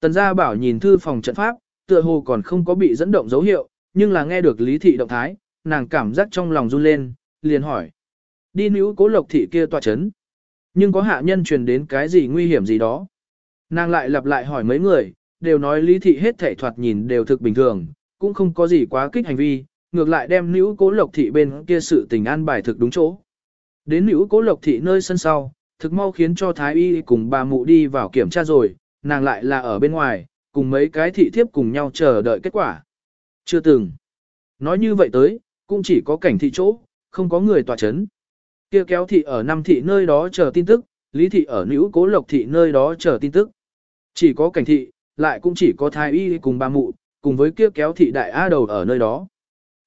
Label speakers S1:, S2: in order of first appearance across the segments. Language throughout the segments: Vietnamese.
S1: Tần gia bảo nhìn thư phòng trận pháp, tựa hồ còn không có bị dẫn động dấu hiệu, nhưng là nghe được lý thị động thái, nàng cảm giác trong lòng run lên, liền hỏi. Đi nữ cố lộc thị kia tòa chấn. Nhưng có hạ nhân truyền đến cái gì nguy hiểm gì đó. Nàng lại lặp lại hỏi mấy người, đều nói lý thị hết thể thoạt nhìn đều thực bình thường, cũng không có gì quá kích hành vi, ngược lại đem nữ cố lộc thị bên kia sự tình an bài thực đúng chỗ. Đến nữ cố lộc thị nơi sân sau, thực mau khiến cho thái y cùng bà mụ đi vào kiểm tra rồi, nàng lại là ở bên ngoài, cùng mấy cái thị thiếp cùng nhau chờ đợi kết quả. Chưa từng. Nói như vậy tới, cũng chỉ có cảnh thị chỗ, không có người tòa chấn. Kia kéo thị ở năm thị nơi đó chờ tin tức, lý thị ở nữ cố lộc thị nơi đó chờ tin tức. Chỉ có cảnh thị, lại cũng chỉ có thái y cùng ba mụ, cùng với kia kéo thị đại A đầu ở nơi đó.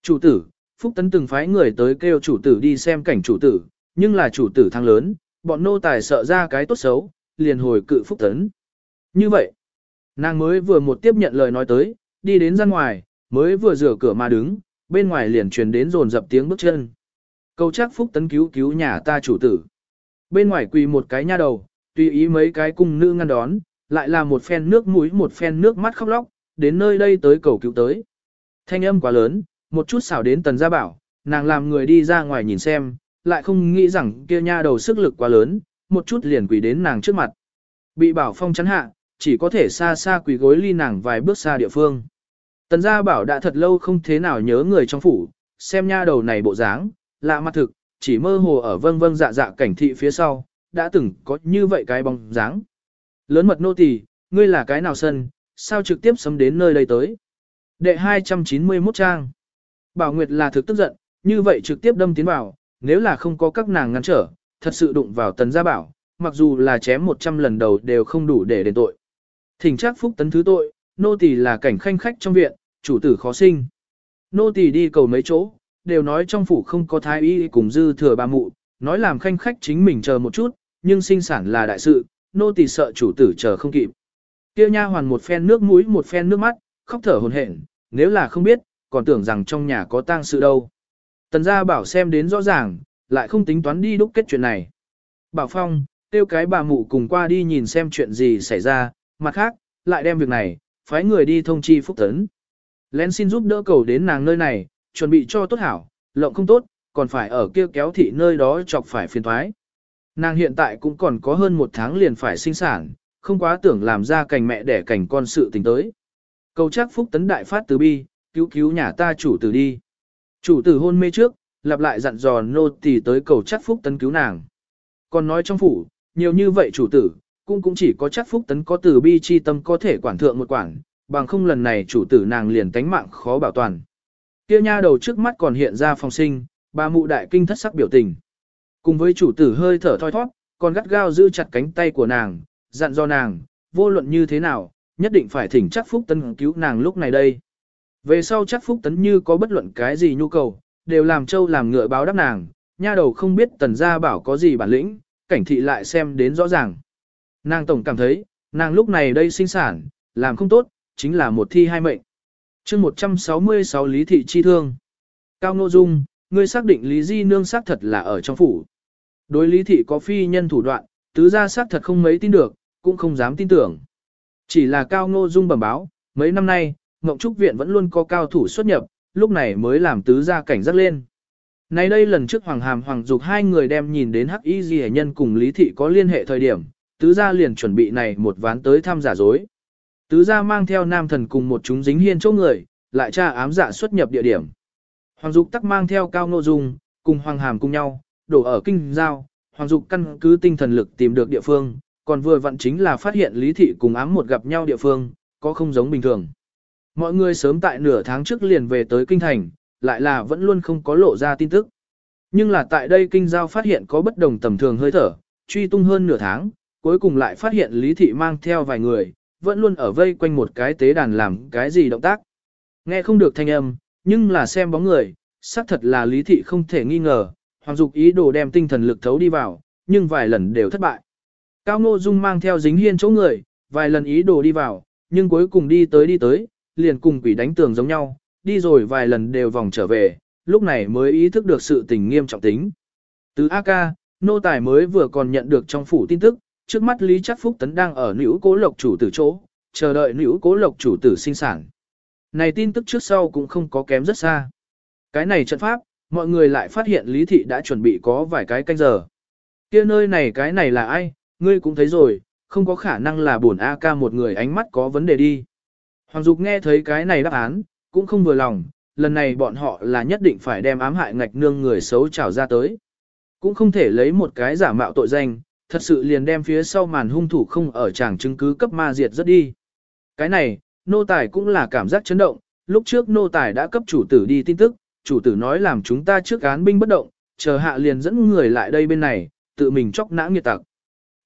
S1: Chủ tử, Phúc Tấn từng phái người tới kêu chủ tử đi xem cảnh chủ tử, nhưng là chủ tử thăng lớn, bọn nô tài sợ ra cái tốt xấu, liền hồi cự Phúc Tấn. Như vậy, nàng mới vừa một tiếp nhận lời nói tới, đi đến ra ngoài, mới vừa rửa cửa mà đứng, bên ngoài liền truyền đến rồn dập tiếng bước chân. Câu chắc Phúc Tấn cứu cứu nhà ta chủ tử. Bên ngoài quỳ một cái nha đầu, tùy ý mấy cái cung nữ ngăn đón, lại là một phen nước mũi một phen nước mắt khóc lóc, đến nơi đây tới cầu cứu tới. Thanh âm quá lớn, một chút xảo đến tần gia bảo, nàng làm người đi ra ngoài nhìn xem, lại không nghĩ rằng kia nha đầu sức lực quá lớn, một chút liền quỳ đến nàng trước mặt. Bị bảo phong chắn hạ, chỉ có thể xa xa quỳ gối ly nàng vài bước xa địa phương. Tần gia bảo đã thật lâu không thế nào nhớ người trong phủ, xem nha đầu này bộ dáng, lạ mặt thực, chỉ mơ hồ ở vâng vâng dạ dạ cảnh thị phía sau, đã từng có như vậy cái bóng dáng. Lớn mật nô tỳ, ngươi là cái nào sân, sao trực tiếp xâm đến nơi đây tới. Đệ 291 trang. Bảo Nguyệt là thực tức giận, như vậy trực tiếp đâm tiến vào, nếu là không có các nàng ngăn trở, thật sự đụng vào tần gia bảo, mặc dù là chém 100 lần đầu đều không đủ để đền tội. Thỉnh chắc phúc tấn thứ tội, nô tỳ là cảnh khanh khách trong viện, chủ tử khó sinh. Nô tỳ đi cầu mấy chỗ, đều nói trong phủ không có thái y cùng dư thừa ba mụ, nói làm khanh khách chính mình chờ một chút, nhưng sinh sản là đại sự, nô tỳ sợ chủ tử chờ không kịp. Tiêu nha hoàn một phen nước mũi một phen nước mắt, khóc thở hồn hển, nếu là không biết, còn tưởng rằng trong nhà có tang sự đâu. Tần gia bảo xem đến rõ ràng, lại không tính toán đi đúc kết chuyện này. Bảo Phong, tiêu cái bà mụ cùng qua đi nhìn xem chuyện gì xảy ra, mặt khác, lại đem việc này, phái người đi thông chi Phúc Tấn. Lén xin giúp đỡ cầu đến nàng nơi này, chuẩn bị cho tốt hảo, lộng không tốt, còn phải ở kia kéo thị nơi đó chọc phải phiền thoái. Nàng hiện tại cũng còn có hơn một tháng liền phải sinh sản, không quá tưởng làm ra cành mẹ đẻ cành con sự tình tới. Cầu chắc phúc tấn đại phát từ bi, cứu cứu nhà ta chủ tử đi. Chủ tử hôn mê trước, lặp lại dặn dò nô tỳ tới cầu chắc phúc tấn cứu nàng. Còn nói trong phủ, nhiều như vậy chủ tử, cũng cũng chỉ có chắc phúc tấn có từ bi chi tâm có thể quản thượng một quản, bằng không lần này chủ tử nàng liền tánh mạng khó bảo toàn. Kia nha đầu trước mắt còn hiện ra phòng sinh, bà mụ đại kinh thất sắc biểu tình. Cùng với chủ tử hơi thở thoi thoát, còn gắt gao giữ chặt cánh tay của nàng, dặn do nàng, vô luận như thế nào, nhất định phải thỉnh chắc phúc tấn cứu nàng lúc này đây. Về sau chắc phúc tấn như có bất luận cái gì nhu cầu, đều làm châu làm ngựa báo đáp nàng, nha đầu không biết tần gia bảo có gì bản lĩnh, cảnh thị lại xem đến rõ ràng. Nàng tổng cảm thấy, nàng lúc này đây sinh sản, làm không tốt, chính là một thi hai mệnh. chương 166 Lý Thị Chi Thương Cao Ngô Dung, ngươi xác định Lý Di Nương xác thật là ở trong phủ. Đối Lý Thị có phi nhân thủ đoạn, tứ gia xác thật không mấy tin được, cũng không dám tin tưởng. Chỉ là Cao Ngô Dung bẩm báo, mấy năm nay, Ngộng Trúc Viện vẫn luôn có cao thủ xuất nhập, lúc này mới làm tứ gia cảnh giác lên. Nay đây lần trước Hoàng Hàm Hoàng Dục hai người đem nhìn đến Hắc Y Di Nhân cùng Lý Thị có liên hệ thời điểm, tứ gia liền chuẩn bị này một ván tới thăm giả dối. Tứ gia mang theo nam thần cùng một chúng dính hiên chỗ người, lại tra ám giả xuất nhập địa điểm. Hoàng Dục tắc mang theo Cao nô Dung, cùng Hoàng Hàm cùng nhau, đổ ở kinh giao, Hoàng Dục căn cứ tinh thần lực tìm được địa phương, còn vừa vặn chính là phát hiện Lý Thị cùng ám một gặp nhau địa phương, có không giống bình thường. Mọi người sớm tại nửa tháng trước liền về tới kinh thành, lại là vẫn luôn không có lộ ra tin tức. Nhưng là tại đây kinh giao phát hiện có bất đồng tầm thường hơi thở, truy tung hơn nửa tháng, cuối cùng lại phát hiện Lý Thị mang theo vài người, vẫn luôn ở vây quanh một cái tế đàn làm cái gì động tác. Nghe không được thanh âm, nhưng là xem bóng người, xác thật là Lý Thị không thể nghi ngờ, Hoàng Dục ý đồ đem tinh thần lực thấu đi vào, nhưng vài lần đều thất bại. Cao Ngô Dung mang theo dính hiên chỗ người, vài lần ý đồ đi vào, nhưng cuối cùng đi tới đi tới, liền cùng quỷ đánh tường giống nhau, đi rồi vài lần đều vòng trở về, lúc này mới ý thức được sự tình nghiêm trọng tính. Từ A-ca, nô tài mới vừa còn nhận được trong phủ tin tức, trước mắt Lý Chắc Phúc Tấn đang ở nữ cố lộc chủ tử chỗ, chờ đợi nữ cố lộc chủ tử sinh sản. Này tin tức trước sau cũng không có kém rất xa. Cái này trận pháp, mọi người lại phát hiện Lý Thị đã chuẩn bị có vài cái canh giờ. kia nơi này cái này là ai, ngươi cũng thấy rồi, không có khả năng là buồn A ca một người ánh mắt có vấn đề đi. Hoàng Dục nghe thấy cái này đáp án, cũng không vừa lòng, lần này bọn họ là nhất định phải đem ám hại ngạch nương người xấu trào ra tới. Cũng không thể lấy một cái giả mạo tội danh, thật sự liền đem phía sau màn hung thủ không ở chàng chứng cứ cấp ma diệt rất đi. Cái này, nô tài cũng là cảm giác chấn động, lúc trước nô tài đã cấp chủ tử đi tin tức, chủ tử nói làm chúng ta trước án binh bất động, chờ hạ liền dẫn người lại đây bên này, tự mình chóc nã nghiệt tặc.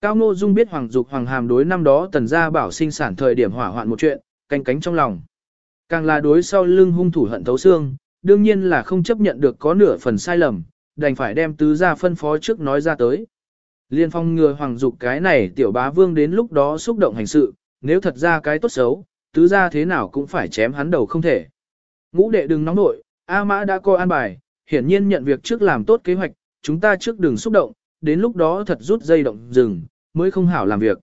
S1: Cao Ngô Dung biết Hoàng Dục Hoàng Hàm đối năm đó tần gia bảo sinh sản thời điểm hỏa hoạn một chuyện, canh cánh trong lòng. Càng là đối sau lưng hung thủ hận thấu xương, đương nhiên là không chấp nhận được có nửa phần sai lầm, đành phải đem tứ gia phân phó trước nói ra tới. Liên phong ngừa Hoàng Dục cái này tiểu bá vương đến lúc đó xúc động hành sự, nếu thật ra cái tốt xấu, tứ ra thế nào cũng phải chém hắn đầu không thể. Ngũ đệ đừng nóng nội, A Mã đã coi an bài, hiển nhiên nhận việc trước làm tốt kế hoạch, chúng ta trước đừng xúc động, đến lúc đó thật rút dây động rừng, mới không hảo làm việc.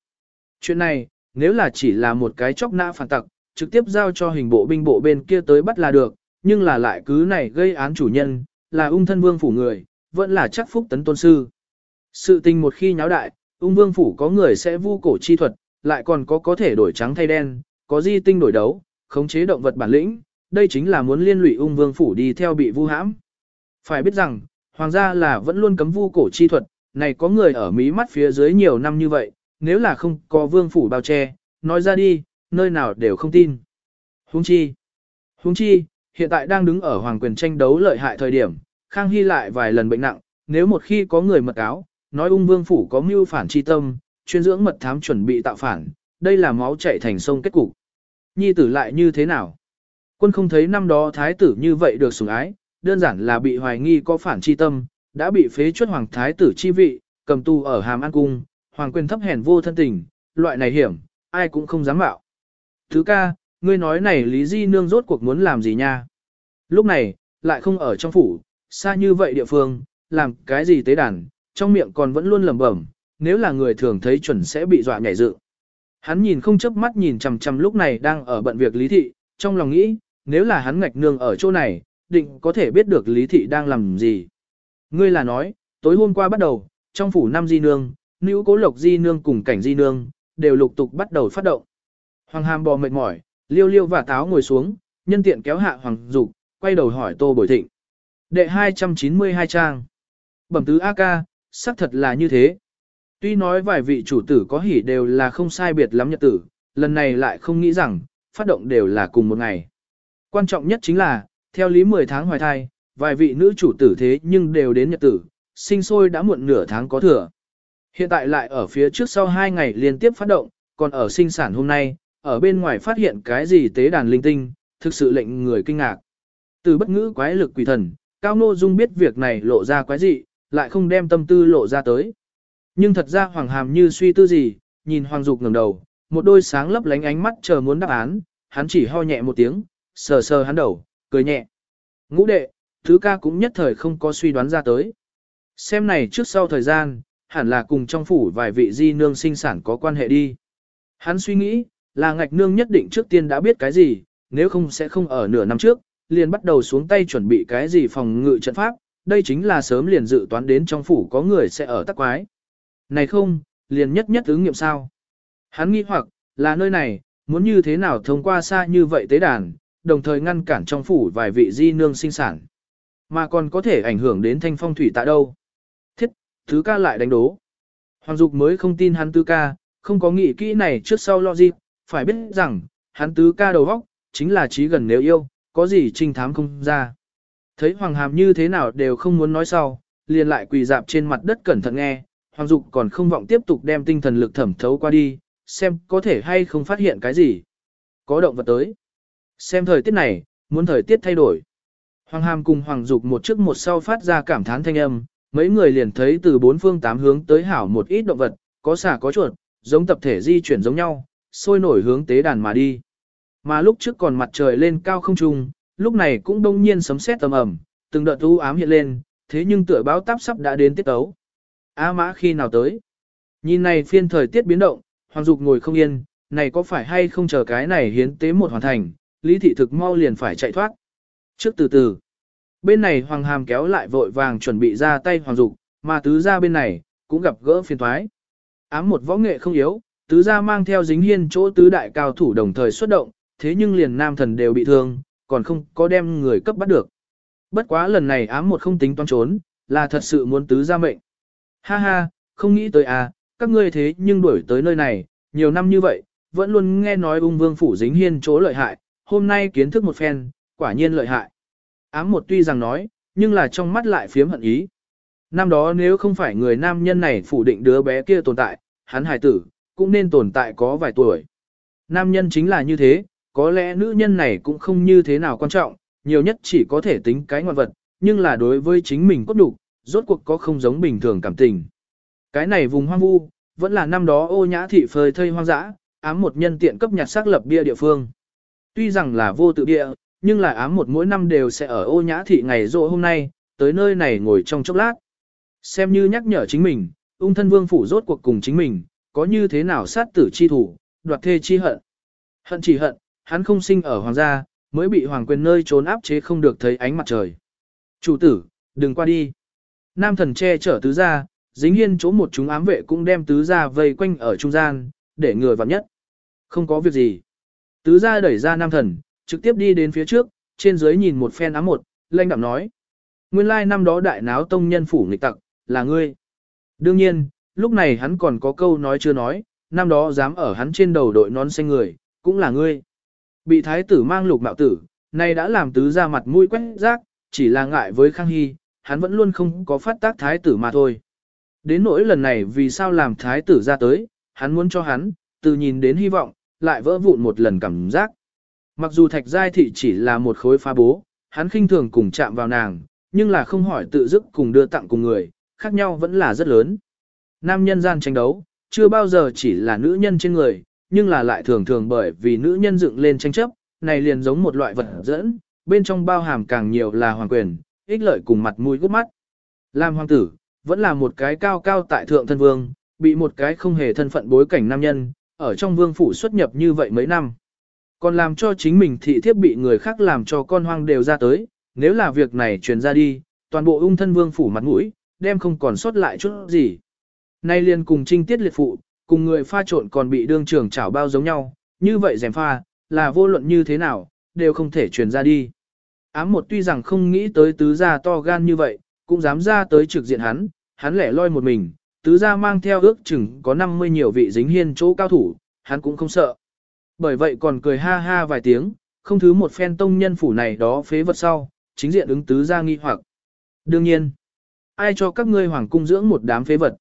S1: Chuyện này, nếu là chỉ là một cái chóc nã phản tặc, trực tiếp giao cho hình bộ binh bộ bên kia tới bắt là được, nhưng là lại cứ này gây án chủ nhân, là ung thân vương phủ người, vẫn là chắc phúc tấn tôn sư. Sự tình một khi nháo đại, ung vương phủ có người sẽ vu cổ chi thuật, lại còn có có thể đổi trắng thay đen, có di tinh đổi đấu, khống chế động vật bản lĩnh, đây chính là muốn liên lụy ung vương phủ đi theo bị vu hãm. Phải biết rằng, hoàng gia là vẫn luôn cấm vu cổ chi thuật, này có người ở mí mắt phía dưới nhiều năm như vậy, nếu là không có vương phủ bao che, nói ra đi, nơi nào đều không tin. Huống chi, huống chi, hiện tại đang đứng ở hoàng quyền tranh đấu lợi hại thời điểm, Khang Hy lại vài lần bệnh nặng, nếu một khi có người mật áo, nói ung vương phủ có mưu phản chi tâm, chuyên dưỡng mật thám chuẩn bị tạo phản, đây là máu chảy thành sông kết cục. Nhi tử lại như thế nào? Quân không thấy năm đó thái tử như vậy được sủng ái, đơn giản là bị hoài nghi có phản chi tâm, đã bị phế chuất hoàng thái tử chi vị, cầm tù ở hàm an cung, hoàng quyền thấp hèn vô thân tình, loại này hiểm, ai cũng không dám mạo. Thứ ca, ngươi nói này Lý Di Nương rốt cuộc muốn làm gì nha? Lúc này, lại không ở trong phủ, xa như vậy địa phương, làm cái gì tế đàn, trong miệng còn vẫn luôn lẩm bẩm, nếu là người thường thấy chuẩn sẽ bị dọa nhảy dựng. Hắn nhìn không chớp mắt nhìn chằm chằm lúc này đang ở bận việc Lý Thị, trong lòng nghĩ, nếu là hắn ngạch nương ở chỗ này, định có thể biết được Lý Thị đang làm gì. Ngươi là nói, tối hôm qua bắt đầu, trong phủ năm di nương, nữ cố lộc di nương cùng cảnh di nương, đều lục tục bắt đầu phát động. Hoàng hàm bò mệt mỏi, liêu liêu và táo ngồi xuống, nhân tiện kéo hạ hoàng dục, quay đầu hỏi tô bồi thịnh. Đệ 292 trang. Bẩm tứ A ca, xác thật là như thế. Tuy nói vài vị chủ tử có hỉ đều là không sai biệt lắm nhật tử, lần này lại không nghĩ rằng, phát động đều là cùng một ngày. Quan trọng nhất chính là, theo lý 10 tháng hoài thai, vài vị nữ chủ tử thế nhưng đều đến nhật tử, sinh sôi đã muộn nửa tháng có thừa. Hiện tại lại ở phía trước sau 2 ngày liên tiếp phát động, còn ở sinh sản hôm nay, ở bên ngoài phát hiện cái gì tế đàn linh tinh, thực sự lệnh người kinh ngạc. Từ bất ngữ quái lực quỷ thần, Cao Nô Dung biết việc này lộ ra quái dị, lại không đem tâm tư lộ ra tới. Nhưng thật ra Hoàng Hàm như suy tư gì, nhìn Hoàng Dục ngẩng đầu, một đôi sáng lấp lánh ánh mắt chờ muốn đáp án, hắn chỉ ho nhẹ một tiếng, sờ sờ hắn đầu, cười nhẹ. Ngũ đệ, thứ ca cũng nhất thời không có suy đoán ra tới. Xem này trước sau thời gian, hẳn là cùng trong phủ vài vị di nương sinh sản có quan hệ đi. Hắn suy nghĩ, là ngạch nương nhất định trước tiên đã biết cái gì, nếu không sẽ không ở nửa năm trước, liền bắt đầu xuống tay chuẩn bị cái gì phòng ngự trận pháp, đây chính là sớm liền dự toán đến trong phủ có người sẽ ở tắc quái. Này không, liền nhất nhất ứng nghiệm sao. Hắn nghi hoặc, là nơi này, muốn như thế nào thông qua xa như vậy tế đàn, đồng thời ngăn cản trong phủ vài vị di nương sinh sản. Mà còn có thể ảnh hưởng đến thanh phong thủy tại đâu. Thiết, thứ ca lại đánh đố. Hoàng Dục mới không tin hắn tứ ca, không có nghĩ kỹ này trước sau lo gì, phải biết rằng, hắn tứ ca đầu vóc, chính là trí gần nếu yêu, có gì trinh thám không ra. Thấy Hoàng Hàm như thế nào đều không muốn nói sau, liền lại quỳ dạp trên mặt đất cẩn thận nghe, Hoàng Dục còn không vọng tiếp tục đem tinh thần lực thẩm thấu qua đi, xem có thể hay không phát hiện cái gì. Có động vật tới. Xem thời tiết này, muốn thời tiết thay đổi. Hoàng Hàm cùng Hoàng Dục một trước một sau phát ra cảm thán thanh âm, mấy người liền thấy từ bốn phương tám hướng tới hảo một ít động vật, có xà có chuột, giống tập thể di chuyển giống nhau, sôi nổi hướng tế đàn mà đi. Mà lúc trước còn mặt trời lên cao không trung, lúc này cũng đông nhiên sấm sét tầm ầm, từng đợt u ám hiện lên, thế nhưng tựa báo táp sắp đã đến tiết tấu. A mã khi nào tới? Nhìn này phiên thời tiết biến động, Hoàng Dục ngồi không yên, này có phải hay không chờ cái này hiến tế một hoàn thành, lý thị thực mau liền phải chạy thoát. Trước từ từ, bên này hoàng hàm kéo lại vội vàng chuẩn bị ra tay hoàng dục, mà tứ ra bên này, cũng gặp gỡ phiền thoái. Ám một võ nghệ không yếu, tứ ra mang theo dính hiên chỗ tứ đại cao thủ đồng thời xuất động, thế nhưng liền nam thần đều bị thương, còn không có đem người cấp bắt được. Bất quá lần này ám một không tính toán trốn, là thật sự muốn tứ ra mệnh. Ha ha, không nghĩ tới à, các ngươi thế nhưng đuổi tới nơi này, nhiều năm như vậy, vẫn luôn nghe nói ung vương phủ dính hiên chỗ lợi hại, hôm nay kiến thức một phen, quả nhiên lợi hại. Ám một tuy rằng nói, nhưng là trong mắt lại phiếm hận ý. Năm đó nếu không phải người nam nhân này phủ định đứa bé kia tồn tại, hắn hài tử, cũng nên tồn tại có vài tuổi. Nam nhân chính là như thế, có lẽ nữ nhân này cũng không như thế nào quan trọng, nhiều nhất chỉ có thể tính cái ngoại vật, nhưng là đối với chính mình cốt đủ, rốt cuộc có không giống bình thường cảm tình. Cái này vùng hoang vu, vẫn là năm đó ô nhã thị phơi thây hoang dã, ám một nhân tiện cấp nhặt xác lập bia địa phương. Tuy rằng là vô tự địa, nhưng là ám một mỗi năm đều sẽ ở ô nhã thị ngày rộ hôm nay, tới nơi này ngồi trong chốc lát. Xem như nhắc nhở chính mình, ung thân vương phủ rốt cuộc cùng chính mình, có như thế nào sát tử chi thủ, đoạt thê chi hận. Hận chỉ hận, hắn không sinh ở hoàng gia, mới bị hoàng quyền nơi trốn áp chế không được thấy ánh mặt trời. Chủ tử, đừng qua đi. Nam thần che chở tứ gia, dính hiên chỗ một chúng ám vệ cũng đem tứ gia vây quanh ở trung gian, để người vặn nhất. Không có việc gì. Tứ gia đẩy ra nam thần, trực tiếp đi đến phía trước, trên dưới nhìn một phen ám một, lanh đạm nói. Nguyên lai năm đó đại náo tông nhân phủ nghịch tặc, là ngươi. Đương nhiên, lúc này hắn còn có câu nói chưa nói, năm đó dám ở hắn trên đầu đội nón xanh người, cũng là ngươi. Bị thái tử mang lục mạo tử, nay đã làm tứ ra mặt mũi quét rác, chỉ là ngại với Khang Hy, hắn vẫn luôn không có phát tác thái tử mà thôi. Đến nỗi lần này vì sao làm thái tử ra tới, hắn muốn cho hắn, từ nhìn đến hy vọng, lại vỡ vụn một lần cảm giác. Mặc dù thạch giai thị chỉ là một khối phá bố, hắn khinh thường cùng chạm vào nàng, nhưng là không hỏi tự dứt cùng đưa tặng cùng người, khác nhau vẫn là rất lớn. Nam nhân gian tranh đấu, chưa bao giờ chỉ là nữ nhân trên người, nhưng là lại thường thường bởi vì nữ nhân dựng lên tranh chấp, này liền giống một loại vật dẫn, bên trong bao hàm càng nhiều là hoàng quyền, ích lợi cùng mặt mũi gút mắt. Làm hoàng tử, vẫn là một cái cao cao tại thượng thân vương, bị một cái không hề thân phận bối cảnh nam nhân, ở trong vương phủ xuất nhập như vậy mấy năm. Còn làm cho chính mình thị thiếp bị người khác làm cho con hoang đều ra tới, nếu là việc này truyền ra đi, toàn bộ ung thân vương phủ mặt mũi, đem không còn sót lại chút gì. Nay liền cùng trinh tiết liệt phụ, cùng người pha trộn còn bị đương trưởng chảo bao giống nhau, như vậy rèm pha, là vô luận như thế nào, đều không thể truyền ra đi. Ám một tuy rằng không nghĩ tới tứ gia to gan như vậy, cũng dám ra tới trực diện hắn, hắn lẻ loi một mình, tứ gia mang theo ước chừng có 50 nhiều vị dính hiên chỗ cao thủ, hắn cũng không sợ. Bởi vậy còn cười ha ha vài tiếng, không thứ một phen tông nhân phủ này đó phế vật sau, chính diện ứng tứ gia nghi hoặc. Đương nhiên, ai cho các ngươi hoàng cung dưỡng một đám phế vật.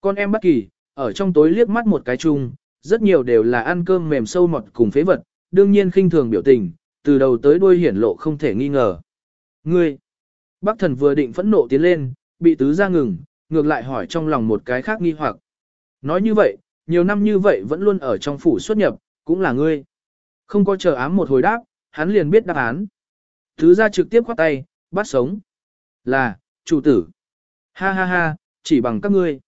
S1: Con em bất kỳ, ở trong tối liếc mắt một cái chung, rất nhiều đều là ăn cơm mềm sâu mọt cùng phế vật, đương nhiên khinh thường biểu tình, từ đầu tới đuôi hiển lộ không thể nghi ngờ. Ngươi, bác thần vừa định phẫn nộ tiến lên, bị tứ ra ngừng, ngược lại hỏi trong lòng một cái khác nghi hoặc. Nói như vậy, nhiều năm như vậy vẫn luôn ở trong phủ xuất nhập, cũng là ngươi. Không có chờ ám một hồi đáp, hắn liền biết đáp án. Tứ ra trực tiếp khoát tay, bắt sống. Là, chủ tử. Ha ha ha, chỉ bằng các ngươi.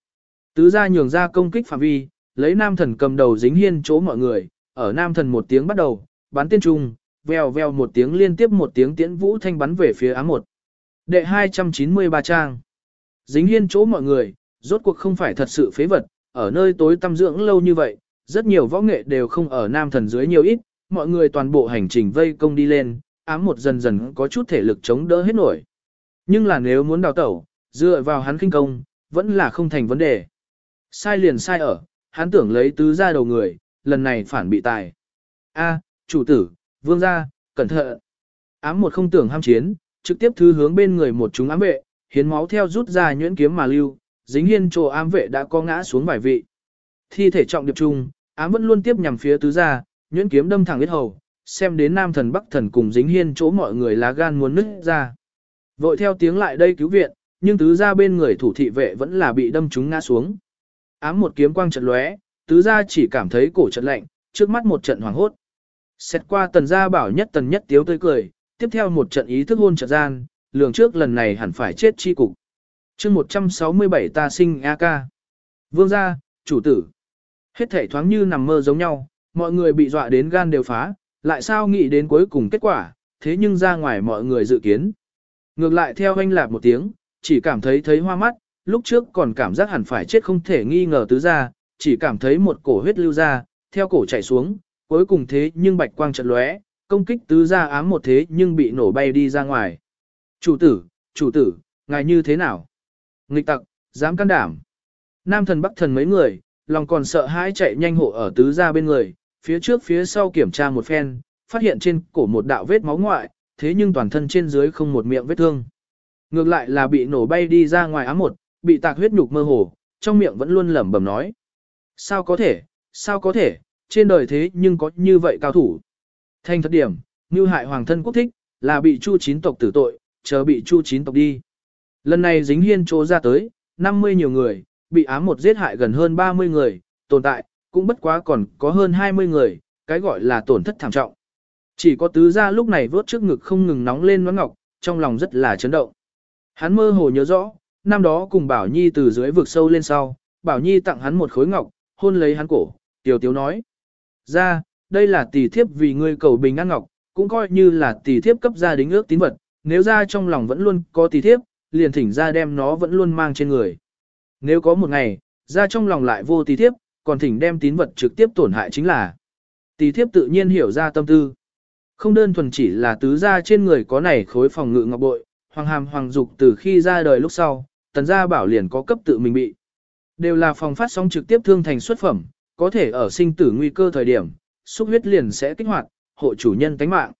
S1: Tứ gia nhường ra công kích phạm vi, lấy nam thần cầm đầu dính hiên chỗ mọi người, ở nam thần một tiếng bắt đầu, bắn tiên trung, vèo vèo một tiếng liên tiếp một tiếng tiễn vũ thanh bắn về phía ám một. Đệ 293 trang. Dính hiên chỗ mọi người, rốt cuộc không phải thật sự phế vật, ở nơi tối tăm dưỡng lâu như vậy, rất nhiều võ nghệ đều không ở nam thần dưới nhiều ít, mọi người toàn bộ hành trình vây công đi lên, ám một dần dần có chút thể lực chống đỡ hết nổi. Nhưng là nếu muốn đào tẩu, dựa vào hắn kinh công, vẫn là không thành vấn đề. Sai liền sai ở, hắn tưởng lấy tứ ra đầu người, lần này phản bị tài. A, chủ tử, vương gia, cẩn thận. Ám một không tưởng ham chiến, trực tiếp thứ hướng bên người một chúng ám vệ, hiến máu theo rút ra nhuyễn kiếm mà lưu, dính hiên trồ ám vệ đã có ngã xuống vài vị. Thi thể trọng điệp trung, ám vẫn luôn tiếp nhằm phía tứ gia, nhuyễn kiếm đâm thẳng huyết hầu, xem đến nam thần bắc thần cùng dính hiên chỗ mọi người lá gan muốn nứt ra. Vội theo tiếng lại đây cứu viện, nhưng tứ gia bên người thủ thị vệ vẫn là bị đâm trúng ngã xuống. Ám một kiếm quang trận lóe, tứ gia chỉ cảm thấy cổ trận lạnh, trước mắt một trận hoàng hốt. Xét qua tần gia bảo nhất tần nhất tiếu tươi cười, tiếp theo một trận ý thức hôn trận gian, lường trước lần này hẳn phải chết chi cục. chương 167 ta sinh A ca. Vương gia, chủ tử. Hết thể thoáng như nằm mơ giống nhau, Mọi người bị dọa đến gan đều phá, lại sao nghĩ đến cuối cùng kết quả, thế nhưng ra ngoài mọi người dự kiến. Ngược lại theo anh lạp một tiếng, chỉ cảm thấy thấy hoa mắt, lúc trước còn cảm giác hẳn phải chết không thể nghi ngờ tứ ra, chỉ cảm thấy một cổ huyết lưu ra, theo cổ chảy xuống, cuối cùng thế nhưng bạch quang chợt lóe, công kích tứ ra ám một thế nhưng bị nổ bay đi ra ngoài. Chủ tử, chủ tử, ngài như thế nào? Nghịch tặc, dám can đảm. Nam thần bắc thần mấy người, lòng còn sợ hãi chạy nhanh hộ ở tứ ra bên người, phía trước phía sau kiểm tra một phen, phát hiện trên cổ một đạo vết máu ngoại, thế nhưng toàn thân trên dưới không một miệng vết thương. Ngược lại là bị nổ bay đi ra ngoài ám một, bị tạc huyết nhục mơ hồ, trong miệng vẫn luôn lẩm bẩm nói. Sao có thể, sao có thể, trên đời thế nhưng có như vậy cao thủ. Thanh thất điểm, như hại hoàng thân quốc thích, là bị chu chín tộc tử tội, chờ bị chu chín tộc đi. Lần này dính hiên chỗ ra tới, 50 nhiều người, bị ám một giết hại gần hơn 30 người, tồn tại, cũng bất quá còn có hơn 20 người, cái gọi là tổn thất thảm trọng. Chỉ có tứ gia lúc này vớt trước ngực không ngừng nóng lên nón ngọc, trong lòng rất là chấn động. Hắn mơ hồ nhớ rõ, năm đó cùng Bảo Nhi từ dưới vực sâu lên sau, Bảo Nhi tặng hắn một khối ngọc, hôn lấy hắn cổ, tiểu tiếu nói. Ra, đây là tỷ thiếp vì ngươi cầu bình an ngọc, cũng coi như là tỷ thiếp cấp gia đính ước tín vật, nếu ra trong lòng vẫn luôn có tỷ thiếp, liền thỉnh ra đem nó vẫn luôn mang trên người. Nếu có một ngày, ra trong lòng lại vô tỷ thiếp, còn thỉnh đem tín vật trực tiếp tổn hại chính là. Tỷ thiếp tự nhiên hiểu ra tâm tư. Không đơn thuần chỉ là tứ gia trên người có này khối phòng ngự ngọc bội, hoàng hàm hoàng dục từ khi ra đời lúc sau, tần gia bảo liền có cấp tự mình bị. Đều là phòng phát sóng trực tiếp thương thành xuất phẩm, có thể ở sinh tử nguy cơ thời điểm, xúc huyết liền sẽ kích hoạt, hộ chủ nhân tánh mạng.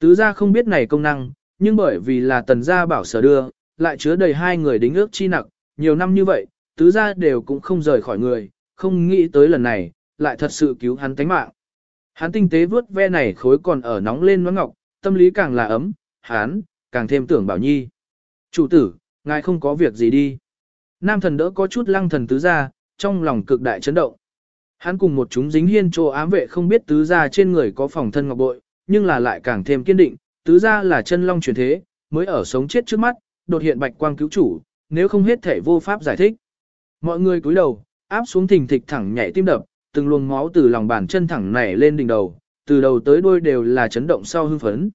S1: Tứ gia không biết này công năng, nhưng bởi vì là tần gia bảo sở đưa, lại chứa đầy hai người đính ước chi nặng, nhiều năm như vậy, tứ gia đều cũng không rời khỏi người, không nghĩ tới lần này, lại thật sự cứu hắn tánh mạng. Hắn tinh tế vướt ve này khối còn ở nóng lên nó ngọc, tâm lý càng là ấm, hắn, càng thêm tưởng bảo nhi. Chủ tử, ngài không có việc gì đi. Nam thần đỡ có chút lăng thần tứ gia, trong lòng cực đại chấn động. Hắn cùng một chúng dính hiên trô ám vệ không biết tứ gia trên người có phòng thân ngọc bội, nhưng là lại càng thêm kiên định, tứ gia là chân long truyền thế, mới ở sống chết trước mắt, đột hiện bạch quang cứu chủ, nếu không hết thể vô pháp giải thích. Mọi người cúi đầu, áp xuống thình thịch thẳng nhảy tim đập, từng luồng máu từ lòng bàn chân thẳng nảy lên đỉnh đầu, từ đầu tới đuôi đều là chấn động sau hưng phấn.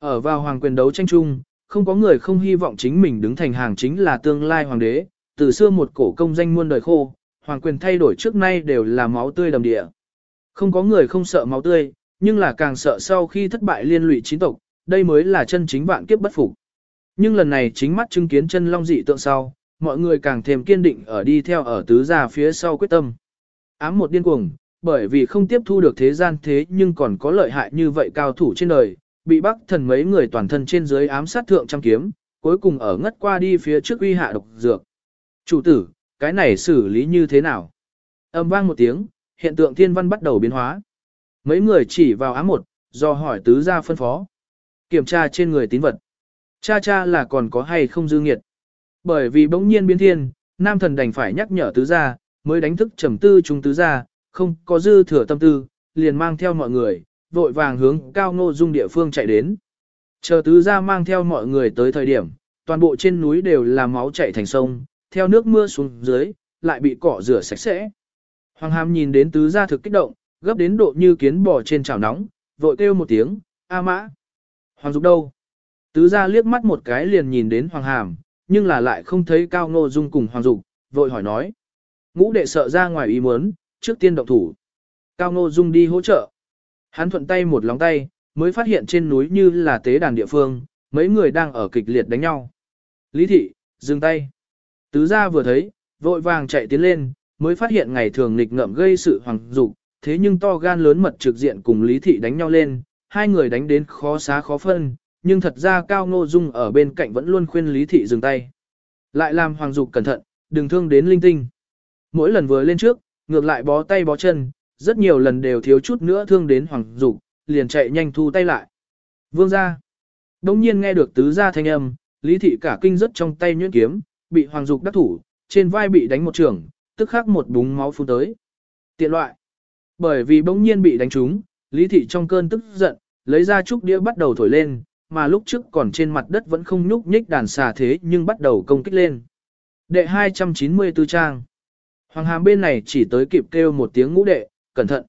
S1: Ở vào hoàng quyền đấu tranh chung, không có người không hy vọng chính mình đứng thành hàng chính là tương lai hoàng đế, từ xưa một cổ công danh muôn đời khô, hoàng quyền thay đổi trước nay đều là máu tươi đầm địa. Không có người không sợ máu tươi, nhưng là càng sợ sau khi thất bại liên lụy chín tộc, đây mới là chân chính vạn kiếp bất phục. Nhưng lần này chính mắt chứng kiến chân long dị tượng sau, mọi người càng thêm kiên định ở đi theo ở tứ gia phía sau quyết tâm. Ám một điên cuồng, bởi vì không tiếp thu được thế gian thế nhưng còn có lợi hại như vậy cao thủ trên đời, bị bắc thần mấy người toàn thân trên dưới ám sát thượng trăm kiếm, cuối cùng ở ngất qua đi phía trước uy hạ độc dược. Chủ tử, cái này xử lý như thế nào? Âm vang một tiếng, hiện tượng thiên văn bắt đầu biến hóa. Mấy người chỉ vào ám một, do hỏi tứ gia phân phó. Kiểm tra trên người tín vật. Cha cha là còn có hay không dư nghiệt. Bởi vì bỗng nhiên biến thiên, nam thần đành phải nhắc nhở tứ gia, mới đánh thức trầm tư trung tứ gia, không có dư thừa tâm tư, liền mang theo mọi người, vội vàng hướng cao ngô dung địa phương chạy đến. Chờ tứ gia mang theo mọi người tới thời điểm, toàn bộ trên núi đều là máu chảy thành sông, theo nước mưa xuống dưới, lại bị cỏ rửa sạch sẽ. Hoàng hàm nhìn đến tứ gia thực kích động, gấp đến độ như kiến bò trên chảo nóng, vội kêu một tiếng, A mã. Hoàng dục đâu? Tứ gia liếc mắt một cái liền nhìn đến Hoàng hàm, nhưng là lại không thấy cao ngô dung cùng Hoàng dục, vội hỏi nói. Ngũ đệ sợ ra ngoài ý muốn, trước tiên động thủ. Cao ngô dung đi hỗ trợ. Hắn thuận tay một lóng tay, mới phát hiện trên núi như là tế đàn địa phương, mấy người đang ở kịch liệt đánh nhau. Lý thị, dừng tay. Tứ gia vừa thấy, vội vàng chạy tiến lên, mới phát hiện ngày thường nghịch ngợm gây sự hoàng dục, thế nhưng to gan lớn mật trực diện cùng Lý thị đánh nhau lên, hai người đánh đến khó xá khó phân, nhưng thật ra Cao Ngô Dung ở bên cạnh vẫn luôn khuyên Lý thị dừng tay. Lại làm hoàng dục cẩn thận, đừng thương đến linh tinh. Mỗi lần vừa lên trước, ngược lại bó tay bó chân, rất nhiều lần đều thiếu chút nữa thương đến hoàng dục, liền chạy nhanh thu tay lại. Vương gia. Đống nhiên nghe được tứ gia thanh âm, Lý thị cả kinh rất trong tay nhuyễn kiếm, bị hoàng dục đắc thủ, trên vai bị đánh một trường, tức khắc một búng máu phun tới. Tiện loại. Bởi vì bỗng nhiên bị đánh trúng, Lý thị trong cơn tức giận, lấy ra trúc đĩa bắt đầu thổi lên, mà lúc trước còn trên mặt đất vẫn không nhúc nhích đàn xà thế nhưng bắt đầu công kích lên. Đệ 294 trang. Hoàng hàm bên này chỉ tới kịp kêu một tiếng ngũ đệ, cẩn thận.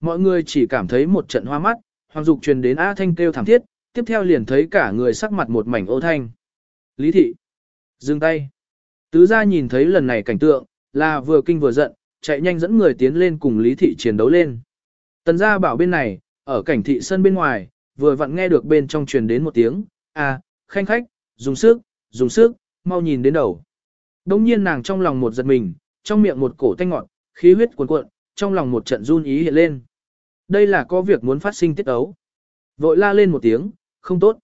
S1: Mọi người chỉ cảm thấy một trận hoa mắt, Hoàng Dục truyền đến A Thanh kêu thảm thiết, tiếp theo liền thấy cả người sắc mặt một mảnh ô thanh. Lý thị. Dừng tay. Tứ gia nhìn thấy lần này cảnh tượng, là vừa kinh vừa giận, chạy nhanh dẫn người tiến lên cùng Lý thị chiến đấu lên. Tần gia bảo bên này, ở cảnh thị sân bên ngoài, vừa vặn nghe được bên trong truyền đến một tiếng, a, khanh khách, dùng sức, dùng sức, mau nhìn đến đầu. Đông nhiên nàng trong lòng một giật mình, trong miệng một cổ tanh ngọt, khí huyết cuồn cuộn, trong lòng một trận run ý hiện lên. Đây là có việc muốn phát sinh tiết ấu. Vội la lên một tiếng, không tốt.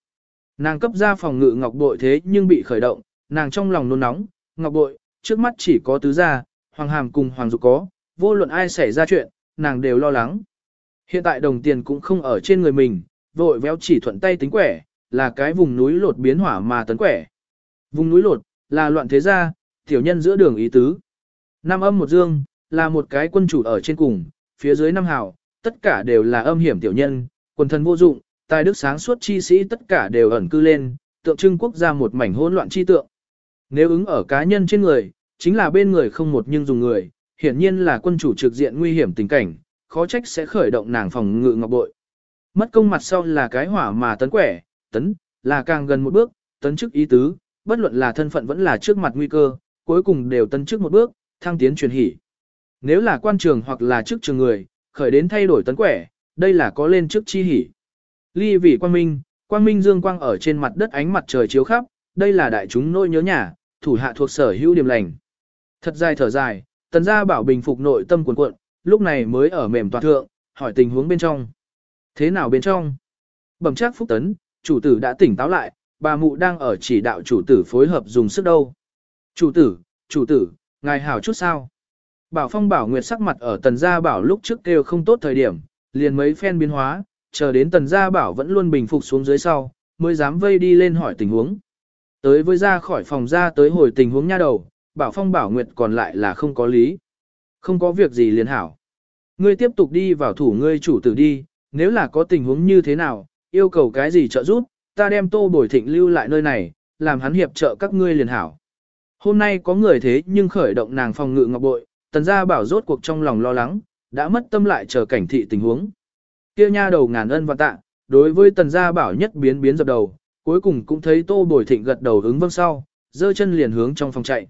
S1: Nàng cấp ra phòng ngự ngọc bội thế nhưng bị khởi động, nàng trong lòng nôn nóng, ngọc bội, trước mắt chỉ có tứ gia, hoàng hàm cùng hoàng dục có, vô luận ai xảy ra chuyện, nàng đều lo lắng. Hiện tại đồng tiền cũng không ở trên người mình, vội véo chỉ thuận tay tính quẻ, là cái vùng núi lột biến hỏa mà tấn quẻ. Vùng núi lột, là loạn thế gia, tiểu nhân giữa đường ý tứ. nam âm một dương, là một cái quân chủ ở trên cùng, phía dưới năm hào, tất cả đều là âm hiểm tiểu nhân, quần thần vô dụng, tài đức sáng suốt chi sĩ tất cả đều ẩn cư lên, tượng trưng quốc gia một mảnh hỗn loạn chi tượng. Nếu ứng ở cá nhân trên người, chính là bên người không một nhưng dùng người, hiển nhiên là quân chủ trực diện nguy hiểm tình cảnh, khó trách sẽ khởi động nàng phòng ngự ngọc bội. Mất công mặt sau là cái hỏa mà tấn quẻ, tấn, là càng gần một bước, tấn chức ý tứ, bất luận là thân phận vẫn là trước mặt nguy cơ, cuối cùng đều tấn chức một bước, thăng tiến truyền hỉ. Nếu là quan trường hoặc là chức trường người, khởi đến thay đổi tấn quẻ, đây là có lên chức chi hỉ. Ly vị quang minh, quang minh dương quang ở trên mặt đất ánh mặt trời chiếu khắp, đây là đại chúng nỗi nhớ nhà, thủ hạ thuộc sở hữu điểm lành. Thật dài thở dài, tần gia bảo bình phục nội tâm cuộn cuộn, lúc này mới ở mềm toàn thượng, hỏi tình huống bên trong. Thế nào bên trong? Bẩm chắc phúc tấn, chủ tử đã tỉnh táo lại, bà mụ đang ở chỉ đạo chủ tử phối hợp dùng sức đâu. Chủ tử, chủ tử, ngài hảo chút sao? Bảo Phong Bảo Nguyệt sắc mặt ở tần gia bảo lúc trước kêu không tốt thời điểm, liền mấy phen biến hóa, chờ đến tần gia bảo vẫn luôn bình phục xuống dưới sau, mới dám vây đi lên hỏi tình huống. Tới với ra khỏi phòng ra tới hồi tình huống nha đầu, Bảo Phong Bảo Nguyệt còn lại là không có lý. Không có việc gì liền hảo. Ngươi tiếp tục đi vào thủ ngươi chủ tử đi, nếu là có tình huống như thế nào, yêu cầu cái gì trợ giúp, ta đem tô bồi thịnh lưu lại nơi này, làm hắn hiệp trợ các ngươi liền hảo. Hôm nay có người thế nhưng khởi động nàng phòng ngự ngọc bội, tần gia bảo rốt cuộc trong lòng lo lắng, đã mất tâm lại chờ cảnh thị tình huống. Kia nha đầu ngàn ân và tạ, đối với tần gia bảo nhất biến biến dập đầu, cuối cùng cũng thấy tô bồi thịnh gật đầu ứng vâng sau, dơ chân liền hướng trong phòng chạy.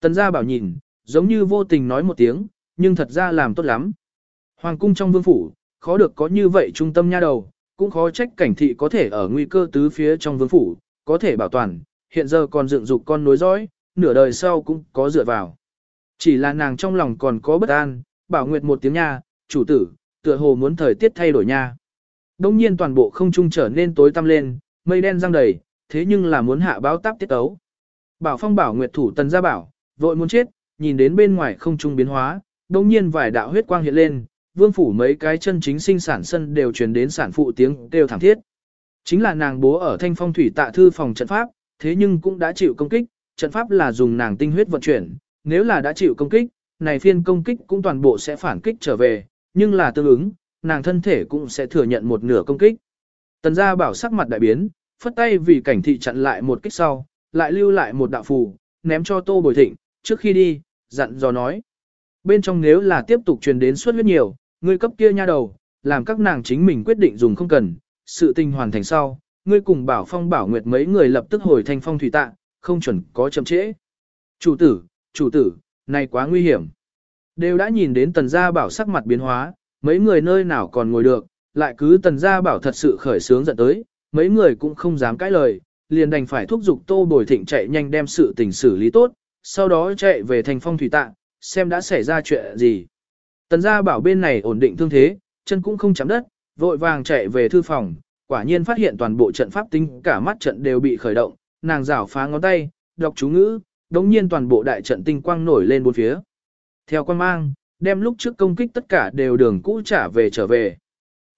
S1: Tần gia bảo nhìn, giống như vô tình nói một tiếng, nhưng thật ra làm tốt lắm. Hoàng cung trong vương phủ, khó được có như vậy trung tâm nha đầu, cũng khó trách cảnh thị có thể ở nguy cơ tứ phía trong vương phủ, có thể bảo toàn, hiện giờ còn dựng dục con nối dõi, nửa đời sau cũng có dựa vào. Chỉ là nàng trong lòng còn có bất an, bảo nguyệt một tiếng nha, chủ tử, tựa hồ muốn thời tiết thay đổi nha. Đông nhiên toàn bộ không trung trở nên tối tăm lên, mây đen răng đầy, thế nhưng là muốn hạ báo táp tiết tấu. Bảo phong bảo nguyệt thủ tần gia bảo, vội muốn chết, nhìn đến bên ngoài không trung biến hóa, đông nhiên vài đạo huyết quang hiện lên, vương phủ mấy cái chân chính sinh sản sân đều truyền đến sản phụ tiếng kêu thảm thiết. Chính là nàng bố ở thanh phong thủy tạ thư phòng trận pháp, thế nhưng cũng đã chịu công kích, trận pháp là dùng nàng tinh huyết vận chuyển, nếu là đã chịu công kích, này phiên công kích cũng toàn bộ sẽ phản kích trở về, nhưng là tương ứng, nàng thân thể cũng sẽ thừa nhận một nửa công kích. Tần gia bảo sắc mặt đại biến, phất tay vì cảnh thị chặn lại một kích sau, lại lưu lại một đạo phù, ném cho tô bồi thịnh, trước khi đi, dặn dò nói. Bên trong nếu là tiếp tục truyền đến suất huyết nhiều, ngươi cấp kia nha đầu, làm các nàng chính mình quyết định dùng không cần, sự tình hoàn thành sau, ngươi cùng bảo phong bảo nguyệt mấy người lập tức hồi thành phong thủy tạ, không chuẩn có chậm trễ. Chủ tử, chủ tử, này quá nguy hiểm. Đều đã nhìn đến tần gia bảo sắc mặt biến hóa, mấy người nơi nào còn ngồi được, lại cứ tần gia bảo thật sự khởi sướng giận tới, mấy người cũng không dám cãi lời, liền đành phải thúc giục tô bồi thịnh chạy nhanh đem sự tình xử lý tốt, sau đó chạy về thành phong thủy Tạng xem đã xảy ra chuyện gì. Tần gia bảo bên này ổn định thương thế, chân cũng không chạm đất, vội vàng chạy về thư phòng, quả nhiên phát hiện toàn bộ trận pháp tinh cả mắt trận đều bị khởi động, nàng rảo phá ngón tay, đọc chú ngữ, đống nhiên toàn bộ đại trận tinh quang nổi lên bốn phía. Theo quan mang, đem lúc trước công kích tất cả đều đường cũ trả về trở về.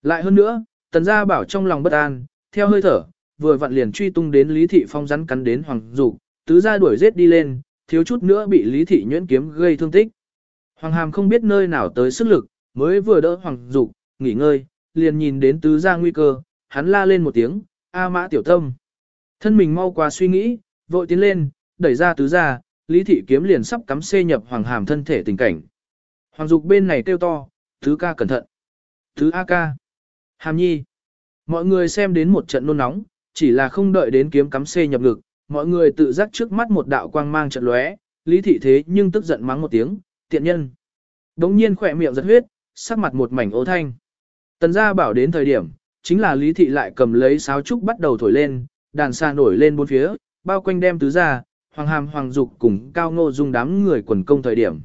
S1: Lại hơn nữa, tần gia bảo trong lòng bất an, theo hơi thở, vừa vặn liền truy tung đến Lý Thị Phong rắn cắn đến Hoàng Dục, tứ gia đuổi giết đi lên, thiếu chút nữa bị Lý Thị nhuyễn kiếm gây thương tích. Hoàng Hàm không biết nơi nào tới sức lực, mới vừa đỡ Hoàng Dục, nghỉ ngơi, liền nhìn đến tứ gia nguy cơ, hắn la lên một tiếng, A mã tiểu tâm. Thân mình mau qua suy nghĩ, vội tiến lên, đẩy ra tứ ra, Lý Thị kiếm liền sắp cắm xê nhập Hoàng Hàm thân thể tình cảnh. Hoàng Dục bên này kêu to, thứ ca cẩn thận. Thứ A ca. Hàm nhi. Mọi người xem đến một trận nôn nóng, chỉ là không đợi đến kiếm cắm xê nhập ngực, mọi người tự giác trước mắt một đạo quang mang trận lóe, lý thị thế nhưng tức giận mắng một tiếng, tiện nhân. Đống nhiên khỏe miệng giật huyết, sắc mặt một mảnh ố thanh. Tần gia bảo đến thời điểm, chính là lý thị lại cầm lấy sáo trúc bắt đầu thổi lên, đàn xa nổi lên bốn phía, bao quanh đem tứ ra, hoàng hàm hoàng dục cùng cao ngô dung đám người quần công thời điểm.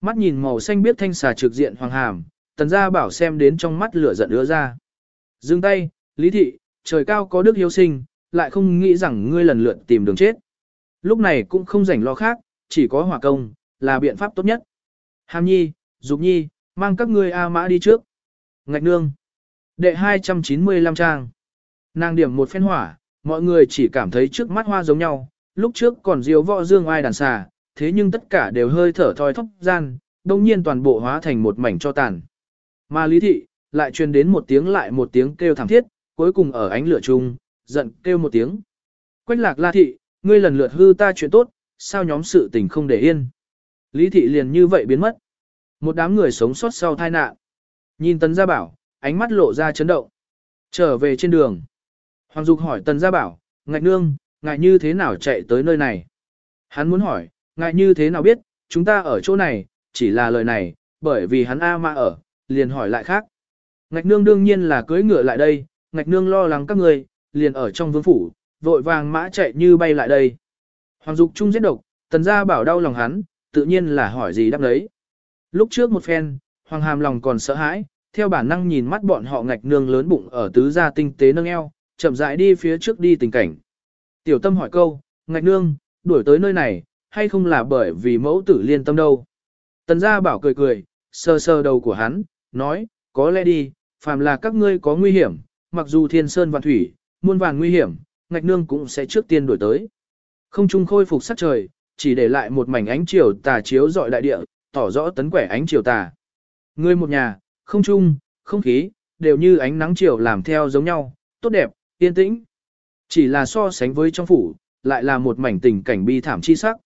S1: Mắt nhìn màu xanh biết thanh xà trực diện hoàng hàm, tần gia bảo xem đến trong mắt lửa giận ứa ra. Dừng tay, lý thị, trời cao có đức hiếu sinh, lại không nghĩ rằng ngươi lần lượt tìm đường chết. Lúc này cũng không rảnh lo khác, chỉ có hỏa công, là biện pháp tốt nhất. Hàm nhi, dục nhi, mang các ngươi A mã đi trước. Ngạch nương. Đệ 295 trang. Nàng điểm một phen hỏa, mọi người chỉ cảm thấy trước mắt hoa giống nhau, lúc trước còn diều võ dương ai đàn xà, thế nhưng tất cả đều hơi thở thoi thóp gian, đồng nhiên toàn bộ hóa thành một mảnh cho tàn. Mà lý thị, lại truyền đến một tiếng lại một tiếng kêu thảm thiết, cuối cùng ở ánh lửa chung, giận kêu một tiếng. Quách lạc la thị, ngươi lần lượt hư ta chuyện tốt, sao nhóm sự tình không để yên. Lý thị liền như vậy biến mất. Một đám người sống sót sau tai nạn. Nhìn Tần gia bảo, ánh mắt lộ ra chấn động. Trở về trên đường. Hoàng Dục hỏi tần gia bảo, ngạch nương, ngại như thế nào chạy tới nơi này? Hắn muốn hỏi, ngại như thế nào biết, chúng ta ở chỗ này, chỉ là lời này, bởi vì hắn A ma ở, liền hỏi lại khác. Ngạch nương đương nhiên là cưỡi ngựa lại đây, ngạch nương lo lắng các người, liền ở trong vương phủ, vội vàng mã chạy như bay lại đây. Hoàng Dục Trung giết độc, tần gia bảo đau lòng hắn, tự nhiên là hỏi gì đáp đấy. Lúc trước một phen, Hoàng Hàm lòng còn sợ hãi, theo bản năng nhìn mắt bọn họ ngạch nương lớn bụng ở tứ gia tinh tế nâng eo, chậm rãi đi phía trước đi tình cảnh. Tiểu tâm hỏi câu, ngạch nương, đuổi tới nơi này, hay không là bởi vì mẫu tử liên tâm đâu? Tần gia bảo cười cười, sờ sờ đầu của hắn, nói, có lẽ đi, phàm là các ngươi có nguy hiểm, mặc dù thiên sơn vạn thủy, muôn vàng nguy hiểm, ngạch nương cũng sẽ trước tiên đuổi tới. Không trung khôi phục sắc trời, chỉ để lại một mảnh ánh chiều tà chiếu dọi đại địa, tỏ rõ tấn quẻ ánh chiều tà. Người một nhà, không trung, không khí, đều như ánh nắng chiều làm theo giống nhau, tốt đẹp, yên tĩnh. Chỉ là so sánh với trong phủ, lại là một mảnh tình cảnh bi thảm chi sắc.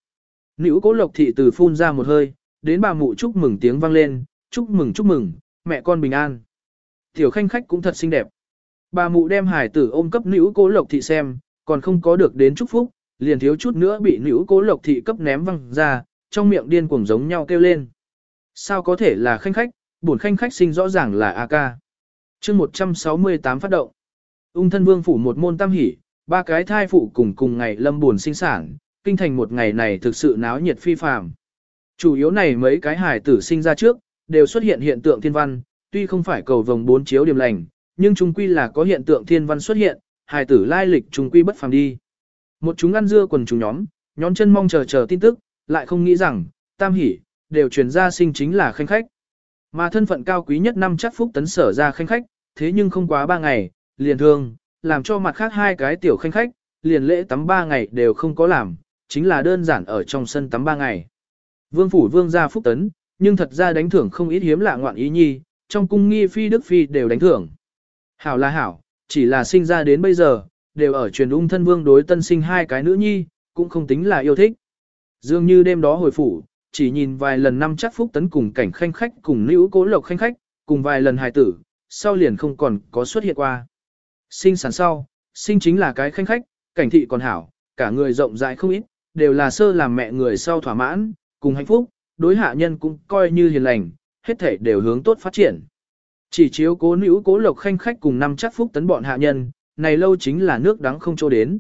S1: Nữ cố lộc thị từ phun ra một hơi, đến bà mụ chúc mừng tiếng vang lên, chúc mừng chúc mừng, mẹ con bình an. Tiểu khanh khách cũng thật xinh đẹp. Bà mụ đem hải tử ôm cấp nữ cố lộc thị xem, còn không có được đến chúc phúc, liền thiếu chút nữa bị nữ cố lộc thị cấp ném văng ra, trong miệng điên cuồng giống nhau kêu lên. Sao có thể là khanh khách, buồn khanh khách sinh rõ ràng là A ca. chương 168 phát động. Ung thân vương phủ một môn tam hỷ, ba cái thai phụ cùng cùng ngày lâm buồn sinh sản, kinh thành một ngày này thực sự náo nhiệt phi phàm. Chủ yếu này mấy cái hài tử sinh ra trước, đều xuất hiện hiện tượng thiên văn, tuy không phải cầu vồng bốn chiếu điểm lành, nhưng trung quy là có hiện tượng thiên văn xuất hiện, hài tử lai lịch trung quy bất phàm đi. Một chúng ăn dưa quần chúng nhóm, nhón chân mong chờ chờ tin tức, lại không nghĩ rằng, tam hỷ, đều truyền ra sinh chính là khanh khách. Mà thân phận cao quý nhất năm chắc phúc tấn sở ra khanh khách, thế nhưng không quá ba ngày, liền thương, làm cho mặt khác hai cái tiểu khanh khách, liền lễ tắm ba ngày đều không có làm, chính là đơn giản ở trong sân tắm ba ngày. Vương phủ vương gia phúc tấn, nhưng thật ra đánh thưởng không ít hiếm lạ ngoạn ý nhi, trong cung nghi phi đức phi đều đánh thưởng. Hảo là hảo, chỉ là sinh ra đến bây giờ, đều ở truyền ung thân vương đối tân sinh hai cái nữ nhi, cũng không tính là yêu thích. Dường như đêm đó hồi phủ, chỉ nhìn vài lần năm chắc phúc tấn cùng cảnh khanh khách cùng nữ cố lộc khanh khách, cùng vài lần hài tử, sau liền không còn có xuất hiện qua. Sinh sản sau, sinh chính là cái khanh khách, cảnh thị còn hảo, cả người rộng rãi không ít, đều là sơ làm mẹ người sau thỏa mãn, cùng hạnh phúc, đối hạ nhân cũng coi như hiền lành, hết thể đều hướng tốt phát triển. Chỉ chiếu cố nữ cố lộc khanh khách cùng năm chắc phúc tấn bọn hạ nhân, này lâu chính là nước đắng không trô đến.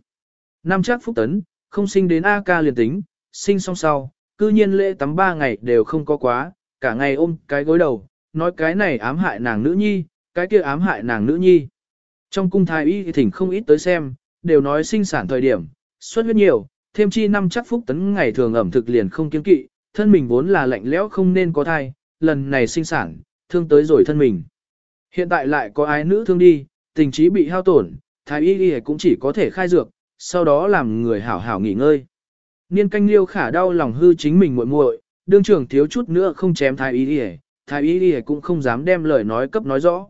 S1: Năm chắc phúc tấn, không sinh đến A ca liền tính, sinh xong sau, cư nhiên lễ tắm ba ngày đều không có quá, cả ngày ôm cái gối đầu, nói cái này ám hại nàng nữ nhi, cái kia ám hại nàng nữ nhi. Trong cung thái y thì thỉnh không ít tới xem, đều nói sinh sản thời điểm, xuất huyết nhiều, thêm chi năm chắc phúc tấn ngày thường ẩm thực liền không kiên kỵ, thân mình vốn là lạnh lẽo không nên có thai, lần này sinh sản, thương tới rồi thân mình. Hiện tại lại có ái nữ thương đi, tình trí bị hao tổn, thái y y cũng chỉ có thể khai dược, sau đó làm người hảo hảo nghỉ ngơi. Niên canh liêu khả đau lòng hư chính mình muội muội, đương trưởng thiếu chút nữa không chém thái y y, thái y y cũng không dám đem lời nói cấp nói rõ.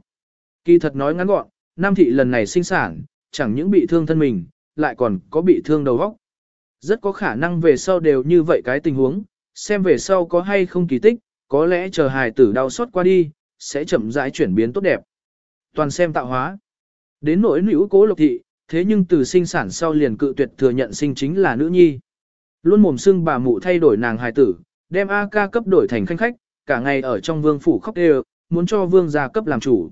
S1: Kỳ thật nói ngắn gọn, Nam thị lần này sinh sản, chẳng những bị thương thân mình, lại còn có bị thương đầu óc. Rất có khả năng về sau đều như vậy cái tình huống, xem về sau có hay không kỳ tích, có lẽ chờ hài tử đau xót qua đi, sẽ chậm rãi chuyển biến tốt đẹp. Toàn xem tạo hóa. Đến nỗi nữ cố lộc thị, thế nhưng từ sinh sản sau liền cự tuyệt thừa nhận sinh chính là nữ nhi. Luôn mồm xưng bà mụ thay đổi nàng hài tử, đem A ca cấp đổi thành khanh khách, cả ngày ở trong vương phủ khóc đều, muốn cho vương gia cấp làm chủ.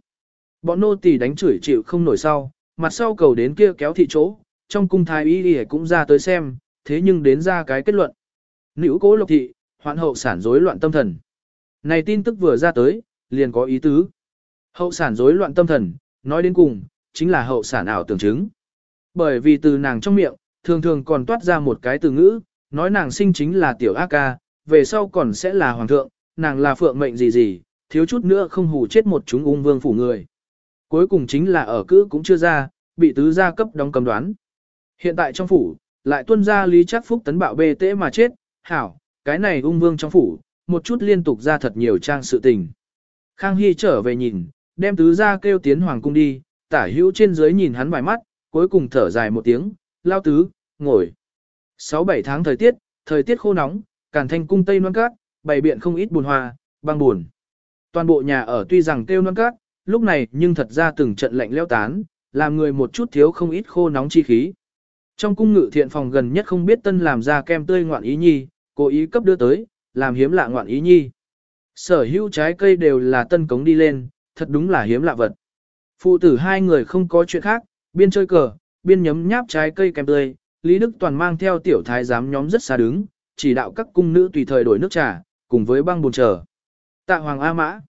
S1: Bọn nô tỳ đánh chửi chịu không nổi sau, mặt sau cầu đến kia kéo thị chỗ, trong cung thái y y cũng ra tới xem, thế nhưng đến ra cái kết luận. Nữ cố lộc thị, hoạn hậu sản rối loạn tâm thần. Này tin tức vừa ra tới, liền có ý tứ. Hậu sản rối loạn tâm thần, nói đến cùng, chính là hậu sản ảo tưởng chứng. Bởi vì từ nàng trong miệng, thường thường còn toát ra một cái từ ngữ, nói nàng sinh chính là tiểu A ca, về sau còn sẽ là hoàng thượng, nàng là phượng mệnh gì gì, thiếu chút nữa không hù chết một chúng ung vương phủ người. Cuối cùng chính là ở cữ cũng chưa ra, bị tứ gia cấp đóng cầm đoán. Hiện tại trong phủ, lại tuân ra lý chắc phúc tấn bạo bê tễ mà chết, hảo, cái này ung vương trong phủ, một chút liên tục ra thật nhiều trang sự tình. Khang Hy trở về nhìn, đem tứ gia kêu tiến hoàng cung đi, tả hữu trên dưới nhìn hắn vài mắt, cuối cùng thở dài một tiếng, lao tứ, ngồi. 6-7 tháng thời tiết, thời tiết khô nóng, càn thanh cung tây non cát, bày biện không ít buồn hoa, băng buồn. Toàn bộ nhà ở tuy rằng kêu non cát, lúc này nhưng thật ra từng trận lạnh leo tán, làm người một chút thiếu không ít khô nóng chi khí. Trong cung ngự thiện phòng gần nhất không biết tân làm ra kem tươi ngoạn ý nhi, cố ý cấp đưa tới, làm hiếm lạ ngoạn ý nhi. Sở hữu trái cây đều là tân cống đi lên, thật đúng là hiếm lạ vật. Phụ tử hai người không có chuyện khác, biên chơi cờ, biên nhấm nháp trái cây kem tươi, Lý Đức Toàn mang theo tiểu thái giám nhóm rất xa đứng, chỉ đạo các cung nữ tùy thời đổi nước trà, cùng với băng bồn chờ. Tạ Hoàng A Mã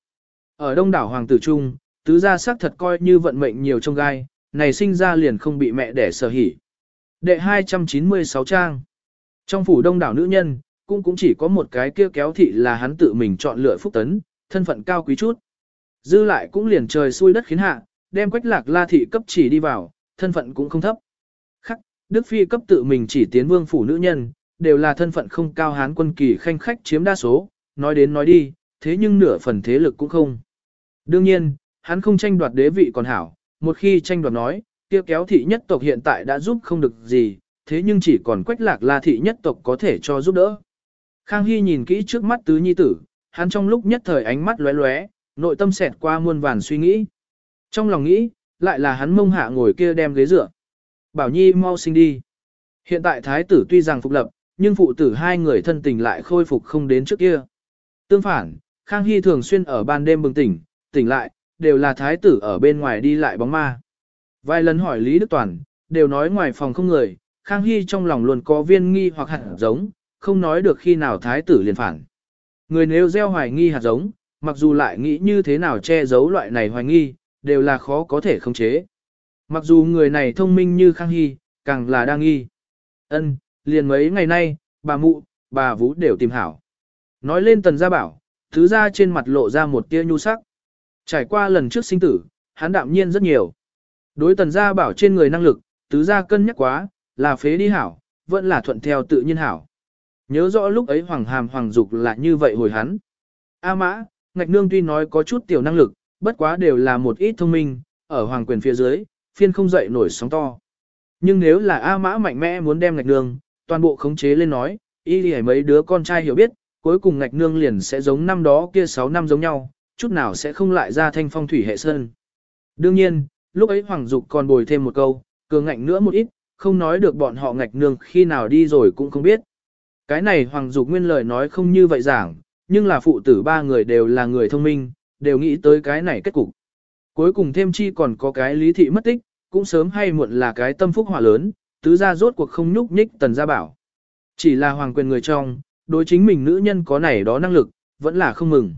S1: Ở đông đảo Hoàng tử Trung, tứ gia xác thật coi như vận mệnh nhiều trong gai, này sinh ra liền không bị mẹ đẻ sở hỉ. Đệ 296 trang Trong phủ đông đảo nữ nhân, cũng cũng chỉ có một cái kia kéo thị là hắn tự mình chọn lựa phúc tấn, thân phận cao quý chút. Dư lại cũng liền trời xui đất khiến hạ, đem quách lạc la thị cấp chỉ đi vào, thân phận cũng không thấp. Khắc, Đức Phi cấp tự mình chỉ tiến vương phủ nữ nhân, đều là thân phận không cao hán quân kỳ khanh khách chiếm đa số, nói đến nói đi, thế nhưng nửa phần thế lực cũng không. Đương nhiên, hắn không tranh đoạt đế vị còn hảo, một khi tranh đoạt nói, kia kéo thị nhất tộc hiện tại đã giúp không được gì, thế nhưng chỉ còn quách lạc la thị nhất tộc có thể cho giúp đỡ. Khang Hy nhìn kỹ trước mắt tứ nhi tử, hắn trong lúc nhất thời ánh mắt lóe lóe, nội tâm xẹt qua muôn vàn suy nghĩ. Trong lòng nghĩ, lại là hắn mông hạ ngồi kia đem ghế dựa. Bảo Nhi mau sinh đi. Hiện tại thái tử tuy rằng phục lập, nhưng phụ tử hai người thân tình lại khôi phục không đến trước kia. Tương phản, Khang Hy thường xuyên ở ban đêm bừng tỉnh, tỉnh lại, đều là thái tử ở bên ngoài đi lại bóng ma. Vài lần hỏi Lý Đức Toàn, đều nói ngoài phòng không người, Khang Hy trong lòng luôn có viên nghi hoặc hạt giống, không nói được khi nào thái tử liền phản. Người nếu gieo hoài nghi hạt giống, mặc dù lại nghĩ như thế nào che giấu loại này hoài nghi, đều là khó có thể khống chế. Mặc dù người này thông minh như Khang Hy, càng là đang nghi. Ân, liền mấy ngày nay, bà mụ, bà vũ đều tìm hảo. Nói lên tần gia bảo, thứ ra trên mặt lộ ra một tia nhu sắc. Trải qua lần trước sinh tử, hắn đạm nhiên rất nhiều. Đối tần gia bảo trên người năng lực, tứ gia cân nhắc quá, là phế đi hảo, vẫn là thuận theo tự nhiên hảo. Nhớ rõ lúc ấy hoàng hàm hoàng dục là như vậy hồi hắn. A mã, ngạch nương tuy nói có chút tiểu năng lực, bất quá đều là một ít thông minh, ở hoàng quyền phía dưới, phiên không dậy nổi sóng to. Nhưng nếu là A mã mạnh mẽ muốn đem ngạch nương, toàn bộ khống chế lên nói, y lì mấy đứa con trai hiểu biết, cuối cùng ngạch nương liền sẽ giống năm đó kia 6 năm giống nhau, chút nào sẽ không lại ra thanh phong thủy hệ sơn. Đương nhiên, lúc ấy Hoàng Dục còn bồi thêm một câu, cường ngạnh nữa một ít, không nói được bọn họ ngạch nương khi nào đi rồi cũng không biết. Cái này Hoàng Dục nguyên lời nói không như vậy giảng, nhưng là phụ tử ba người đều là người thông minh, đều nghĩ tới cái này kết cục. Cuối cùng thêm chi còn có cái lý thị mất tích, cũng sớm hay muộn là cái tâm phúc hỏa lớn, tứ gia rốt cuộc không nhúc nhích tần gia bảo. Chỉ là hoàng quyền người trong, đối chính mình nữ nhân có này đó năng lực, vẫn là không mừng.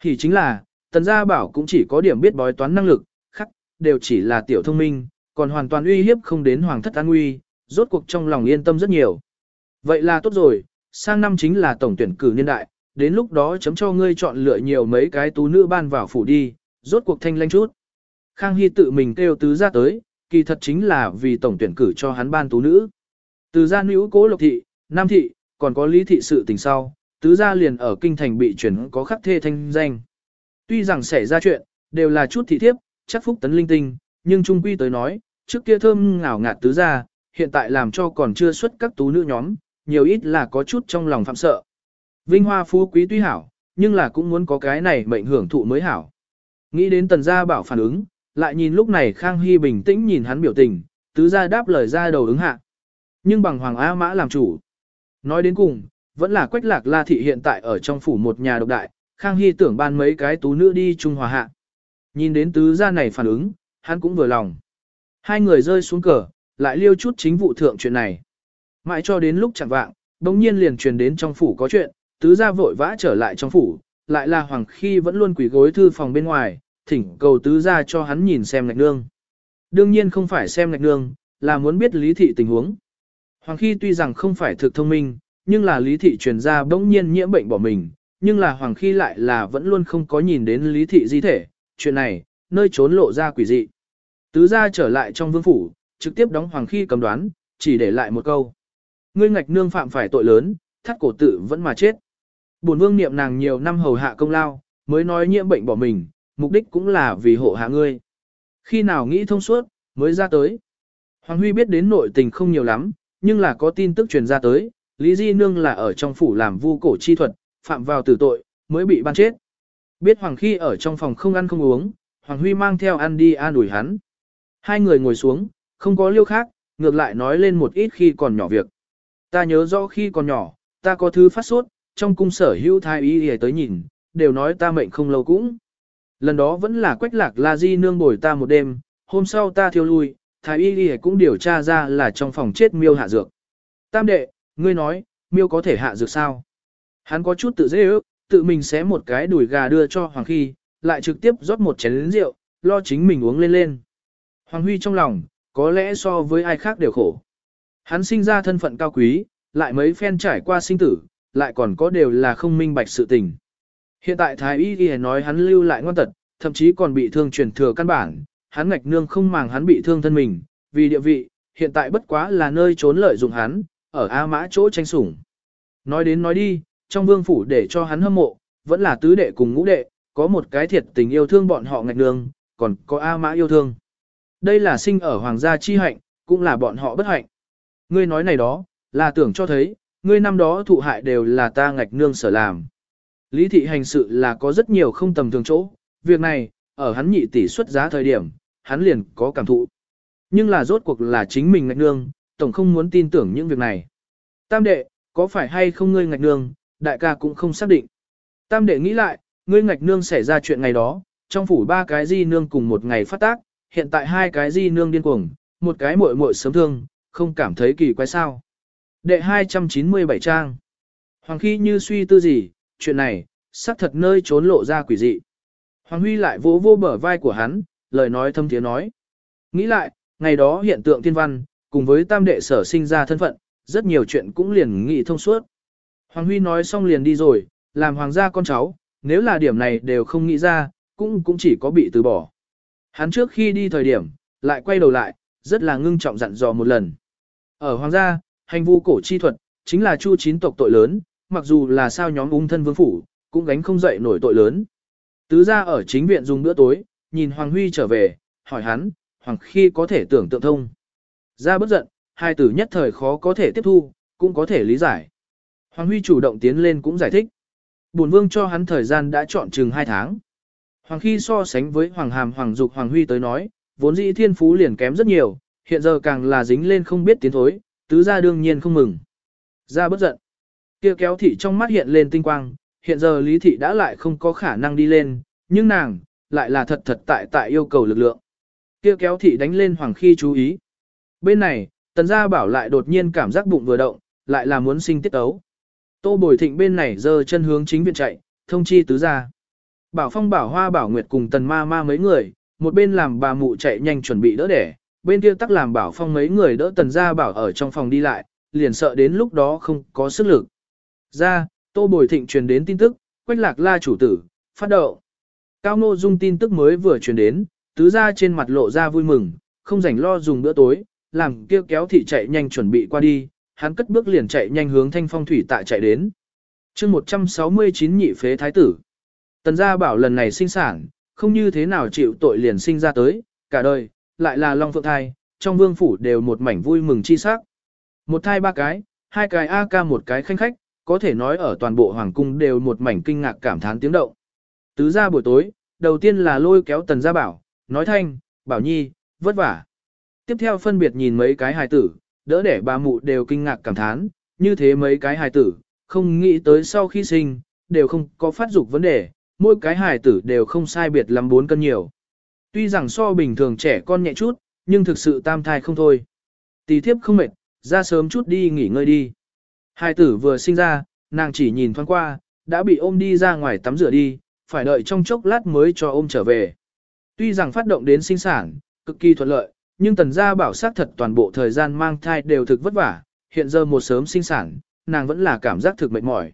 S1: Thì chính là, tần gia bảo cũng chỉ có điểm biết bói toán năng lực, khắc, đều chỉ là tiểu thông minh, còn hoàn toàn uy hiếp không đến hoàng thất an nguy, rốt cuộc trong lòng yên tâm rất nhiều. Vậy là tốt rồi, sang năm chính là tổng tuyển cử niên đại, đến lúc đó chấm cho ngươi chọn lựa nhiều mấy cái tú nữ ban vào phủ đi, rốt cuộc thanh lanh chút. Khang Hy tự mình kêu tứ ra tới, kỳ thật chính là vì tổng tuyển cử cho hắn ban tú nữ. Từ gia nữ cố lộc thị, nam thị, còn có lý thị sự tình sau, tứ gia liền ở kinh thành bị chuyển có khắc thê thanh danh. Tuy rằng xảy ra chuyện, đều là chút thị thiếp, chắc phúc tấn linh tinh, nhưng trung quy tới nói, trước kia thơm ngào ngạt tứ gia, hiện tại làm cho còn chưa xuất các tú nữ nhóm, nhiều ít là có chút trong lòng phạm sợ. Vinh hoa phú quý tuy hảo, nhưng là cũng muốn có cái này mệnh hưởng thụ mới hảo. Nghĩ đến tần gia bảo phản ứng, lại nhìn lúc này Khang Hy bình tĩnh nhìn hắn biểu tình, tứ gia đáp lời ra đầu ứng hạ. Nhưng bằng Hoàng A Mã làm chủ. Nói đến cùng, vẫn là quách lạc la thị hiện tại ở trong phủ một nhà độc đại, Khang Hy tưởng ban mấy cái tú nữ đi Trung Hòa hạ. Nhìn đến tứ gia này phản ứng, hắn cũng vừa lòng. Hai người rơi xuống cờ, lại liêu chút chính vụ thượng chuyện này. Mãi cho đến lúc chẳng vạng, bỗng nhiên liền truyền đến trong phủ có chuyện, tứ gia vội vã trở lại trong phủ, lại là hoàng khi vẫn luôn quỳ gối thư phòng bên ngoài, thỉnh cầu tứ gia cho hắn nhìn xem ngạch nương. Đương nhiên không phải xem ngạch nương, là muốn biết lý thị tình huống. Hoàng khi tuy rằng không phải thực thông minh, nhưng là lý thị truyền ra bỗng nhiên nhiễm bệnh bỏ mình, nhưng là hoàng khi lại là vẫn luôn không có nhìn đến lý thị di thể, chuyện này, nơi trốn lộ ra quỷ dị. Tứ gia trở lại trong vương phủ, trực tiếp đóng hoàng khi cầm đoán, chỉ để lại một câu. Ngươi ngạch nương phạm phải tội lớn, thắt cổ tự vẫn mà chết. Bổn vương niệm nàng nhiều năm hầu hạ công lao, mới nói nhiễm bệnh bỏ mình, mục đích cũng là vì hộ hạ ngươi. Khi nào nghĩ thông suốt, mới ra tới. Hoàng Huy biết đến nội tình không nhiều lắm, nhưng là có tin tức truyền ra tới, Lý Di Nương là ở trong phủ làm vu cổ chi thuật, phạm vào tử tội, mới bị ban chết. Biết Hoàng Khi ở trong phòng không ăn không uống, Hoàng Huy mang theo ăn đi an ủi hắn. Hai người ngồi xuống, không có liêu khác, ngược lại nói lên một ít khi còn nhỏ việc. Ta nhớ rõ khi còn nhỏ, ta có thứ phát sốt, trong cung sở hữu thái y hề tới nhìn, đều nói ta mệnh không lâu cũng. Lần đó vẫn là quách lạc la di nương bồi ta một đêm, hôm sau ta thiêu lui, thái y hề cũng điều tra ra là trong phòng chết miêu hạ dược. Tam đệ, ngươi nói, miêu có thể hạ dược sao? Hắn có chút tự dễ ước, tự mình xé một cái đùi gà đưa cho Hoàng Khi, lại trực tiếp rót một chén rượu, lo chính mình uống lên lên. Hoàng Huy trong lòng, có lẽ so với ai khác đều khổ. Hắn sinh ra thân phận cao quý, lại mấy phen trải qua sinh tử, lại còn có đều là không minh bạch sự tình. Hiện tại Thái Y Y nói hắn lưu lại ngoan tật, thậm chí còn bị thương truyền thừa căn bản, hắn ngạch nương không màng hắn bị thương thân mình, vì địa vị, hiện tại bất quá là nơi trốn lợi dụng hắn, ở A Mã chỗ tranh sủng. Nói đến nói đi, trong vương phủ để cho hắn hâm mộ, vẫn là tứ đệ cùng ngũ đệ, có một cái thiệt tình yêu thương bọn họ ngạch nương, còn có A Mã yêu thương. Đây là sinh ở hoàng gia chi hạnh, cũng là bọn họ bất hạnh. Ngươi nói này đó, là tưởng cho thấy, ngươi năm đó thụ hại đều là ta ngạch nương sở làm. Lý thị hành sự là có rất nhiều không tầm thường chỗ, việc này, ở hắn nhị tỷ xuất giá thời điểm, hắn liền có cảm thụ. Nhưng là rốt cuộc là chính mình ngạch nương, tổng không muốn tin tưởng những việc này. Tam đệ, có phải hay không ngươi ngạch nương, đại ca cũng không xác định. Tam đệ nghĩ lại, ngươi ngạch nương xảy ra chuyện ngày đó, trong phủ ba cái di nương cùng một ngày phát tác, hiện tại hai cái di nương điên cuồng, một cái muội muội sớm thương, không cảm thấy kỳ quái sao. Đệ 297 trang. Hoàng khi như suy tư gì, chuyện này, xác thật nơi trốn lộ ra quỷ dị. Hoàng Huy lại vỗ vô bờ vai của hắn, lời nói thâm tiếng nói. Nghĩ lại, ngày đó hiện tượng thiên văn, cùng với tam đệ sở sinh ra thân phận, rất nhiều chuyện cũng liền nghĩ thông suốt. Hoàng Huy nói xong liền đi rồi, làm hoàng gia con cháu, nếu là điểm này đều không nghĩ ra, cũng cũng chỉ có bị từ bỏ. Hắn trước khi đi thời điểm, lại quay đầu lại, rất là ngưng trọng dặn dò một lần. Ở hoàng gia, hành vu cổ chi thuật, chính là chu chín tộc tội lớn, mặc dù là sao nhóm ung thân vương phủ, cũng gánh không dậy nổi tội lớn. Tứ gia ở chính viện dùng bữa tối, nhìn Hoàng Huy trở về, hỏi hắn, Hoàng khi có thể tưởng tượng thông. Ra bất giận, hai tử nhất thời khó có thể tiếp thu, cũng có thể lý giải. Hoàng Huy chủ động tiến lên cũng giải thích. Bổn vương cho hắn thời gian đã chọn chừng hai tháng. Hoàng khi so sánh với Hoàng Hàm Hoàng Dục Hoàng Huy tới nói, vốn dĩ thiên phú liền kém rất nhiều, hiện giờ càng là dính lên không biết tiến thối, tứ gia đương nhiên không mừng. Ra bất giận. Kia kéo thị trong mắt hiện lên tinh quang, hiện giờ lý thị đã lại không có khả năng đi lên, nhưng nàng, lại là thật thật tại tại yêu cầu lực lượng. Kia kéo thị đánh lên hoàng khi chú ý. Bên này, tần gia bảo lại đột nhiên cảm giác bụng vừa động, lại là muốn sinh tiết ấu. Tô bồi thịnh bên này giơ chân hướng chính viện chạy, thông chi tứ gia. Bảo phong bảo hoa bảo nguyệt cùng tần ma ma mấy người, một bên làm bà mụ chạy nhanh chuẩn bị đỡ đẻ, bên kia tắc làm bảo phong mấy người đỡ tần gia bảo ở trong phòng đi lại, liền sợ đến lúc đó không có sức lực. Ra, tô bồi thịnh truyền đến tin tức, quách lạc la chủ tử, phát đậu. Cao Ngô Dung tin tức mới vừa truyền đến, tứ gia trên mặt lộ ra vui mừng, không rảnh lo dùng bữa tối, làm kêu kéo thị chạy nhanh chuẩn bị qua đi, hắn cất bước liền chạy nhanh hướng thanh phong thủy tạ chạy đến. chương 169 nhị phế thái tử. Tần gia bảo lần này sinh sản, không như thế nào chịu tội liền sinh ra tới, cả đời, lại là Long Phượng thai, trong vương phủ đều một mảnh vui mừng chi sắc. Một thai ba cái, hai cái A ca một cái khanh khách, có thể nói ở toàn bộ hoàng cung đều một mảnh kinh ngạc cảm thán tiếng động. Tứ ra buổi tối, đầu tiên là lôi kéo tần gia bảo, nói thanh, bảo nhi, vất vả. Tiếp theo phân biệt nhìn mấy cái hài tử, đỡ để bà mụ đều kinh ngạc cảm thán, như thế mấy cái hài tử, không nghĩ tới sau khi sinh, đều không có phát dục vấn đề, mỗi cái hài tử đều không sai biệt lắm 4 cân nhiều. Tuy rằng so bình thường trẻ con nhẹ chút, nhưng thực sự tam thai không thôi. Tỷ thiếp không mệt, ra sớm chút đi nghỉ ngơi đi. hài tử vừa sinh ra, nàng chỉ nhìn thoáng qua, đã bị ôm đi ra ngoài tắm rửa đi, phải đợi trong chốc lát mới cho ôm trở về. Tuy rằng phát động đến sinh sản, cực kỳ thuận lợi, nhưng tần gia bảo sát thật toàn bộ thời gian mang thai đều thực vất vả, hiện giờ một sớm sinh sản, nàng vẫn là cảm giác thực mệt mỏi.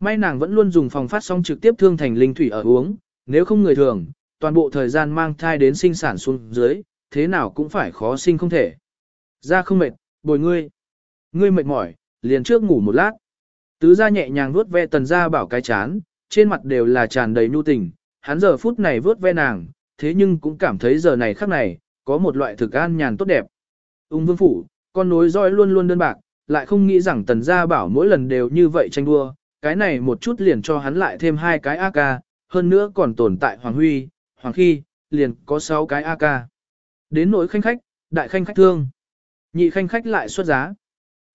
S1: May nàng vẫn luôn dùng phòng phát sóng trực tiếp thương thành linh thủy ở uống, nếu không người thường, toàn bộ thời gian mang thai đến sinh sản xuống dưới, thế nào cũng phải khó sinh không thể. Ra không mệt, bồi ngươi. Ngươi mệt mỏi, liền trước ngủ một lát. Tứ gia nhẹ nhàng vuốt ve tần gia bảo cái chán, trên mặt đều là tràn đầy nhu tình, hắn giờ phút này vuốt ve nàng, thế nhưng cũng cảm thấy giờ này khắc này, có một loại thực an nhàn tốt đẹp. Ung vương phủ, con nối roi luôn luôn đơn bạc, lại không nghĩ rằng tần gia bảo mỗi lần đều như vậy tranh đua, cái này một chút liền cho hắn lại thêm hai cái AK, hơn nữa còn tồn tại Hoàng Huy, Hoàng Khi, liền có sáu cái AK. Đến nỗi khanh khách, đại khanh khách thương. Nhị khanh khách lại xuất giá.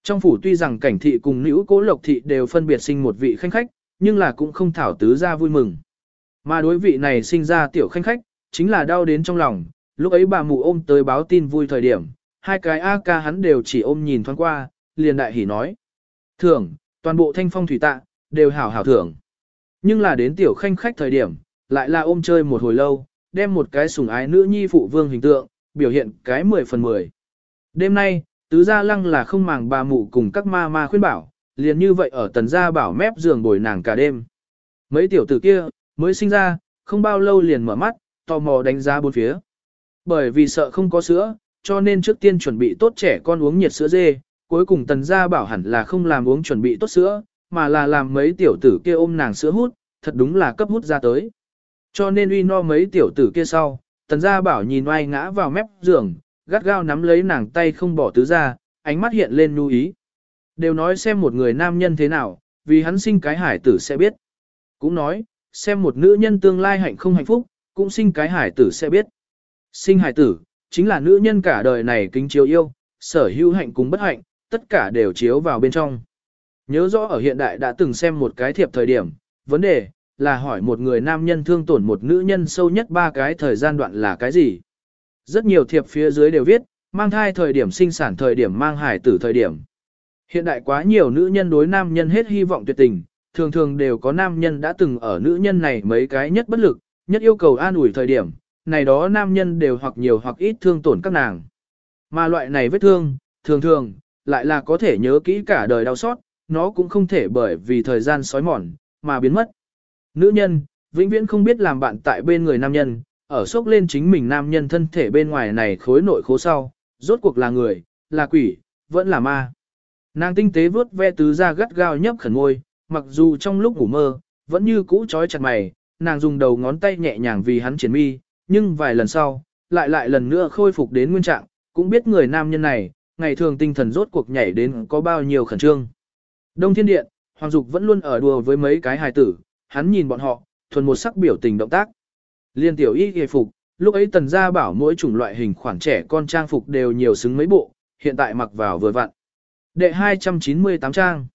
S1: Trong phủ tuy rằng cảnh thị cùng nữ cố lộc thị đều phân biệt sinh một vị khanh khách, nhưng là cũng không thảo tứ ra vui mừng. Mà đối vị này sinh ra tiểu khanh khách, chính là đau đến trong lòng, lúc ấy bà mụ ôm tới báo tin vui thời điểm, hai cái A ca hắn đều chỉ ôm nhìn thoáng qua, liền đại hỉ nói. Thưởng, toàn bộ thanh phong thủy tạ, đều hảo hảo thưởng. Nhưng là đến tiểu khanh khách thời điểm, lại là ôm chơi một hồi lâu, đem một cái sủng ái nữ nhi phụ vương hình tượng, biểu hiện cái 10 phần 10. Đêm nay, tứ gia lăng là không màng bà mụ cùng các ma ma khuyên bảo, liền như vậy ở tần gia bảo mép giường bồi nàng cả đêm. Mấy tiểu tử kia, mới sinh ra, không bao lâu liền mở mắt, tò mò đánh giá bốn phía. Bởi vì sợ không có sữa, cho nên trước tiên chuẩn bị tốt trẻ con uống nhiệt sữa dê, cuối cùng tần gia bảo hẳn là không làm uống chuẩn bị tốt sữa, mà là làm mấy tiểu tử kia ôm nàng sữa hút, thật đúng là cấp hút ra tới. Cho nên uy no mấy tiểu tử kia sau, tần gia bảo nhìn oai ngã vào mép giường, gắt gao nắm lấy nàng tay không bỏ tứ ra, ánh mắt hiện lên lưu ý. Đều nói xem một người nam nhân thế nào, vì hắn sinh cái hải tử sẽ biết. Cũng nói, xem một nữ nhân tương lai hạnh không hạnh phúc, cũng sinh cái hải tử sẽ biết. Sinh hải tử, chính là nữ nhân cả đời này kính chiếu yêu, sở hữu hạnh cùng bất hạnh, tất cả đều chiếu vào bên trong. Nhớ rõ ở hiện đại đã từng xem một cái thiệp thời điểm, vấn đề là hỏi một người nam nhân thương tổn một nữ nhân sâu nhất ba cái thời gian đoạn là cái gì. Rất nhiều thiệp phía dưới đều viết, mang thai thời điểm sinh sản thời điểm mang hải tử thời điểm. Hiện đại quá nhiều nữ nhân đối nam nhân hết hy vọng tuyệt tình, thường thường đều có nam nhân đã từng ở nữ nhân này mấy cái nhất bất lực, nhất yêu cầu an ủi thời điểm, này đó nam nhân đều hoặc nhiều hoặc ít thương tổn các nàng. Mà loại này vết thương, thường thường, lại là có thể nhớ kỹ cả đời đau xót, nó cũng không thể bởi vì thời gian sói mòn, mà biến mất. Nữ nhân, vĩnh viễn không biết làm bạn tại bên người nam nhân, ở sốc lên chính mình nam nhân thân thể bên ngoài này khối nội khố sau, rốt cuộc là người, là quỷ, vẫn là ma. Nàng tinh tế vớt ve tứ ra gắt gao nhấp khẩn ngôi, mặc dù trong lúc ngủ mơ, vẫn như cũ trói chặt mày, nàng dùng đầu ngón tay nhẹ nhàng vì hắn triển mi, nhưng vài lần sau, lại lại lần nữa khôi phục đến nguyên trạng, cũng biết người nam nhân này, ngày thường tinh thần rốt cuộc nhảy đến có bao nhiêu khẩn trương. Đông Thiên Điện, Hoàng Dục vẫn luôn ở đùa với mấy cái hài tử, hắn nhìn bọn họ, thuần một sắc biểu tình động tác. Liên tiểu y hề phục, lúc ấy tần gia bảo mỗi chủng loại hình khoản trẻ con trang phục đều nhiều xứng mấy bộ, hiện tại mặc vào vừa vặn. Đệ 298 trang.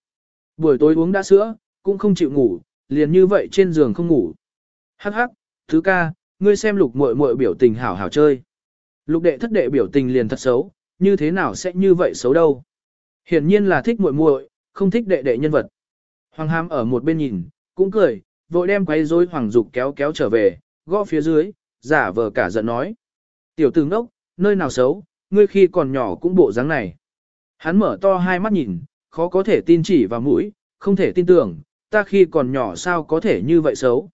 S1: Buổi tối uống đã sữa, cũng không chịu ngủ, liền như vậy trên giường không ngủ. Hắc hắc, thứ ca, ngươi xem lục muội muội biểu tình hảo hảo chơi. Lục đệ thất đệ biểu tình liền thật xấu, như thế nào sẽ như vậy xấu đâu. Hiển nhiên là thích muội muội, không thích đệ đệ nhân vật. Hoàng Hàm ở một bên nhìn, cũng cười, vội đem quấy rối Hoàng Dục kéo kéo trở về, gõ phía dưới, giả vờ cả giận nói. Tiểu tử ngốc, nơi nào xấu, ngươi khi còn nhỏ cũng bộ dáng này. Hắn mở to hai mắt nhìn, khó có thể tin chỉ vào mũi, không thể tin tưởng, ta khi còn nhỏ sao có thể như vậy xấu.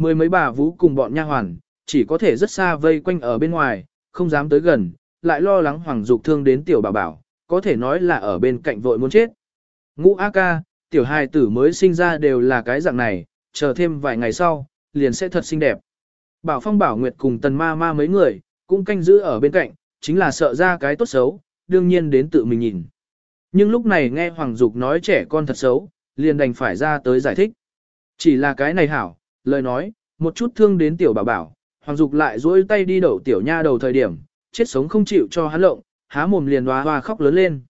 S1: Mười mấy bà vũ cùng bọn nha hoàn, chỉ có thể rất xa vây quanh ở bên ngoài, không dám tới gần, lại lo lắng hoàng dục thương đến tiểu bảo bảo, có thể nói là ở bên cạnh vội muốn chết. Ngũ A ca, tiểu hài tử mới sinh ra đều là cái dạng này, chờ thêm vài ngày sau, liền sẽ thật xinh đẹp. Bảo Phong Bảo Nguyệt cùng Tần Ma Ma mấy người, cũng canh giữ ở bên cạnh, chính là sợ ra cái tốt xấu, đương nhiên đến tự mình nhìn. Nhưng lúc này nghe Hoàng Dục nói trẻ con thật xấu, liền đành phải ra tới giải thích. Chỉ là cái này hảo, lời nói, Một chút thương đến tiểu bảo bảo, Hoàng Dục lại duỗi tay đi đậu tiểu nha đầu thời điểm, chết sống không chịu cho hắn lộng, há mồm liền hoa hoa khóc lớn lên.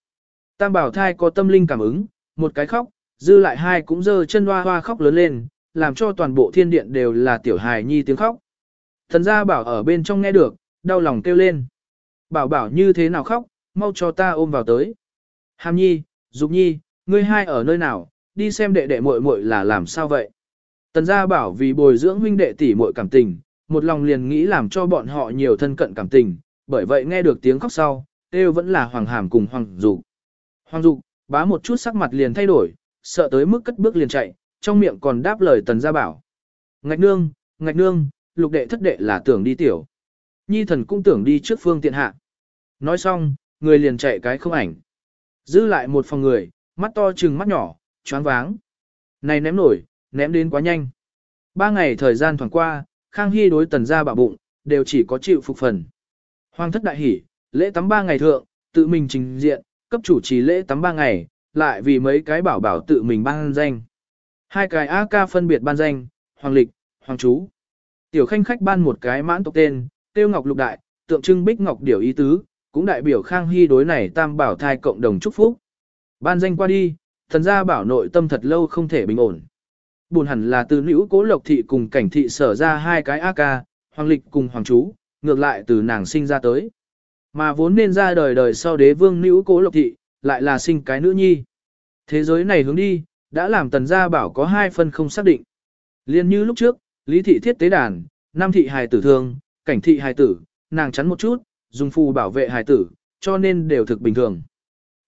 S1: Tam bảo thai có tâm linh cảm ứng, một cái khóc, dư lại hai cũng dơ chân hoa hoa khóc lớn lên, làm cho toàn bộ thiên điện đều là tiểu hài nhi tiếng khóc. Thần gia bảo ở bên trong nghe được, đau lòng kêu lên. Bảo bảo như thế nào khóc, mau cho ta ôm vào tới. Hàm nhi, dục nhi, ngươi hai ở nơi nào, đi xem đệ đệ muội muội là làm sao vậy. Tần gia bảo vì bồi dưỡng huynh đệ tỷ muội cảm tình, một lòng liền nghĩ làm cho bọn họ nhiều thân cận cảm tình, bởi vậy nghe được tiếng khóc sau, đều vẫn là hoàng hàm cùng hoàng dục. Hoàng dục, bá một chút sắc mặt liền thay đổi, sợ tới mức cất bước liền chạy, trong miệng còn đáp lời tần gia bảo. Ngạch nương, ngạch nương, lục đệ thất đệ là tưởng đi tiểu. Nhi thần cũng tưởng đi trước phương tiện hạ. Nói xong, người liền chạy cái không ảnh. Giữ lại một phòng người, mắt to trừng mắt nhỏ, choáng váng. Này ném nổi, ném đến quá nhanh. Ba ngày thời gian thoảng qua, Khang Hy đối tần gia bảo bụng, đều chỉ có chịu phục phần. Hoàng thất đại hỉ, lễ tắm ba ngày thượng, tự mình trình diện, cấp chủ trì lễ tắm ba ngày, lại vì mấy cái bảo bảo tự mình ban danh. Hai cái A ca phân biệt ban danh, Hoàng Lịch, Hoàng Chú. Tiểu khanh khách ban một cái mãn tộc tên, tiêu ngọc lục đại, tượng trưng bích ngọc điều ý tứ, cũng đại biểu Khang Hy đối này tam bảo thai cộng đồng chúc phúc. Ban danh qua đi, thần gia bảo nội tâm thật lâu không thể bình ổn. Buồn hẳn là từ nữ cố lộc thị cùng cảnh thị sở ra hai cái A ca, Hoàng Lịch cùng Hoàng Chú, ngược lại từ nàng sinh ra tới. Mà vốn nên ra đời đời sau đế vương nữ cố lộc thị, lại là sinh cái nữ nhi. Thế giới này hướng đi, đã làm tần gia bảo có hai phân không xác định. Liên như lúc trước, lý thị thiết tế đàn, nam thị hài tử thương, cảnh thị hài tử, nàng chắn một chút, dùng phù bảo vệ hài tử, cho nên đều thực bình thường.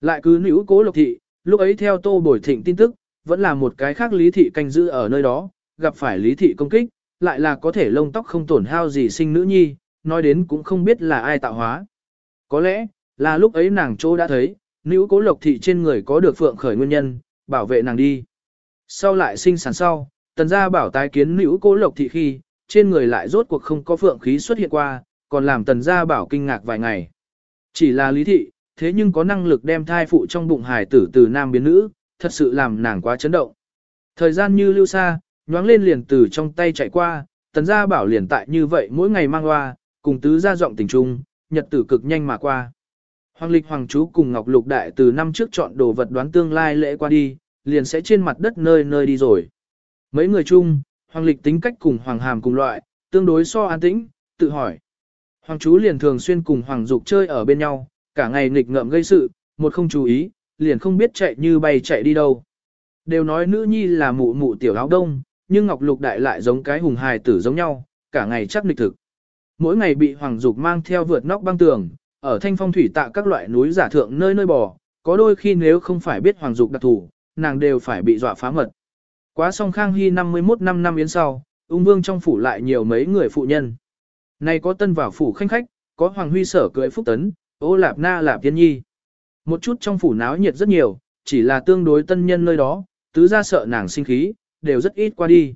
S1: Lại cứ nữ cố lộc thị, lúc ấy theo tô bồi thịnh tin tức, vẫn là một cái khác lý thị canh giữ ở nơi đó, gặp phải lý thị công kích, lại là có thể lông tóc không tổn hao gì sinh nữ nhi, nói đến cũng không biết là ai tạo hóa. Có lẽ, là lúc ấy nàng chỗ đã thấy, nữ cố lộc thị trên người có được phượng khởi nguyên nhân, bảo vệ nàng đi. Sau lại sinh sản sau, tần gia bảo tái kiến nữ cố lộc thị khi, trên người lại rốt cuộc không có phượng khí xuất hiện qua, còn làm tần gia bảo kinh ngạc vài ngày. Chỉ là lý thị, thế nhưng có năng lực đem thai phụ trong bụng hài tử từ nam biến nữ, thật sự làm nàng quá chấn động. Thời gian như lưu xa, nhoáng lên liền từ trong tay chạy qua, tần gia bảo liền tại như vậy mỗi ngày mang hoa, cùng tứ gia giọng tình trung, nhật tử cực nhanh mà qua. Hoàng lịch hoàng chú cùng Ngọc Lục Đại từ năm trước chọn đồ vật đoán tương lai lễ qua đi, liền sẽ trên mặt đất nơi nơi đi rồi. Mấy người chung, Hoàng lịch tính cách cùng Hoàng hàm cùng loại, tương đối so an tĩnh, tự hỏi. Hoàng chú liền thường xuyên cùng Hoàng dục chơi ở bên nhau, cả ngày nghịch ngợm gây sự, một không chú ý, liền không biết chạy như bay chạy đi đâu. Đều nói nữ nhi là mụ mụ tiểu áo đông, nhưng Ngọc Lục Đại lại giống cái hùng hài tử giống nhau, cả ngày chắc lịch thực. Mỗi ngày bị Hoàng Dục mang theo vượt nóc băng tường, ở thanh phong thủy tạ các loại núi giả thượng nơi nơi bò, có đôi khi nếu không phải biết Hoàng Dục đặc thủ, nàng đều phải bị dọa phá mật. Quá song Khang Hy 51 năm năm yến sau, ung vương trong phủ lại nhiều mấy người phụ nhân. Nay có tân vào phủ khanh khách, có Hoàng Huy sở cưới phúc tấn, ô lạp na lạp tiên nhi. Một chút trong phủ náo nhiệt rất nhiều, chỉ là tương đối tân nhân nơi đó, tứ gia sợ nàng sinh khí, đều rất ít qua đi.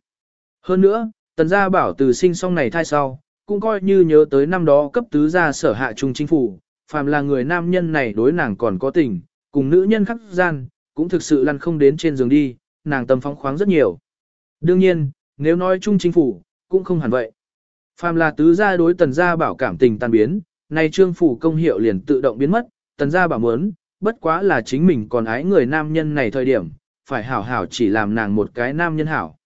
S1: Hơn nữa, tần gia bảo từ sinh xong này thai sau, cũng coi như nhớ tới năm đó cấp tứ gia sở hạ trung chính phủ, phàm là người nam nhân này đối nàng còn có tình, cùng nữ nhân khắc gian, cũng thực sự lăn không đến trên giường đi, nàng tâm phóng khoáng rất nhiều. Đương nhiên, nếu nói chung chính phủ, cũng không hẳn vậy. Phàm là tứ gia đối tần gia bảo cảm tình tan biến, nay trương phủ công hiệu liền tự động biến mất, tần gia bảo muốn, bất quá là chính mình còn ái người nam nhân này thời điểm, phải hảo hảo chỉ làm nàng một cái nam nhân hảo.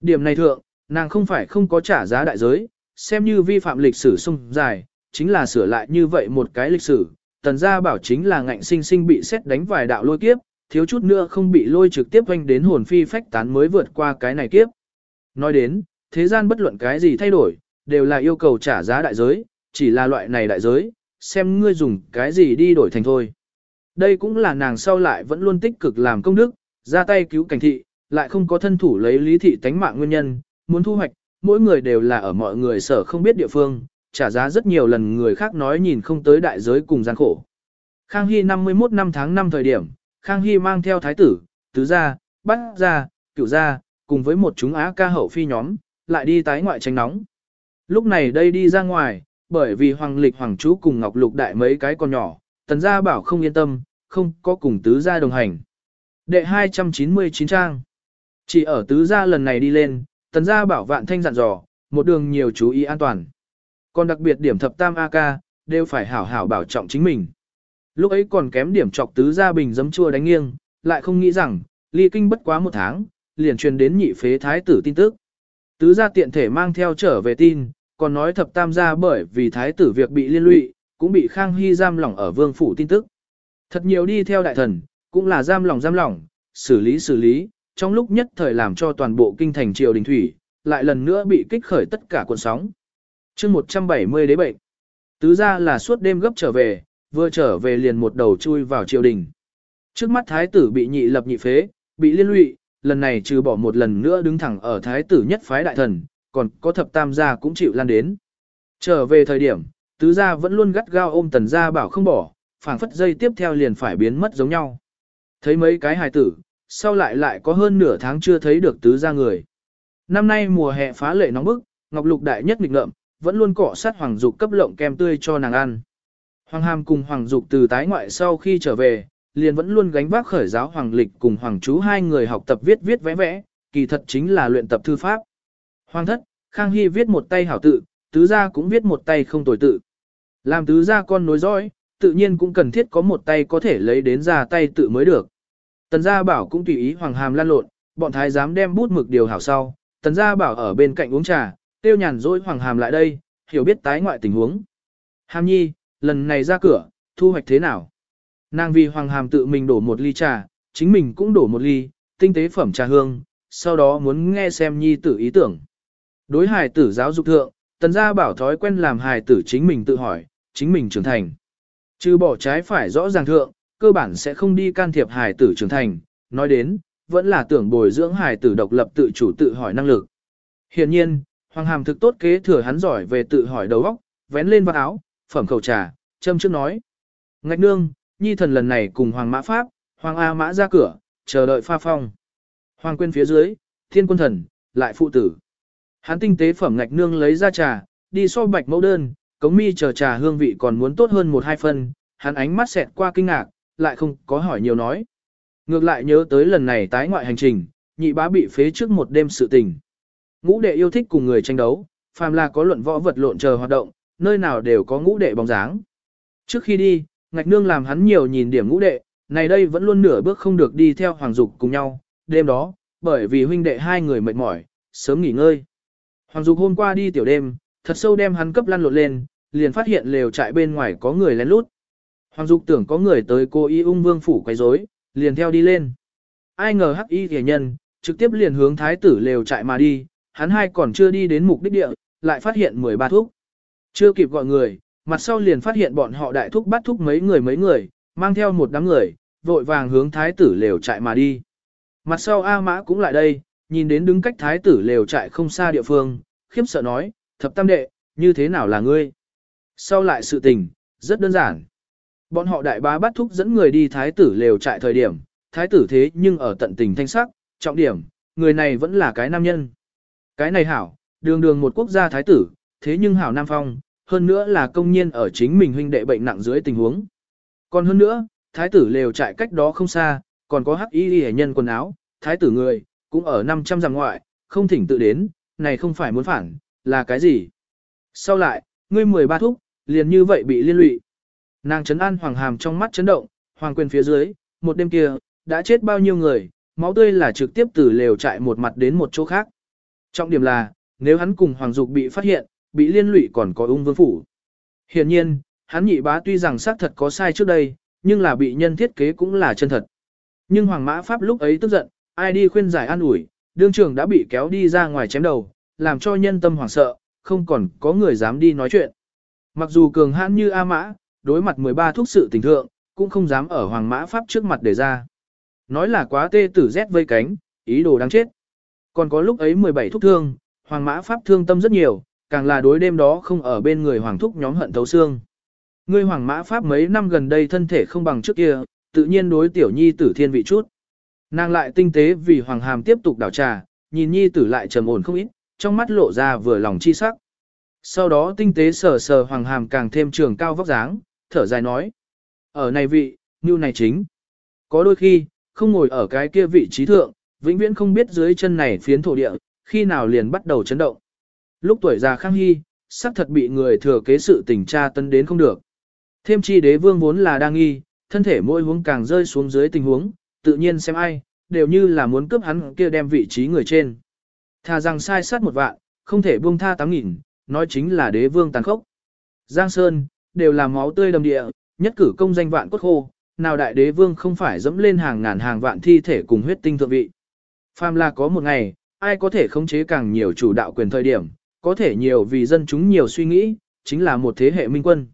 S1: Điểm này thượng, nàng không phải không có trả giá đại giới, xem như vi phạm lịch sử sung dài, chính là sửa lại như vậy một cái lịch sử, tần gia bảo chính là ngạnh sinh sinh bị xét đánh vài đạo lôi kiếp, thiếu chút nữa không bị lôi trực tiếp quanh đến hồn phi phách tán mới vượt qua cái này kiếp. Nói đến, thế gian bất luận cái gì thay đổi, đều là yêu cầu trả giá đại giới, chỉ là loại này đại giới, xem ngươi dùng cái gì đi đổi thành thôi. Đây cũng là nàng sau lại vẫn luôn tích cực làm công đức, ra tay cứu cảnh thị, lại không có thân thủ lấy lý thị tánh mạng nguyên nhân, muốn thu hoạch, mỗi người đều là ở mọi người sở không biết địa phương, trả giá rất nhiều lần người khác nói nhìn không tới đại giới cùng gian khổ. Khang Hy 51 năm tháng 5 thời điểm, Khang Hy mang theo thái tử, tứ gia, bát gia, cửu gia, cùng với một chúng á ca hậu phi nhóm, lại đi tái ngoại tránh nóng. Lúc này đây đi ra ngoài, bởi vì Hoàng Lịch Hoàng Chú cùng Ngọc Lục Đại mấy cái con nhỏ, tần gia bảo không yên tâm, không có cùng tứ gia đồng hành. Đệ 299 trang. Chỉ ở tứ gia lần này đi lên, tần gia bảo vạn thanh dặn dò, một đường nhiều chú ý an toàn. Còn đặc biệt điểm thập tam AK, đều phải hảo hảo bảo trọng chính mình. Lúc ấy còn kém điểm chọc tứ gia bình dấm chua đánh nghiêng, lại không nghĩ rằng, ly kinh bất quá một tháng, liền truyền đến nhị phế thái tử tin tức. Tứ gia tiện thể mang theo trở về tin, còn nói thập tam gia bởi vì thái tử việc bị liên lụy, cũng bị Khang Hy giam lỏng ở vương phủ tin tức. Thật nhiều đi theo đại thần, cũng là giam lỏng giam lỏng, xử lý xử lý, trong lúc nhất thời làm cho toàn bộ kinh thành triều đình thủy, lại lần nữa bị kích khởi tất cả cuộn sóng. chương 170 đế bệnh. Tứ gia là suốt đêm gấp trở về, vừa trở về liền một đầu chui vào triều đình. Trước mắt thái tử bị nhị lập nhị phế, bị liên lụy, lần này trừ bỏ một lần nữa đứng thẳng ở thái tử nhất phái đại thần, còn có thập tam gia cũng chịu lan đến. Trở về thời điểm, tứ gia vẫn luôn gắt gao ôm tần gia bảo không bỏ, phảng phất dây tiếp theo liền phải biến mất giống nhau. Thấy mấy cái hài tử, sau lại lại có hơn nửa tháng chưa thấy được tứ gia người. Năm nay mùa hè phá lệ nóng bức, Ngọc Lục đại nhất nghịch ngợm, vẫn luôn cọ sát Hoàng Dục cấp lộng kem tươi cho nàng ăn. Hoàng Hàm cùng Hoàng Dục từ tái ngoại sau khi trở về, liền vẫn luôn gánh vác khởi giáo Hoàng Lịch cùng Hoàng Chú hai người học tập viết viết vẽ vẽ, kỳ thật chính là luyện tập thư pháp. Hoàng thất, Khang Hy viết một tay hảo tự, tứ gia cũng viết một tay không tồi tự. Làm tứ gia con nối dõi, tự nhiên cũng cần thiết có một tay có thể lấy đến ra tay tự mới được. Tần gia bảo cũng tùy ý Hoàng Hàm lan lộn, bọn thái giám đem bút mực điều hảo sau, tần gia bảo ở bên cạnh uống trà, tiêu nhàn dỗi Hoàng Hàm lại đây, hiểu biết tái ngoại tình huống. Hàm nhi, lần này ra cửa, thu hoạch thế nào? Nàng vì Hoàng Hàm tự mình đổ một ly trà, chính mình cũng đổ một ly, tinh tế phẩm trà hương, sau đó muốn nghe xem nhi tử ý tưởng. Đối hài tử giáo dục thượng, tần gia bảo thói quen làm hài tử chính mình tự hỏi, chính mình trưởng thành. Trừ bỏ trái phải rõ ràng thượng, cơ bản sẽ không đi can thiệp hài tử trưởng thành, nói đến, vẫn là tưởng bồi dưỡng hài tử độc lập tự chủ tự hỏi năng lực. Hiện nhiên, Hoàng Hàm thực tốt kế thừa hắn giỏi về tự hỏi đầu óc, vén lên vào áo, phẩm khẩu trà, châm trước nói. Ngạch nương, nhi thần lần này cùng Hoàng Mã Pháp, Hoàng A Mã ra cửa, chờ đợi pha phong. Hoàng quên phía dưới, thiên quân thần, lại phụ tử. Hắn tinh tế phẩm ngạch nương lấy ra trà, đi so bạch mẫu đơn, cống mi chờ trà hương vị còn muốn tốt hơn một hai phân, hắn ánh mắt xẹt qua kinh ngạc, lại không có hỏi nhiều nói. Ngược lại nhớ tới lần này tái ngoại hành trình, nhị bá bị phế trước một đêm sự tình. Ngũ đệ yêu thích cùng người tranh đấu, phàm là có luận võ vật lộn chờ hoạt động, nơi nào đều có ngũ đệ bóng dáng. Trước khi đi, ngạch nương làm hắn nhiều nhìn điểm ngũ đệ, này đây vẫn luôn nửa bước không được đi theo hoàng dục cùng nhau, đêm đó, bởi vì huynh đệ hai người mệt mỏi, sớm nghỉ ngơi. Hoàng dục hôm qua đi tiểu đêm, thật sâu đem hắn cấp lăn lộn lên, liền phát hiện lều trại bên ngoài có người lén lút. Hoàng dục tưởng có người tới cô y ung vương phủ quấy rối, liền theo đi lên. Ai ngờ hắc y thể nhân, trực tiếp liền hướng thái tử lều trại mà đi, hắn hai còn chưa đi đến mục đích địa, lại phát hiện 13 thúc, Chưa kịp gọi người, mặt sau liền phát hiện bọn họ đại thúc bắt thúc mấy người mấy người, mang theo một đám người, vội vàng hướng thái tử lều trại mà đi. Mặt sau A Mã cũng lại đây, nhìn đến đứng cách thái tử lều trại không xa địa phương, khiếp sợ nói, thập tam đệ, như thế nào là ngươi? Sau lại sự tình, rất đơn giản. Bọn họ đại bá bắt thúc dẫn người đi thái tử lều trại thời điểm, thái tử thế nhưng ở tận tình thanh sắc, trọng điểm, người này vẫn là cái nam nhân. Cái này hảo, đường đường một quốc gia thái tử, thế nhưng hảo nam phong, hơn nữa là công nhiên ở chính mình huynh đệ bệnh nặng dưới tình huống. Còn hơn nữa, thái tử lều trại cách đó không xa, còn có hắc y hệ nhân quần áo, thái tử người, cũng ở 500 dặm ngoại, không thỉnh tự đến, này không phải muốn phản, là cái gì? Sau lại, ngươi 13 thúc, liền như vậy bị liên lụy. Nàng chấn an hoàng hàm trong mắt chấn động, hoàng quyền phía dưới, một đêm kia, đã chết bao nhiêu người, máu tươi là trực tiếp từ lều trại một mặt đến một chỗ khác. Trọng điểm là, nếu hắn cùng hoàng dục bị phát hiện, bị liên lụy còn có ung vương phủ. hiển nhiên, hắn nhị bá tuy rằng xác thật có sai trước đây, nhưng là bị nhân thiết kế cũng là chân thật. Nhưng hoàng mã pháp lúc ấy tức giận, ai đi khuyên giải an ủi, đương trường đã bị kéo đi ra ngoài chém đầu, làm cho nhân tâm hoảng sợ, không còn có người dám đi nói chuyện. Mặc dù cường hãn như A Mã, đối mặt 13 thuốc sự tình thượng, cũng không dám ở Hoàng Mã Pháp trước mặt để ra. Nói là quá tê tử rét vây cánh, ý đồ đáng chết. Còn có lúc ấy 17 thuốc thương, Hoàng Mã Pháp thương tâm rất nhiều, càng là đối đêm đó không ở bên người Hoàng Thúc nhóm hận thấu xương. Ngươi Hoàng Mã Pháp mấy năm gần đây thân thể không bằng trước kia, tự nhiên đối tiểu nhi tử thiên vị chút. Nàng lại tinh tế vì Hoàng Hàm tiếp tục đảo trà, nhìn nhi tử lại trầm ổn không ít, trong mắt lộ ra vừa lòng chi sắc. Sau đó tinh tế sờ sờ Hoàng Hàm càng thêm trường cao vóc dáng, thở dài nói. Ở này vị, như này chính. Có đôi khi, không ngồi ở cái kia vị trí thượng, vĩnh viễn không biết dưới chân này phiến thổ địa, khi nào liền bắt đầu chấn động. Lúc tuổi già Khang Hy, xác thật bị người thừa kế sự tình tra tân đến không được. Thêm chi đế vương vốn là đang nghi, thân thể mỗi hướng càng rơi xuống dưới tình huống, tự nhiên xem ai, đều như là muốn cướp hắn kia đem vị trí người trên. Thà rằng sai sát một vạn, không thể buông tha tám nghìn, nói chính là đế vương tàn khốc. Giang Sơn, đều là máu tươi đầm địa, nhất cử công danh vạn cốt khô, nào đại đế vương không phải dẫm lên hàng ngàn hàng vạn thi thể cùng huyết tinh thượng vị. Phàm là có một ngày, ai có thể khống chế càng nhiều chủ đạo quyền thời điểm, có thể nhiều vì dân chúng nhiều suy nghĩ, chính là một thế hệ minh quân.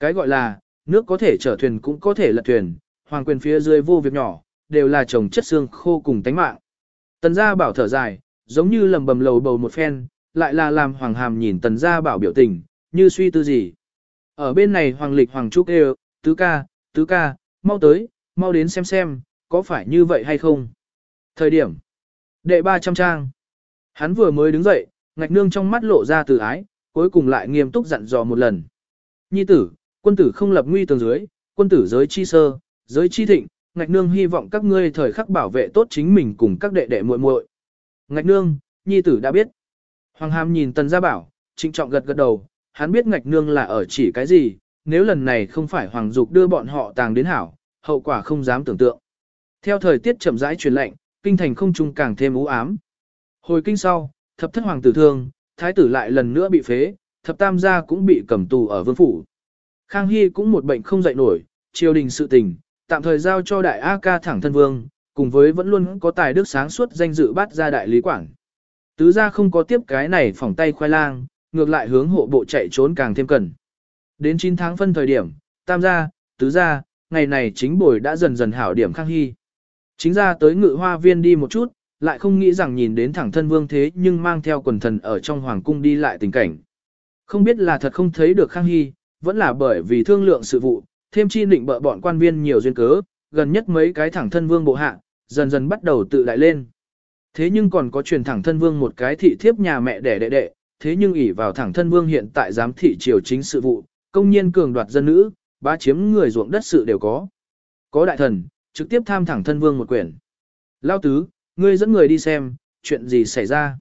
S1: Cái gọi là, nước có thể chở thuyền cũng có thể lật thuyền, hoàng quyền phía dưới vô việc nhỏ, đều là chồng chất xương khô cùng tánh mạng. Tần gia bảo thở dài, giống như lầm bầm lầu bầu một phen, lại là làm hoàng hàm nhìn tần gia bảo biểu tình, như suy tư gì. Ở bên này hoàng lịch hoàng trúc đều, tứ ca, tứ ca, mau tới, mau đến xem xem, có phải như vậy hay không. Thời điểm, đệ 300 trang. Hắn vừa mới đứng dậy, ngạch nương trong mắt lộ ra từ ái, cuối cùng lại nghiêm túc dặn dò một lần. Nhi tử, quân tử không lập nguy tường dưới, quân tử giới chi sơ, giới chi thịnh, ngạch nương hy vọng các ngươi thời khắc bảo vệ tốt chính mình cùng các đệ đệ muội muội. Ngạch nương, nhi tử đã biết. Hoàng hàm nhìn tần gia bảo, trịnh trọng gật gật đầu, hắn biết ngạch nương là ở chỉ cái gì, nếu lần này không phải hoàng dục đưa bọn họ tàng đến hảo, hậu quả không dám tưởng tượng. Theo thời tiết chậm rãi truyền lệnh, kinh thành không trung càng thêm u ám. Hồi kinh sau, thập thất hoàng tử thương, thái tử lại lần nữa bị phế, thập tam gia cũng bị cầm tù ở vương phủ. Khang Hy cũng một bệnh không dậy nổi, triều đình sự tình, tạm thời giao cho đại A ca thẳng thân vương, cùng với vẫn luôn có tài đức sáng suốt danh dự bắt ra đại lý quảng. Tứ gia không có tiếp cái này phỏng tay khoai lang, ngược lại hướng hộ bộ chạy trốn càng thêm cần. Đến 9 tháng phân thời điểm, tam gia, tứ gia, ngày này chính bồi đã dần dần hảo điểm khang hy. Chính ra tới ngự hoa viên đi một chút, lại không nghĩ rằng nhìn đến thẳng thân vương thế nhưng mang theo quần thần ở trong hoàng cung đi lại tình cảnh. Không biết là thật không thấy được khang hy, vẫn là bởi vì thương lượng sự vụ, thêm chi định bợ bọn quan viên nhiều duyên cớ, gần nhất mấy cái thẳng thân vương bộ hạ, dần dần bắt đầu tự đại lên. Thế nhưng còn có truyền thẳng thân vương một cái thị thiếp nhà mẹ đẻ đệ đệ, thế nhưng ỷ vào thẳng thân vương hiện tại giám thị triều chính sự vụ, công nhiên cường đoạt dân nữ, bá chiếm người ruộng đất sự đều có. Có đại thần, trực tiếp tham thẳng thân vương một quyển. Lao tứ, ngươi dẫn người đi xem, chuyện gì xảy ra.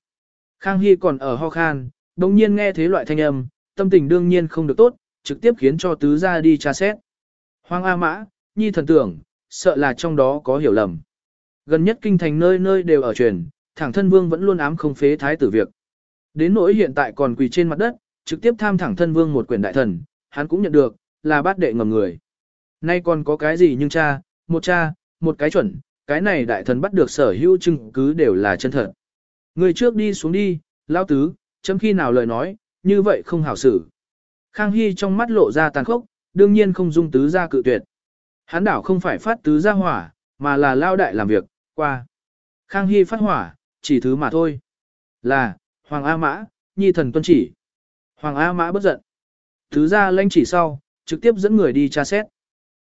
S1: Khang Hy còn ở ho khan, đồng nhiên nghe thế loại thanh âm, tâm tình đương nhiên không được tốt, trực tiếp khiến cho tứ ra đi tra xét. Hoàng A Mã, nhi thần tưởng, sợ là trong đó có hiểu lầm. Gần nhất kinh thành nơi nơi đều ở truyền, thẳng thân vương vẫn luôn ám không phế thái tử việc. Đến nỗi hiện tại còn quỳ trên mặt đất, trực tiếp tham thẳng thân vương một quyền đại thần, hắn cũng nhận được, là bát đệ ngầm người. Nay còn có cái gì nhưng cha, một cha, một cái chuẩn, cái này đại thần bắt được sở hữu chứng cứ đều là chân thật. Người trước đi xuống đi, lao tứ, chấm khi nào lời nói, như vậy không hảo xử. Khang Hy trong mắt lộ ra tàn khốc, đương nhiên không dung tứ gia cự tuyệt. Hắn đảo không phải phát tứ gia hỏa, mà là lao đại làm việc, qua. Khang Hy phát hỏa, chỉ thứ mà thôi. Là, Hoàng A Mã, nhi thần tuân chỉ. Hoàng A Mã bất giận. tứ gia lãnh chỉ sau, trực tiếp dẫn người đi tra xét.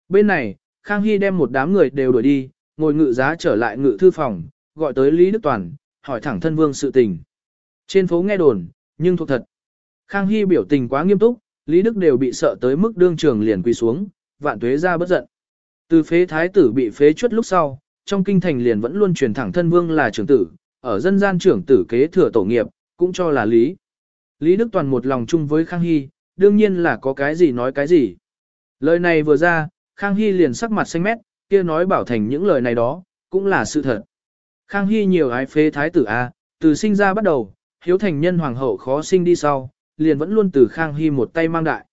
S1: Bên này, Khang Hy đem một đám người đều đuổi đi, ngồi ngự giá trở lại ngự thư phòng, gọi tới Lý Đức Toàn, hỏi thẳng thân vương sự tình. Trên phố nghe đồn, nhưng thuộc thật. Khang Hy biểu tình quá nghiêm túc, Lý Đức đều bị sợ tới mức đương trường liền quỳ xuống, vạn tuế ra bất giận. Từ phế thái tử bị phế chuất lúc sau, trong kinh thành liền vẫn luôn truyền thẳng thân vương là trưởng tử, ở dân gian trưởng tử kế thừa tổ nghiệp, cũng cho là lý. Lý Đức Toàn một lòng chung với Khang Hy, đương nhiên là có cái gì nói cái gì. Lời này vừa ra, Khang Hy liền sắc mặt xanh mét, kia nói bảo thành những lời này đó, cũng là sự thật. Khang Hy nhiều ái phế thái tử A, từ sinh ra bắt đầu, hiếu thành nhân hoàng hậu khó sinh đi sau, liền vẫn luôn từ Khang Hy một tay mang đại.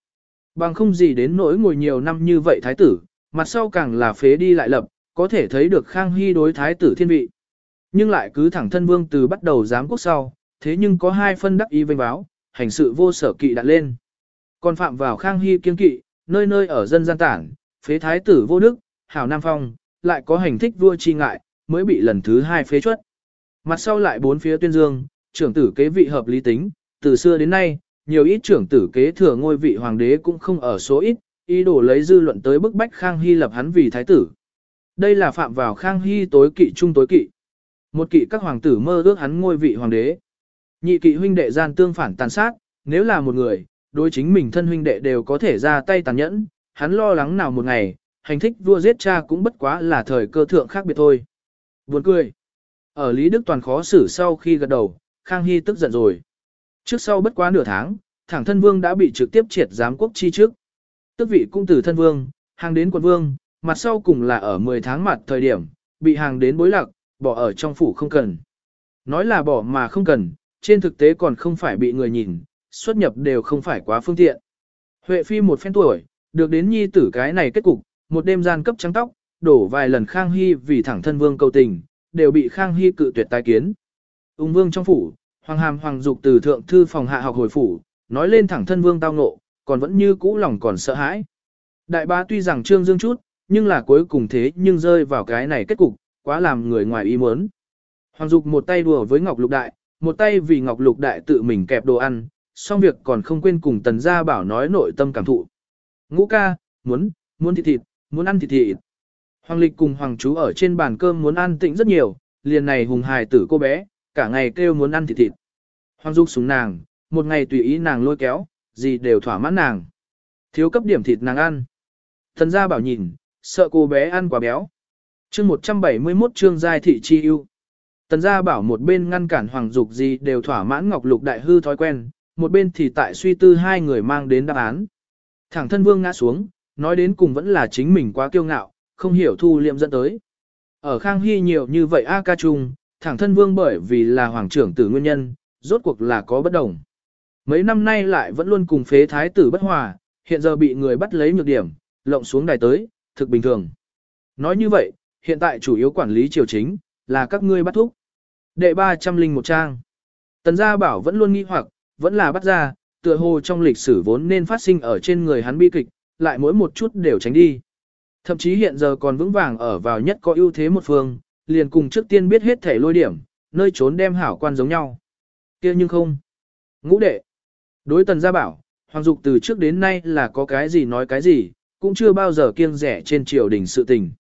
S1: Bằng không gì đến nỗi ngồi nhiều năm như vậy thái tử, mặt sau càng là phế đi lại lập, có thể thấy được Khang Hy đối thái tử thiên vị. Nhưng lại cứ thẳng thân vương từ bắt đầu giám quốc sau, thế nhưng có hai phân đắc ý vinh báo, hành sự vô sở kỵ đặt lên. Còn phạm vào Khang Hy kiên kỵ, nơi nơi ở dân gian tản, phế thái tử vô đức, hảo nam phong, lại có hành thích vua chi ngại, mới bị lần thứ hai phế chuất. Mặt sau lại bốn phía tuyên dương, trưởng tử kế vị hợp lý tính, từ xưa đến nay, nhiều ít trưởng tử kế thừa ngôi vị hoàng đế cũng không ở số ít, ý đồ lấy dư luận tới bức bách Khang Hy lập hắn vì thái tử. Đây là phạm vào Khang Hy tối kỵ trung tối kỵ. Một kỵ các hoàng tử mơ ước hắn ngôi vị hoàng đế. Nhị kỵ huynh đệ gian tương phản tàn sát, nếu là một người, đối chính mình thân huynh đệ đều có thể ra tay tàn nhẫn, hắn lo lắng nào một ngày, hành thích vua giết cha cũng bất quá là thời cơ thượng khác biệt thôi. Buồn cười. Ở Lý Đức Toàn khó xử sau khi gật đầu, Khang Hy tức giận rồi. Trước sau bất quá nửa tháng, thẳng thân vương đã bị trực tiếp triệt giám quốc chi trước. Tước vị cung tử thân vương, hàng đến quận vương, mặt sau cùng là ở 10 tháng mặt thời điểm, bị hàng đến bối lạc, bỏ ở trong phủ không cần. Nói là bỏ mà không cần, trên thực tế còn không phải bị người nhìn, xuất nhập đều không phải quá phương tiện. Huệ phi một phen tuổi, được đến nhi tử cái này kết cục, một đêm gian cấp trắng tóc, đổ vài lần Khang Hy vì thẳng thân vương cầu tình, đều bị Khang Hy cự tuyệt tái kiến. Ung vương trong phủ, hoàng hàm hoàng dục từ thượng thư phòng hạ học hồi phủ, nói lên thẳng thân vương tao ngộ, còn vẫn như cũ lòng còn sợ hãi. Đại bá tuy rằng trương dương chút, nhưng là cuối cùng thế nhưng rơi vào cái này kết cục, quá làm người ngoài ý muốn. Hoàng dục một tay đùa với Ngọc Lục Đại, một tay vì Ngọc Lục Đại tự mình kẹp đồ ăn, xong việc còn không quên cùng Tần Gia Bảo nói nội tâm cảm thụ. Ngũ ca, muốn, muốn thịt thịt, muốn ăn thịt thịt. Hoàng Lịch cùng Hoàng chú ở trên bàn cơm muốn ăn tịnh rất nhiều, liền này hùng hài tử cô bé, cả ngày kêu muốn ăn thịt thịt. Hoàng Dục súng nàng, một ngày tùy ý nàng lôi kéo, gì đều thỏa mãn nàng. Thiếu cấp điểm thịt nàng ăn. Thần gia bảo nhìn, sợ cô bé ăn quá béo. chương 171 chương giai thị chi ưu. Tần gia bảo một bên ngăn cản Hoàng Dục gì đều thỏa mãn Ngọc Lục đại hư thói quen, một bên thì tại suy tư hai người mang đến đáp án. Thẳng thân vương ngã xuống, nói đến cùng vẫn là chính mình quá kiêu ngạo, không hiểu thu liệm dẫn tới. Ở Khang Hy nhiều như vậy A ca trung, thẳng thân vương bởi vì là hoàng trưởng tử nguyên nhân, rốt cuộc là có bất đồng. Mấy năm nay lại vẫn luôn cùng phế thái tử bất hòa, hiện giờ bị người bắt lấy nhược điểm, lộng xuống đài tới, thực bình thường. Nói như vậy, hiện tại chủ yếu quản lý triều chính, là các ngươi bắt thúc. Đệ 301 trang. Tần gia bảo vẫn luôn nghi hoặc, vẫn là bắt ra, tựa hồ trong lịch sử vốn nên phát sinh ở trên người hắn bi kịch, lại mỗi một chút đều tránh đi. Thậm chí hiện giờ còn vững vàng ở vào nhất có ưu thế một phương, liền cùng trước tiên biết hết thể lôi điểm, nơi trốn đem hảo quan giống nhau. kia nhưng không. Ngũ đệ. Đối tần gia bảo, Hoàng Dục từ trước đến nay là có cái gì nói cái gì, cũng chưa bao giờ kiêng rẻ trên triều đình sự tình.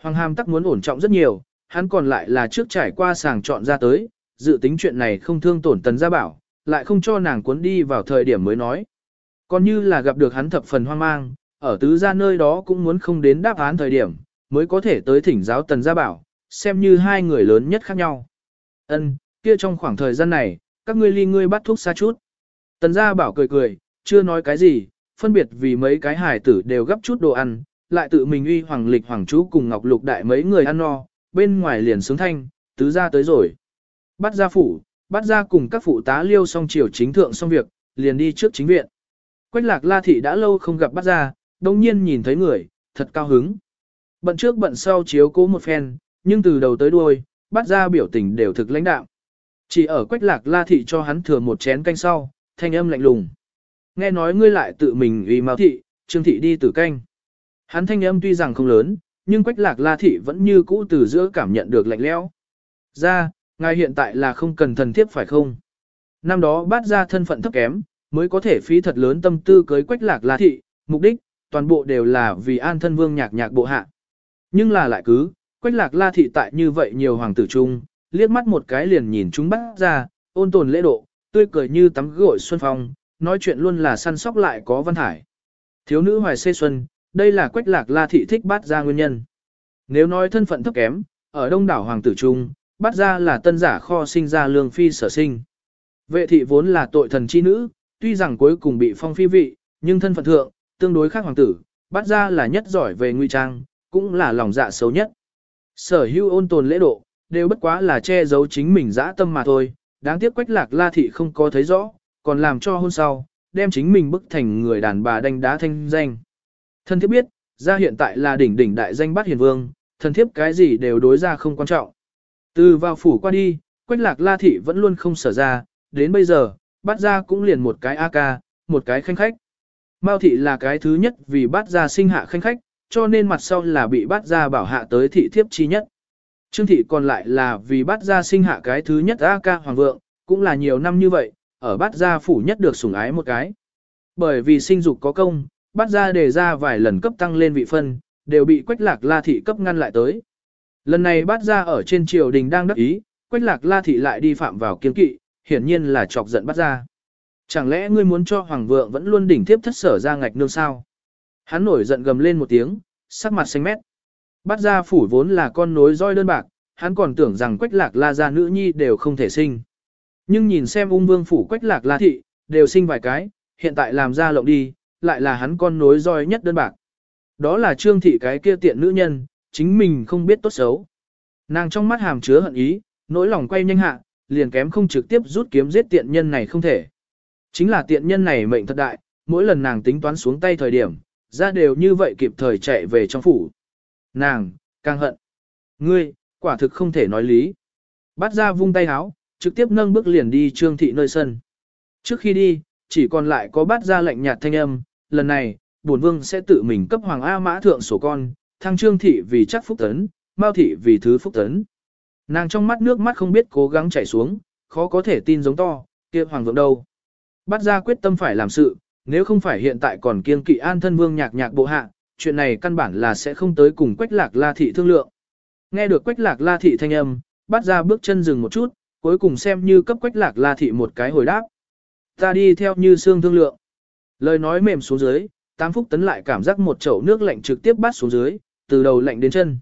S1: Hoàng Hàm tắc muốn ổn trọng rất nhiều, hắn còn lại là trước trải qua sàng chọn ra tới, dự tính chuyện này không thương tổn tần gia bảo, lại không cho nàng cuốn đi vào thời điểm mới nói. Còn như là gặp được hắn thập phần hoang mang, ở tứ gia nơi đó cũng muốn không đến đáp án thời điểm, mới có thể tới thỉnh giáo tần gia bảo, xem như hai người lớn nhất khác nhau. Ân, kia trong khoảng thời gian này, các ngươi ly ngươi bắt thuốc xa chút. Tần gia bảo cười cười, chưa nói cái gì, phân biệt vì mấy cái hải tử đều gấp chút đồ ăn, lại tự mình uy hoàng lịch hoàng chú cùng ngọc lục đại mấy người ăn no, bên ngoài liền sướng thanh, tứ gia tới rồi. Bắt gia phủ, bắt gia cùng các phụ tá liêu xong chiều chính thượng xong việc, liền đi trước chính viện. Quách lạc la thị đã lâu không gặp bắt gia, đồng nhiên nhìn thấy người, thật cao hứng. Bận trước bận sau chiếu cố một phen, nhưng từ đầu tới đuôi, bắt gia biểu tình đều thực lãnh đạo. Chỉ ở quách lạc la thị cho hắn thừa một chén canh sau, thanh âm lạnh lùng. Nghe nói ngươi lại tự mình uy mao thị, trương thị đi tử canh. Hắn thanh âm tuy rằng không lớn, nhưng quách lạc la thị vẫn như cũ từ giữa cảm nhận được lạnh lẽo. Ra, ngài hiện tại là không cần thần thiếp phải không? Năm đó bát ra thân phận thấp kém, mới có thể phí thật lớn tâm tư cưới quách lạc la thị, mục đích, toàn bộ đều là vì an thân vương nhạc nhạc bộ hạ. Nhưng là lại cứ, quách lạc la thị tại như vậy nhiều hoàng tử chung, liếc mắt một cái liền nhìn chúng bắt ra, ôn tồn lễ độ, tươi cười như tắm gội xuân phong, nói chuyện luôn là săn sóc lại có văn thải. Thiếu nữ hoài xê xuân, đây là quách lạc la thị thích bắt ra nguyên nhân. Nếu nói thân phận thấp kém, ở đông đảo hoàng tử trung, bắt ra là tân giả kho sinh ra lương phi sở sinh. Vệ thị vốn là tội thần chi nữ, tuy rằng cuối cùng bị phong phi vị, nhưng thân phận thượng, tương đối khác hoàng tử, bắt ra là nhất giỏi về nguy trang, cũng là lòng dạ xấu nhất. Sở hữu ôn tồn lễ độ, đều bất quá là che giấu chính mình dã tâm mà thôi, đáng tiếc quách lạc la thị không có thấy rõ, còn làm cho hôn sau, đem chính mình bức thành người đàn bà đánh đá thanh danh. Thân thiếp biết, ra hiện tại là đỉnh đỉnh đại danh bát hiền vương, thân thiếp cái gì đều đối ra không quan trọng. Từ vào phủ qua đi, quách lạc la thị vẫn luôn không sở ra, đến bây giờ, bắt ra cũng liền một cái A ca, một cái khanh khách. Mao thị là cái thứ nhất vì bắt ra sinh hạ khanh khách, cho nên mặt sau là bị bắt ra bảo hạ tới thị thiếp chi nhất. Trương thị còn lại là vì bắt ra sinh hạ cái thứ nhất A ca hoàng vượng, cũng là nhiều năm như vậy, ở bắt ra phủ nhất được sủng ái một cái. Bởi vì sinh dục có công, bắt ra đề ra vài lần cấp tăng lên vị phân, đều bị quách lạc la thị cấp ngăn lại tới. Lần này bắt ra ở trên triều đình đang đắc ý, quách lạc la thị lại đi phạm vào kiên kỵ, hiển nhiên là chọc giận bắt ra. Chẳng lẽ ngươi muốn cho hoàng vượng vẫn luôn đỉnh tiếp thất sở ra ngạch nương sao? Hắn nổi giận gầm lên một tiếng, sắc mặt xanh mét. Bắt ra phủ vốn là con nối roi đơn bạc, hắn còn tưởng rằng quách lạc la gia nữ nhi đều không thể sinh. Nhưng nhìn xem ung vương phủ quách lạc la thị, đều sinh vài cái, hiện tại làm ra lộng đi, lại là hắn con nối roi nhất đơn bạc. Đó là trương thị cái kia tiện nữ nhân, chính mình không biết tốt xấu. Nàng trong mắt hàm chứa hận ý, nỗi lòng quay nhanh hạ, liền kém không trực tiếp rút kiếm giết tiện nhân này không thể. Chính là tiện nhân này mệnh thật đại, mỗi lần nàng tính toán xuống tay thời điểm, ra đều như vậy kịp thời chạy về trong phủ. Nàng, càng hận. Ngươi, quả thực không thể nói lý. Bắt ra vung tay háo, trực tiếp nâng bước liền đi trương thị nơi sân. Trước khi đi, chỉ còn lại có bắt ra lệnh nhạt thanh âm, lần này, bổn vương sẽ tự mình cấp hoàng A mã thượng sổ con, thăng trương thị vì chắc phúc tấn, mao thị vì thứ phúc tấn. Nàng trong mắt nước mắt không biết cố gắng chảy xuống, khó có thể tin giống to, kia hoàng vượng đâu. Bắt ra quyết tâm phải làm sự, nếu không phải hiện tại còn kiêng kỵ an thân vương nhạc nhạc bộ hạ, chuyện này căn bản là sẽ không tới cùng quách lạc la thị thương lượng. Nghe được quách lạc la thị thanh âm, bắt ra bước chân dừng một chút, cuối cùng xem như cấp quách lạc la thị một cái hồi đáp. Ta đi theo như xương thương lượng. Lời nói mềm xuống dưới, tám phúc tấn lại cảm giác một chậu nước lạnh trực tiếp bắt xuống dưới, từ đầu lạnh đến chân.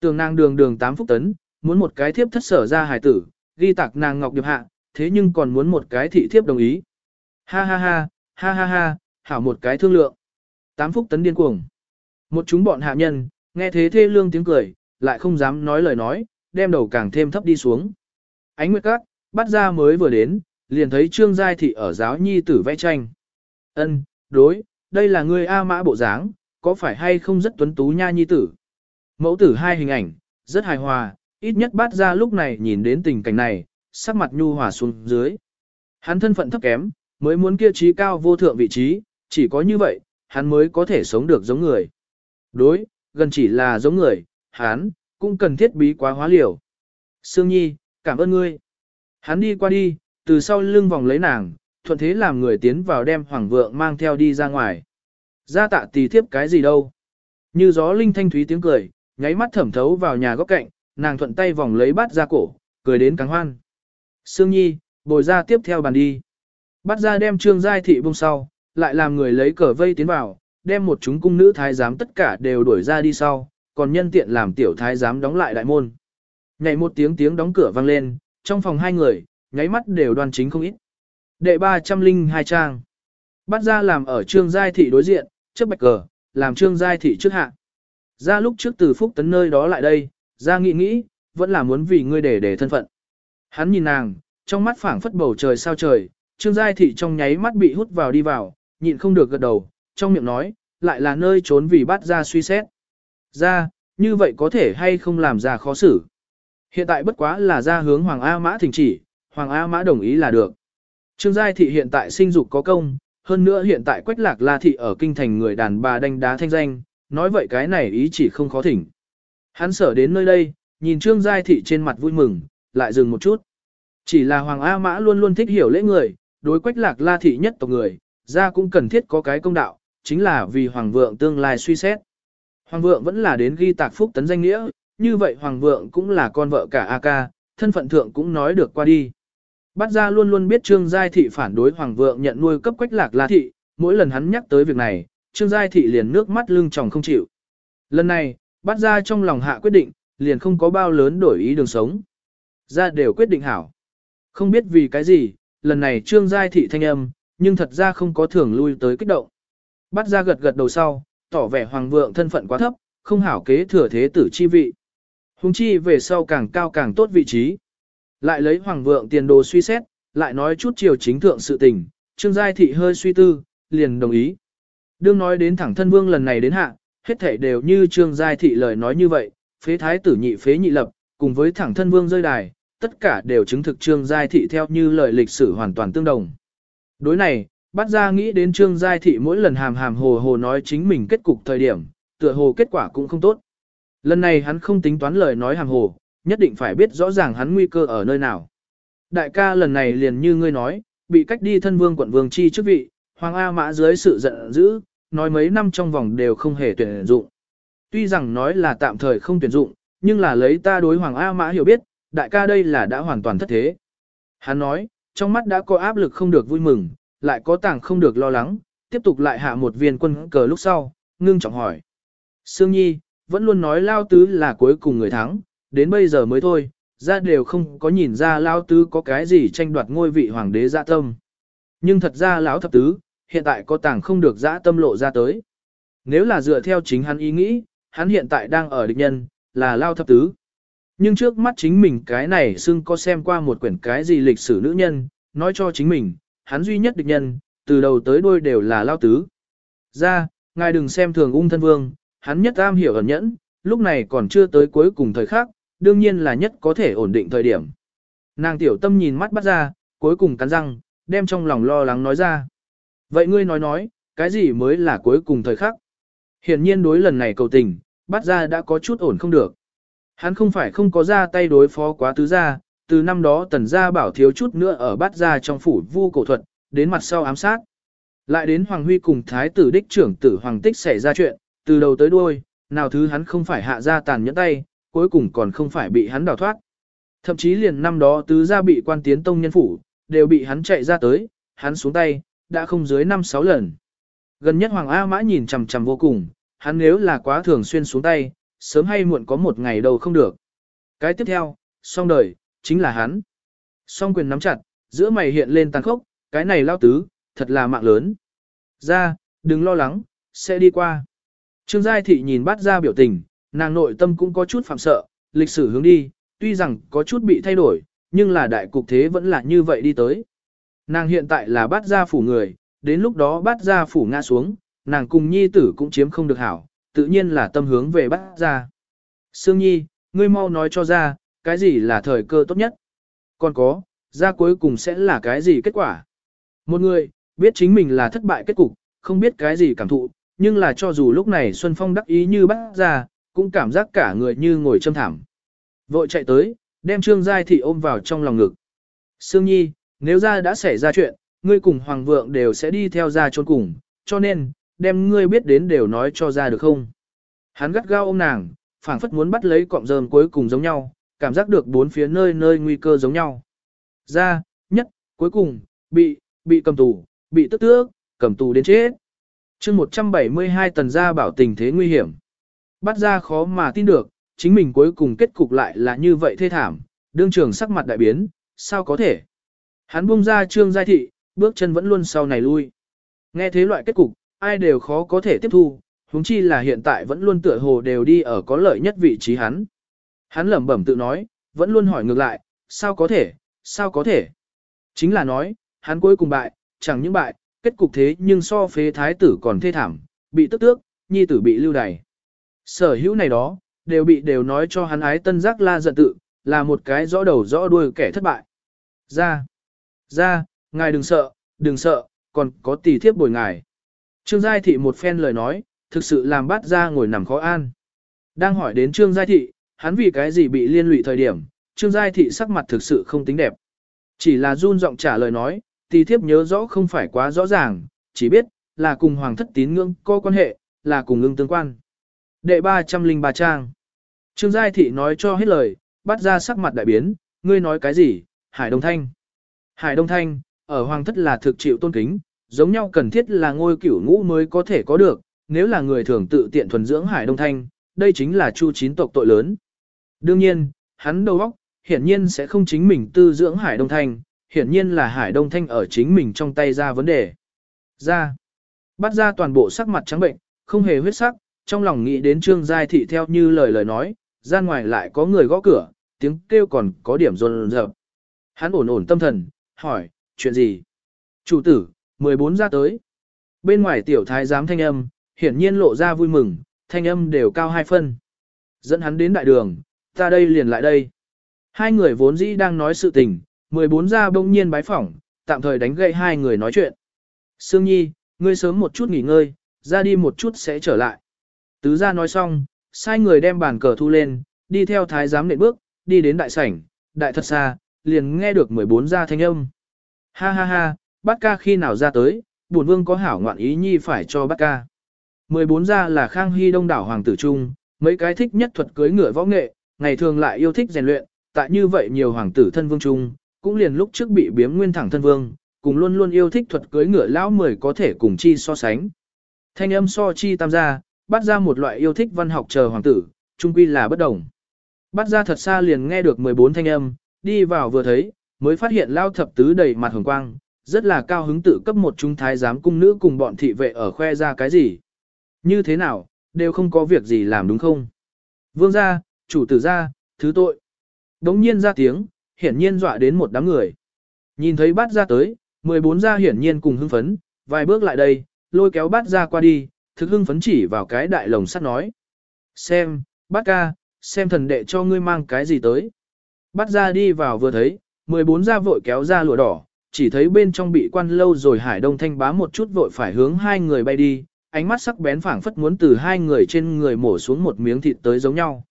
S1: Tường nàng đường đường tám phúc tấn, muốn một cái thiếp thất sở ra hài tử, ghi tạc nàng ngọc điệp hạ, thế nhưng còn muốn một cái thị thiếp đồng ý. Ha ha ha, ha ha ha, hảo một cái thương lượng. Tám phúc tấn điên cuồng. Một chúng bọn hạ nhân, nghe thế thê lương tiếng cười, lại không dám nói lời nói, đem đầu càng thêm thấp đi xuống. Ánh nguyệt các, bắt ra mới vừa đến, liền thấy trương giai thị ở giáo nhi tử vẽ tranh. Ân, đối, đây là người A mã bộ dáng, có phải hay không rất tuấn tú nha nhi tử. Mẫu tử hai hình ảnh, rất hài hòa, ít nhất bắt ra lúc này nhìn đến tình cảnh này, sắc mặt nhu hòa xuống dưới. Hắn thân phận thấp kém, mới muốn kia trí cao vô thượng vị trí, chỉ có như vậy, hắn mới có thể sống được giống người. Đối, gần chỉ là giống người, hắn, cũng cần thiết bí quá hóa liều. Sương Nhi, cảm ơn ngươi. Hắn đi qua đi, từ sau lưng vòng lấy nàng, thuận thế làm người tiến vào đem hoàng vượng mang theo đi ra ngoài. Ra tạ tì thiếp cái gì đâu. Như gió linh thanh thúy tiếng cười, nháy mắt thẩm thấu vào nhà góc cạnh, nàng thuận tay vòng lấy bát ra cổ, cười đến càng hoan. Sương Nhi, bồi ra tiếp theo bàn đi. Bắt ra đem trương giai thị bông sau, lại làm người lấy cờ vây tiến vào, đem một chúng cung nữ thái giám tất cả đều đuổi ra đi sau, còn nhân tiện làm tiểu thái giám đóng lại đại môn. Nhảy một tiếng tiếng đóng cửa vang lên, trong phòng hai người, nháy mắt đều đoan chính không ít. Đệ 302 trang. Bắt ra làm ở trương giai thị đối diện, trước bạch cờ, làm trương giai thị trước hạ. Ra lúc trước từ phúc tấn nơi đó lại đây, ra nghĩ nghĩ, vẫn là muốn vì ngươi để để thân phận. Hắn nhìn nàng, trong mắt phảng phất bầu trời sao trời, trương giai thị trong nháy mắt bị hút vào đi vào, nhịn không được gật đầu, trong miệng nói, lại là nơi trốn vì bắt ra suy xét. Ra, như vậy có thể hay không làm ra khó xử. Hiện tại bất quá là ra hướng Hoàng A Mã thỉnh chỉ, Hoàng A Mã đồng ý là được. Trương Giai Thị hiện tại sinh dục có công, hơn nữa hiện tại Quách Lạc La Thị ở kinh thành người đàn bà đánh đá thanh danh, nói vậy cái này ý chỉ không khó thỉnh. Hắn sở đến nơi đây, nhìn Trương Giai Thị trên mặt vui mừng, lại dừng một chút. Chỉ là Hoàng A Mã luôn luôn thích hiểu lễ người, đối Quách Lạc La Thị nhất tộc người, ra cũng cần thiết có cái công đạo, chính là vì Hoàng vượng tương lai suy xét. Hoàng vượng vẫn là đến ghi tạc phúc tấn danh nghĩa, như vậy Hoàng vượng cũng là con vợ cả A ca, thân phận thượng cũng nói được qua đi. Bát gia luôn luôn biết Trương Giai Thị phản đối Hoàng vượng nhận nuôi cấp quách lạc la thị, mỗi lần hắn nhắc tới việc này, Trương Giai Thị liền nước mắt lưng tròng không chịu. Lần này, bát gia trong lòng hạ quyết định, liền không có bao lớn đổi ý đường sống. Gia đều quyết định hảo. Không biết vì cái gì, lần này Trương Giai Thị thanh âm, nhưng thật ra không có thường lui tới kích động. bắt ra gật gật đầu sau, tỏ vẻ Hoàng vượng thân phận quá thấp, không hảo kế thừa thế tử chi vị. Hùng chi về sau càng cao càng tốt vị trí. Lại lấy hoàng vượng tiền đồ suy xét, lại nói chút chiều chính thượng sự tình, Trương Giai Thị hơi suy tư, liền đồng ý. Đương nói đến thẳng thân vương lần này đến hạ, hết thể đều như Trương Giai Thị lời nói như vậy, phế thái tử nhị phế nhị lập, cùng với thẳng thân vương rơi đài, tất cả đều chứng thực Trương Giai Thị theo như lời lịch sử hoàn toàn tương đồng. Đối này, bắt ra nghĩ đến Trương Giai Thị mỗi lần hàm hàm hồ hồ nói chính mình kết cục thời điểm, tựa hồ kết quả cũng không tốt. Lần này hắn không tính toán lời nói hàm hồ, nhất định phải biết rõ ràng hắn nguy cơ ở nơi nào. Đại ca lần này liền như ngươi nói, bị cách đi thân vương quận vương chi chức vị, Hoàng A Mã dưới sự giận dữ, nói mấy năm trong vòng đều không hề tuyển dụng. Tuy rằng nói là tạm thời không tuyển dụng, nhưng là lấy ta đối Hoàng A Mã hiểu biết, đại ca đây là đã hoàn toàn thất thế. Hắn nói, trong mắt đã có áp lực không được vui mừng, lại có tàng không được lo lắng, tiếp tục lại hạ một viên quân cờ lúc sau, ngưng trọng hỏi. Sương Nhi, vẫn luôn nói Lao Tứ là cuối cùng người thắng, đến bây giờ mới thôi, ra đều không có nhìn ra lão tứ có cái gì tranh đoạt ngôi vị hoàng đế dạ tâm. Nhưng thật ra lão thập tứ, hiện tại có tàng không được dã tâm lộ ra tới. Nếu là dựa theo chính hắn ý nghĩ, hắn hiện tại đang ở địch nhân, là lao thập tứ. Nhưng trước mắt chính mình cái này xưng có xem qua một quyển cái gì lịch sử nữ nhân, nói cho chính mình, hắn duy nhất địch nhân, từ đầu tới đuôi đều là lao tứ. Ra, ngài đừng xem thường ung thân vương, hắn nhất am hiểu ẩn nhẫn, lúc này còn chưa tới cuối cùng thời khắc, đương nhiên là nhất có thể ổn định thời điểm. Nàng tiểu tâm nhìn mắt bắt ra, cuối cùng cắn răng, đem trong lòng lo lắng nói ra. Vậy ngươi nói nói, cái gì mới là cuối cùng thời khắc? Hiển nhiên đối lần này cầu tình, bắt ra đã có chút ổn không được. Hắn không phải không có ra tay đối phó quá tứ gia, từ năm đó tần gia bảo thiếu chút nữa ở bát gia trong phủ vu cổ thuật, đến mặt sau ám sát. Lại đến Hoàng Huy cùng thái tử đích trưởng tử Hoàng Tích xảy ra chuyện, từ đầu tới đuôi, nào thứ hắn không phải hạ ra tàn nhẫn tay, cuối cùng còn không phải bị hắn đào thoát. Thậm chí liền năm đó tứ gia bị quan tiến tông nhân phủ, đều bị hắn chạy ra tới, hắn xuống tay, đã không dưới 5-6 lần. Gần nhất Hoàng A Mã nhìn chằm chằm vô cùng, hắn nếu là quá thường xuyên xuống tay, sớm hay muộn có một ngày đâu không được. Cái tiếp theo, song đời, chính là hắn. Song quyền nắm chặt, giữa mày hiện lên tàn khốc, cái này lao tứ, thật là mạng lớn. Ra, đừng lo lắng, sẽ đi qua. Trương Giai Thị nhìn bắt ra biểu tình, nàng nội tâm cũng có chút phạm sợ, lịch sử hướng đi, tuy rằng có chút bị thay đổi, nhưng là đại cục thế vẫn là như vậy đi tới. Nàng hiện tại là bắt ra phủ người, đến lúc đó bắt ra phủ ngã xuống, nàng cùng nhi tử cũng chiếm không được hảo, tự nhiên là tâm hướng về bắt ra. Sương Nhi, ngươi mau nói cho ra, cái gì là thời cơ tốt nhất? Còn có, ra cuối cùng sẽ là cái gì kết quả? Một người, biết chính mình là thất bại kết cục, không biết cái gì cảm thụ, nhưng là cho dù lúc này Xuân Phong đắc ý như bắt ra, cũng cảm giác cả người như ngồi châm thảm. Vội chạy tới, đem Trương Giai Thị ôm vào trong lòng ngực. Sương Nhi, nếu ra đã xảy ra chuyện, ngươi cùng Hoàng Vượng đều sẽ đi theo ra trốn cùng, cho nên, đem ngươi biết đến đều nói cho ra được không. Hắn gắt gao ôm nàng, phảng phất muốn bắt lấy cọng rơm cuối cùng giống nhau, cảm giác được bốn phía nơi nơi nguy cơ giống nhau. Ra, nhất, cuối cùng, bị, bị cầm tù, bị tức tước, cầm tù đến chết. chương 172 tần gia bảo tình thế nguy hiểm. Bắt ra khó mà tin được, chính mình cuối cùng kết cục lại là như vậy thê thảm, đương trường sắc mặt đại biến, sao có thể. Hắn buông ra trương giai thị, bước chân vẫn luôn sau này lui. Nghe thế loại kết cục, ai đều khó có thể tiếp thu, huống chi là hiện tại vẫn luôn tựa hồ đều đi ở có lợi nhất vị trí hắn. Hắn lẩm bẩm tự nói, vẫn luôn hỏi ngược lại, sao có thể, sao có thể. Chính là nói, hắn cuối cùng bại, chẳng những bại, kết cục thế nhưng so phế thái tử còn thê thảm, bị tức tước, nhi tử bị lưu đày. Sở hữu này đó, đều bị đều nói cho hắn ái tân giác la giận tự, là một cái rõ đầu rõ đuôi kẻ thất bại. Ra, ra, ngài đừng sợ, đừng sợ, còn có tỷ thiếp bồi ngài. Trương Giai Thị một phen lời nói, thực sự làm bát ra ngồi nằm khó an. Đang hỏi đến Trương Giai Thị, hắn vì cái gì bị liên lụy thời điểm, Trương Giai Thị sắc mặt thực sự không tính đẹp. Chỉ là run giọng trả lời nói, Tì thiếp nhớ rõ không phải quá rõ ràng, chỉ biết, là cùng hoàng thất tín ngưỡng có quan hệ, là cùng ưng tương quan. Đệ 303 trang. Trương Giai Thị nói cho hết lời, bắt ra sắc mặt đại biến, ngươi nói cái gì, Hải Đông Thanh. Hải Đông Thanh, ở hoàng thất là thực chịu tôn kính, giống nhau cần thiết là ngôi cửu ngũ mới có thể có được, nếu là người thường tự tiện thuần dưỡng Hải Đông Thanh, đây chính là chu chín tộc tội lớn. Đương nhiên, hắn đầu óc, hiển nhiên sẽ không chính mình tư dưỡng Hải Đông Thanh, hiển nhiên là Hải Đông Thanh ở chính mình trong tay ra vấn đề. Ra, bắt ra toàn bộ sắc mặt trắng bệnh, không hề huyết sắc, trong lòng nghĩ đến Trương Giai Thị theo như lời lời nói, ra ngoài lại có người gõ cửa, tiếng kêu còn có điểm rồn rợp. Hắn ổn ổn tâm thần, hỏi, chuyện gì? Chủ tử, 14 ra tới. Bên ngoài tiểu thái giám thanh âm, hiển nhiên lộ ra vui mừng, thanh âm đều cao hai phân. Dẫn hắn đến đại đường, ta đây liền lại đây. Hai người vốn dĩ đang nói sự tình, 14 ra bỗng nhiên bái phỏng, tạm thời đánh gậy hai người nói chuyện. Sương Nhi, ngươi sớm một chút nghỉ ngơi, ra đi một chút sẽ trở lại. Tứ gia nói xong, sai người đem bàn cờ thu lên, đi theo thái giám nệm bước, đi đến đại sảnh, đại thật xa, liền nghe được 14 gia thanh âm. Ha ha ha, bát ca khi nào ra tới, bổn vương có hảo ngoạn ý nhi phải cho bát ca. 14 gia là Khang Hy đông đảo hoàng tử trung, mấy cái thích nhất thuật cưới ngựa võ nghệ, ngày thường lại yêu thích rèn luyện, tại như vậy nhiều hoàng tử thân vương trung, cũng liền lúc trước bị biếm nguyên thẳng thân vương, cùng luôn luôn yêu thích thuật cưới ngựa lão mười có thể cùng chi so sánh. Thanh âm so chi tam gia, bắt ra một loại yêu thích văn học chờ hoàng tử, trung quy là bất đồng. Bắt ra thật xa liền nghe được 14 thanh âm, đi vào vừa thấy, mới phát hiện lao thập tứ đầy mặt hồng quang, rất là cao hứng tự cấp một chúng thái giám cung nữ cùng bọn thị vệ ở khoe ra cái gì. Như thế nào, đều không có việc gì làm đúng không? Vương gia, chủ tử gia, thứ tội. Đống nhiên ra tiếng, hiển nhiên dọa đến một đám người. Nhìn thấy bát ra tới, 14 gia hiển nhiên cùng hưng phấn, vài bước lại đây, lôi kéo bát ra qua đi, thực hưng phấn chỉ vào cái đại lồng sắt nói. Xem, bát ca, xem thần đệ cho ngươi mang cái gì tới. Bát ra đi vào vừa thấy, 14 gia vội kéo ra lụa đỏ, chỉ thấy bên trong bị quan lâu rồi hải đông thanh bá một chút vội phải hướng hai người bay đi, ánh mắt sắc bén phảng phất muốn từ hai người trên người mổ xuống một miếng thịt tới giống nhau.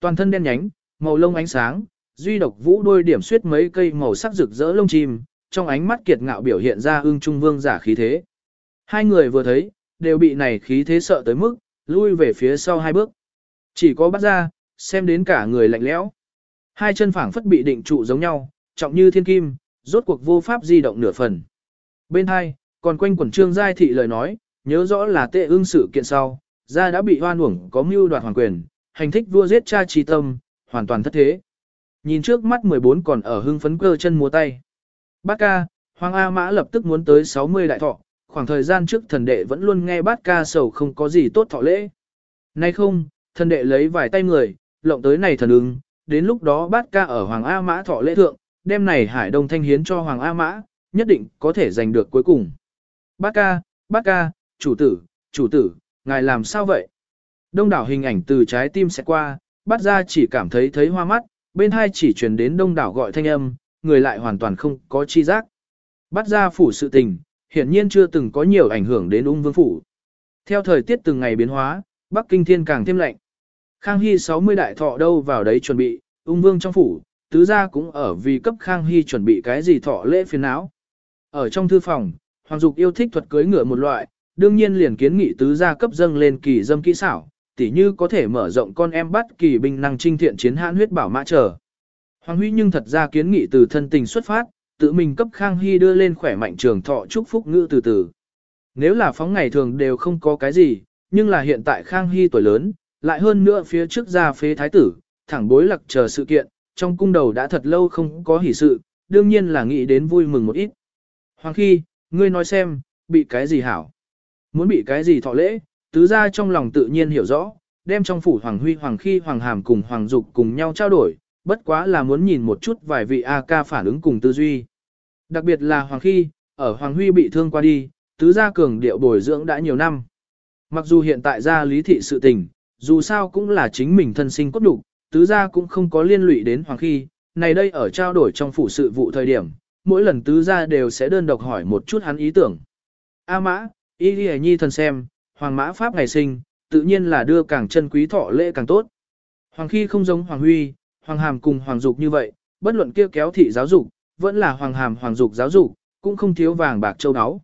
S1: Toàn thân đen nhánh, màu lông ánh sáng, duy độc vũ đôi điểm suyết mấy cây màu sắc rực rỡ lông chim, trong ánh mắt kiệt ngạo biểu hiện ra ưng trung vương giả khí thế. Hai người vừa thấy, đều bị này khí thế sợ tới mức, lui về phía sau hai bước. Chỉ có bắt ra, xem đến cả người lạnh lẽo. Hai chân phảng phất bị định trụ giống nhau, trọng như thiên kim, rốt cuộc vô pháp di động nửa phần. Bên hai, còn quanh quẩn trương giai thị lời nói, nhớ rõ là tệ ương sự kiện sau, gia đã bị hoan uổng có mưu đoạt hoàng quyền, hành thích vua giết cha trí tâm, hoàn toàn thất thế. Nhìn trước mắt 14 còn ở hưng phấn cơ chân múa tay. Bát ca, Hoàng A Mã lập tức muốn tới 60 đại thọ, khoảng thời gian trước thần đệ vẫn luôn nghe bát ca sầu không có gì tốt thọ lễ. Nay không, thần đệ lấy vài tay người, lộng tới này thần ứng, đến lúc đó bát ca ở Hoàng A Mã thọ lễ thượng, đêm này Hải Đông Thanh hiến cho Hoàng A Mã, nhất định có thể giành được cuối cùng. bác ca, bác ca, chủ tử, chủ tử, ngài làm sao vậy? Đông đảo hình ảnh từ trái tim sẽ qua, bắt ra chỉ cảm thấy thấy hoa mắt, bên hai chỉ truyền đến đông đảo gọi thanh âm, người lại hoàn toàn không có chi giác. Bắt ra phủ sự tình, hiển nhiên chưa từng có nhiều ảnh hưởng đến ung vương phủ. Theo thời tiết từng ngày biến hóa, Bắc Kinh thiên càng thêm lạnh. Khang Hy 60 đại thọ đâu vào đấy chuẩn bị, ung vương trong phủ, tứ gia cũng ở vì cấp Khang Hy chuẩn bị cái gì thọ lễ phiền não. Ở trong thư phòng, Hoàng Dục yêu thích thuật cưới ngựa một loại, đương nhiên liền kiến nghị tứ gia cấp dâng lên kỳ dâm kỹ xảo, tỉ như có thể mở rộng con em bắt kỳ binh năng trinh thiện chiến hãn huyết bảo mã trở. Hoàng Huy nhưng thật ra kiến nghị từ thân tình xuất phát, tự mình cấp Khang Hy đưa lên khỏe mạnh trường thọ chúc phúc ngữ từ từ. Nếu là phóng ngày thường đều không có cái gì, nhưng là hiện tại Khang Hy tuổi lớn, lại hơn nữa phía trước ra phế thái tử, thẳng bối lặc chờ sự kiện, trong cung đầu đã thật lâu không có hỷ sự, đương nhiên là nghĩ đến vui mừng một ít. Hoàng Khi, ngươi nói xem, bị cái gì hảo? Muốn bị cái gì thọ lễ, tứ gia trong lòng tự nhiên hiểu rõ, đem trong phủ Hoàng Huy Hoàng Khi Hoàng Hàm cùng Hoàng Dục cùng nhau trao đổi, bất quá là muốn nhìn một chút vài vị A ca phản ứng cùng tư duy. Đặc biệt là Hoàng Khi, ở Hoàng Huy bị thương qua đi, tứ gia cường điệu bồi dưỡng đã nhiều năm. Mặc dù hiện tại gia lý thị sự tình, dù sao cũng là chính mình thân sinh cốt đủ, tứ gia cũng không có liên lụy đến Hoàng Khi, này đây ở trao đổi trong phủ sự vụ thời điểm, mỗi lần tứ gia đều sẽ đơn độc hỏi một chút hắn ý tưởng. A mã, y ghi nhi thần xem, Hoàng mã Pháp ngày sinh, tự nhiên là đưa càng chân quý thọ lễ càng tốt. Hoàng Khi không giống Hoàng Huy, Hoàng Hàm cùng Hoàng Dục như vậy, bất luận kia kéo thị giáo dục, vẫn là Hoàng Hàm Hoàng Dục giáo dục, cũng không thiếu vàng bạc châu áo.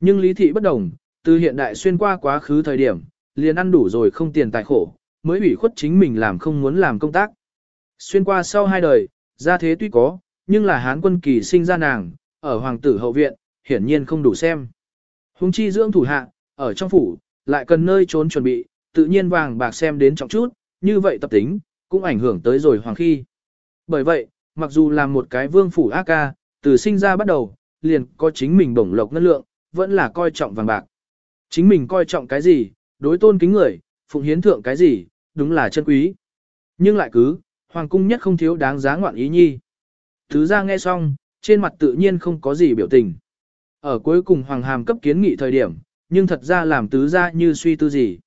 S1: Nhưng lý thị bất đồng, từ hiện đại xuyên qua quá khứ thời điểm, liền ăn đủ rồi không tiền tài khổ, mới ủy khuất chính mình làm không muốn làm công tác. Xuyên qua sau hai đời, gia thế tuy có, nhưng là hán quân kỳ sinh ra nàng, ở hoàng tử hậu viện, hiển nhiên không đủ xem. Hùng chi dưỡng thủ hạ, ở trong phủ, lại cần nơi trốn chuẩn bị, tự nhiên vàng bạc xem đến trọng chút, như vậy tập tính, cũng ảnh hưởng tới rồi hoàng khi. Bởi vậy, mặc dù là một cái vương phủ ác ca, từ sinh ra bắt đầu, liền có chính mình bổng lộc ngân lượng, vẫn là coi trọng vàng bạc. Chính mình coi trọng cái gì, đối tôn kính người, phụng hiến thượng cái gì, đúng là chân quý. Nhưng lại cứ, hoàng cung nhất không thiếu đáng giá ngoạn ý nhi. Thứ ra nghe xong, trên mặt tự nhiên không có gì biểu tình. Ở cuối cùng hoàng hàm cấp kiến nghị thời điểm, nhưng thật ra làm tứ ra như suy tư gì.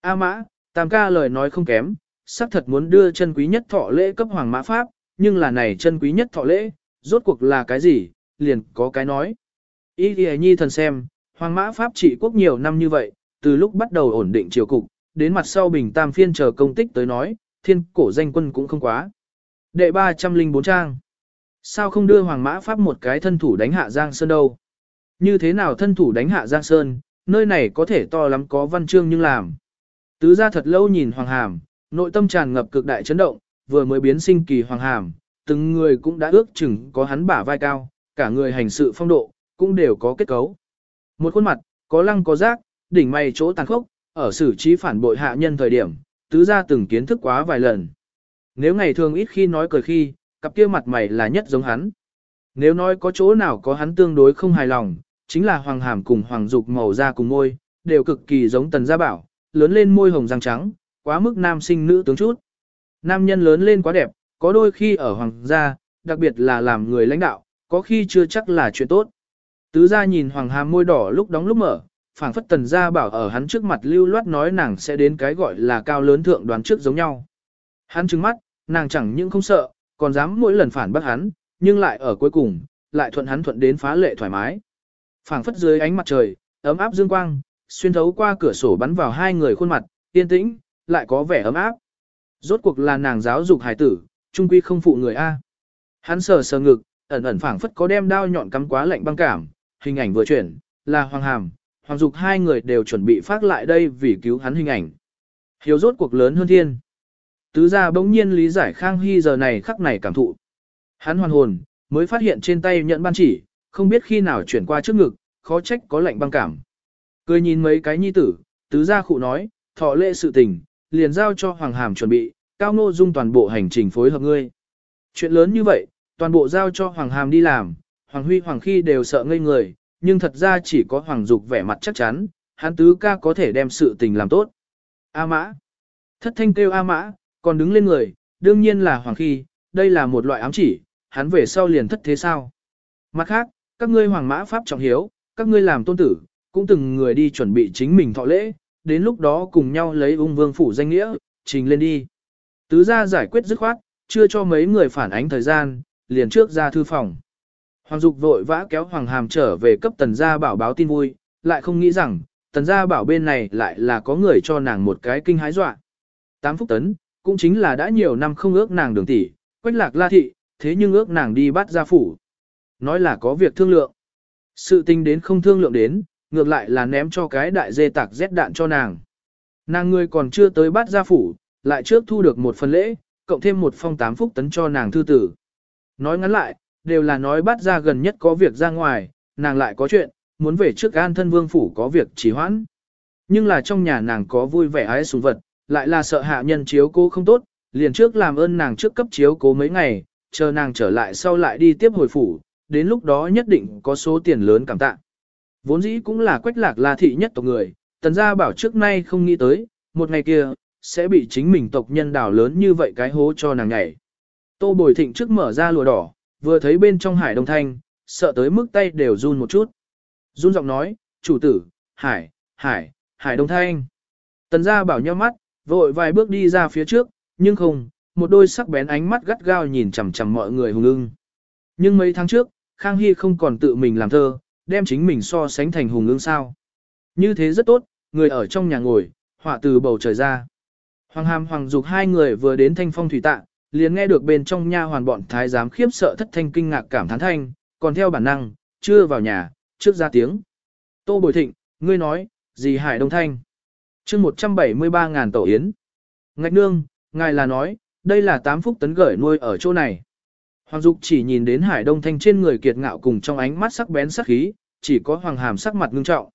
S1: A mã, tam ca lời nói không kém, xác thật muốn đưa chân quý nhất thọ lễ cấp hoàng mã pháp, nhưng là này chân quý nhất thọ lễ, rốt cuộc là cái gì, liền có cái nói. Ý thì nhi thần xem, hoàng mã pháp trị quốc nhiều năm như vậy, từ lúc bắt đầu ổn định triều cục, đến mặt sau bình tam phiên chờ công tích tới nói, thiên cổ danh quân cũng không quá. Đệ 304 trang. Sao không đưa hoàng mã pháp một cái thân thủ đánh hạ Giang Sơn đâu? Như thế nào thân thủ đánh hạ Giang Sơn, nơi này có thể to lắm có văn chương nhưng làm. Tứ ra thật lâu nhìn hoàng hàm, nội tâm tràn ngập cực đại chấn động, vừa mới biến sinh kỳ hoàng hàm, từng người cũng đã ước chừng có hắn bả vai cao, cả người hành sự phong độ, cũng đều có kết cấu. Một khuôn mặt, có lăng có rác, đỉnh mày chỗ tàn khốc, ở xử trí phản bội hạ nhân thời điểm, tứ gia từng kiến thức quá vài lần. Nếu ngày thường ít khi nói cười khi, cặp kia mặt mày là nhất giống hắn. Nếu nói có chỗ nào có hắn tương đối không hài lòng, chính là hoàng hàm cùng hoàng dục màu da cùng môi, đều cực kỳ giống tần gia bảo, lớn lên môi hồng răng trắng, quá mức nam sinh nữ tướng chút. Nam nhân lớn lên quá đẹp, có đôi khi ở hoàng gia, đặc biệt là làm người lãnh đạo, có khi chưa chắc là chuyện tốt. Tứ gia nhìn hoàng hàm môi đỏ lúc đóng lúc mở, phảng phất tần gia bảo ở hắn trước mặt lưu loát nói nàng sẽ đến cái gọi là cao lớn thượng đoán trước giống nhau. Hắn trừng mắt, nàng chẳng những không sợ, còn dám mỗi lần phản bác hắn, nhưng lại ở cuối cùng, lại thuận hắn thuận đến phá lệ thoải mái. phảng phất dưới ánh mặt trời, ấm áp dương quang, xuyên thấu qua cửa sổ bắn vào hai người khuôn mặt, yên tĩnh, lại có vẻ ấm áp. Rốt cuộc là nàng giáo dục hài tử, trung quy không phụ người A. Hắn sờ sờ ngực, ẩn ẩn phảng phất có đem đao nhọn cắm quá lạnh băng cảm, hình ảnh vừa chuyển, là Hoàng Hàm, Hoàng Dục hai người đều chuẩn bị phát lại đây vì cứu hắn hình ảnh. Hiếu rốt cuộc lớn hơn thiên. Tứ gia bỗng nhiên lý giải Khang Hy giờ này khắc này cảm thụ. Hắn hoàn hồn, mới phát hiện trên tay nhận ban chỉ, không biết khi nào chuyển qua trước ngực, khó trách có lạnh băng cảm. Cười nhìn mấy cái nhi tử, tứ gia khụ nói, thọ lệ sự tình, liền giao cho Hoàng Hàm chuẩn bị, cao ngô dung toàn bộ hành trình phối hợp ngươi. Chuyện lớn như vậy, toàn bộ giao cho Hoàng Hàm đi làm, Hoàng Huy Hoàng Khi đều sợ ngây người, nhưng thật ra chỉ có Hoàng Dục vẻ mặt chắc chắn, hắn tứ ca có thể đem sự tình làm tốt. A Mã. Thất thanh kêu A Mã, còn đứng lên người, đương nhiên là Hoàng Khi, đây là một loại ám chỉ, hắn về sau liền thất thế sao. Mặt khác, các ngươi Hoàng Mã Pháp trọng hiếu, các ngươi làm tôn tử, cũng từng người đi chuẩn bị chính mình thọ lễ, đến lúc đó cùng nhau lấy ung vương phủ danh nghĩa, trình lên đi. Tứ gia giải quyết dứt khoát, chưa cho mấy người phản ánh thời gian, liền trước ra thư phòng. Hoàng Dục vội vã kéo Hoàng Hàm trở về cấp tần gia bảo báo tin vui, lại không nghĩ rằng, tần gia bảo bên này lại là có người cho nàng một cái kinh hái dọa. Tám phúc tấn, cũng chính là đã nhiều năm không ước nàng đường tỷ, quách lạc la thị, thế nhưng ước nàng đi bắt gia phủ. Nói là có việc thương lượng. Sự tình đến không thương lượng đến, ngược lại là ném cho cái đại dê tạc rét đạn cho nàng. Nàng người còn chưa tới bắt gia phủ, lại trước thu được một phần lễ, cộng thêm một phong tám phúc tấn cho nàng thư tử. Nói ngắn lại, đều là nói bắt ra gần nhất có việc ra ngoài, nàng lại có chuyện, muốn về trước an thân vương phủ có việc trì hoãn. Nhưng là trong nhà nàng có vui vẻ ái sùng vật, lại là sợ hạ nhân chiếu cố không tốt, liền trước làm ơn nàng trước cấp chiếu cố mấy ngày, chờ nàng trở lại sau lại đi tiếp hồi phủ, đến lúc đó nhất định có số tiền lớn cảm tạ. Vốn dĩ cũng là quách lạc la thị nhất tộc người, tần gia bảo trước nay không nghĩ tới, một ngày kia, sẽ bị chính mình tộc nhân đảo lớn như vậy cái hố cho nàng nhảy. Tô Bồi Thịnh trước mở ra lùa đỏ, vừa thấy bên trong hải đông thanh, sợ tới mức tay đều run một chút. Run giọng nói, chủ tử, hải, hải, hải đông thanh. Tần gia bảo nhau mắt, vội vài bước đi ra phía trước, nhưng không, một đôi sắc bén ánh mắt gắt gao nhìn chằm chằm mọi người hùng ưng. Nhưng mấy tháng trước, Khang Hy không còn tự mình làm thơ, đem chính mình so sánh thành hùng ưng sao. Như thế rất tốt, người ở trong nhà ngồi, họa từ bầu trời ra. Hoàng Hàm Hoàng Dục hai người vừa đến thanh phong thủy tạ, liền nghe được bên trong nha hoàn bọn thái giám khiếp sợ thất thanh kinh ngạc cảm thán thanh, còn theo bản năng, chưa vào nhà, trước ra tiếng. Tô Bồi Thịnh, ngươi nói, gì Hải Đông Thanh? chương 173 ngàn tổ yến. Ngạch nương, ngài là nói, đây là tám phúc tấn gởi nuôi ở chỗ này. Hoàng Dục chỉ nhìn đến Hải Đông Thanh trên người kiệt ngạo cùng trong ánh mắt sắc bén sắc khí, chỉ có Hoàng Hàm sắc mặt ngưng trọng.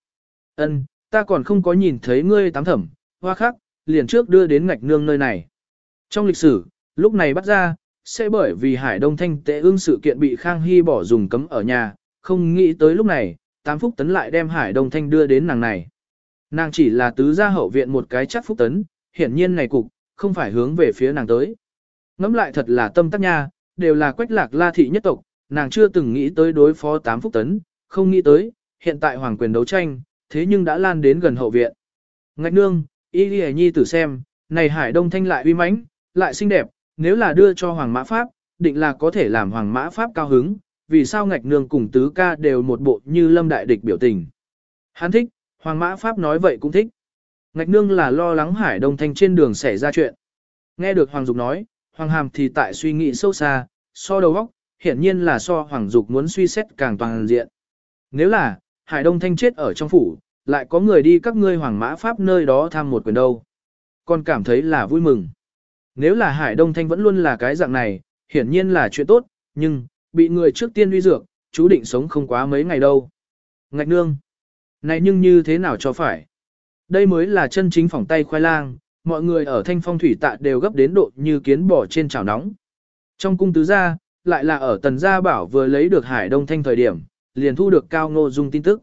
S1: Ân, ta còn không có nhìn thấy ngươi tám thẩm, hoa khắc, liền trước đưa đến ngạch nương nơi này. Trong lịch sử, lúc này bắt ra, sẽ bởi vì Hải Đông Thanh tệ ương sự kiện bị Khang Hy bỏ dùng cấm ở nhà, không nghĩ tới lúc này, tám phúc tấn lại đem Hải Đông Thanh đưa đến nàng này. Nàng chỉ là tứ gia hậu viện một cái chắc phúc tấn, hiển nhiên này cục, không phải hướng về phía nàng tới. ngẫm lại thật là tâm tắc nha, đều là quách lạc la thị nhất tộc, nàng chưa từng nghĩ tới đối phó tám phúc tấn, không nghĩ tới, hiện tại hoàng quyền đấu tranh, thế nhưng đã lan đến gần hậu viện. Ngạch nương, y đi nhi tử xem, này hải đông thanh lại uy mãnh, lại xinh đẹp, nếu là đưa cho hoàng mã pháp, định là có thể làm hoàng mã pháp cao hứng, vì sao ngạch nương cùng tứ ca đều một bộ như lâm đại địch biểu tình. Hắn thích, hoàng mã pháp nói vậy cũng thích. Ngạch nương là lo lắng hải đông thanh trên đường xảy ra chuyện. Nghe được hoàng dục nói, hoàng hàm thì tại suy nghĩ sâu xa, so đầu óc, hiển nhiên là so hoàng dục muốn suy xét càng toàn diện. Nếu là, hải đông thanh chết ở trong phủ, lại có người đi các ngươi hoàng mã pháp nơi đó tham một quyền đâu. Còn cảm thấy là vui mừng. Nếu là Hải Đông Thanh vẫn luôn là cái dạng này, hiển nhiên là chuyện tốt, nhưng, bị người trước tiên uy dược, chú định sống không quá mấy ngày đâu. Ngạch nương. Này nhưng như thế nào cho phải? Đây mới là chân chính phỏng tay khoai lang, mọi người ở thanh phong thủy tạ đều gấp đến độ như kiến bò trên chảo nóng. Trong cung tứ gia, lại là ở tần gia bảo vừa lấy được hải đông thanh thời điểm, liền thu được Cao Ngô Dung tin tức.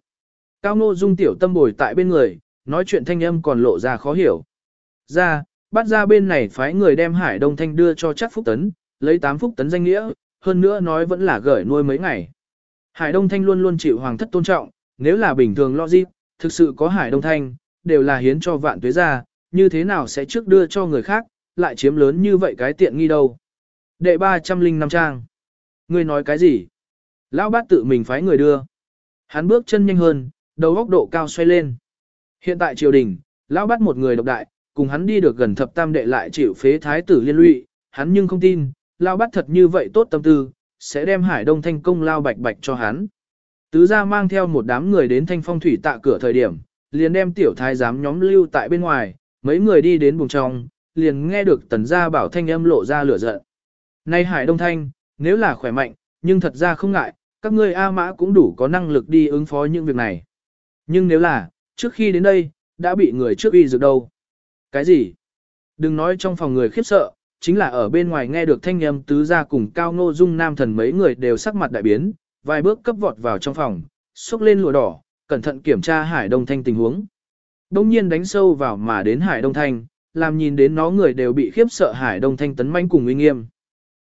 S1: Cao Ngô Dung tiểu tâm bồi tại bên người, nói chuyện thanh âm còn lộ ra khó hiểu. Ra, bắt ra bên này phái người đem hải đông thanh đưa cho chắc phúc tấn, lấy 8 phúc tấn danh nghĩa, hơn nữa nói vẫn là gửi nuôi mấy ngày. Hải đông thanh luôn luôn chịu hoàng thất tôn trọng, nếu là bình thường lo dịp, thực sự có hải đông thanh, đều là hiến cho vạn tuế ra, như thế nào sẽ trước đưa cho người khác, lại chiếm lớn như vậy cái tiện nghi đâu. Đệ 305 trang. Ngươi nói cái gì? Lão bát tự mình phái người đưa. Hắn bước chân nhanh hơn, đầu góc độ cao xoay lên. Hiện tại triều đình, lão bát một người độc đại, cùng hắn đi được gần thập tam đệ lại chịu phế thái tử liên lụy, hắn nhưng không tin, lao bắt thật như vậy tốt tâm tư, sẽ đem hải đông thanh công lao bạch bạch cho hắn. Tứ gia mang theo một đám người đến thanh phong thủy tạ cửa thời điểm, liền đem tiểu thái giám nhóm lưu tại bên ngoài, mấy người đi đến vùng trong, liền nghe được tần gia bảo thanh âm lộ ra lửa giận. nay hải đông thanh, nếu là khỏe mạnh, nhưng thật ra không ngại, các ngươi A mã cũng đủ có năng lực đi ứng phó những việc này. Nhưng nếu là, trước khi đến đây, đã bị người trước y dược đâu. Cái gì? Đừng nói trong phòng người khiếp sợ, chính là ở bên ngoài nghe được thanh âm tứ gia cùng cao ngô dung nam thần mấy người đều sắc mặt đại biến, vài bước cấp vọt vào trong phòng, xúc lên lụa đỏ, cẩn thận kiểm tra hải đông thanh tình huống. Đông nhiên đánh sâu vào mà đến hải đông thanh, làm nhìn đến nó người đều bị khiếp sợ hải đông thanh tấn manh cùng uy nghiêm.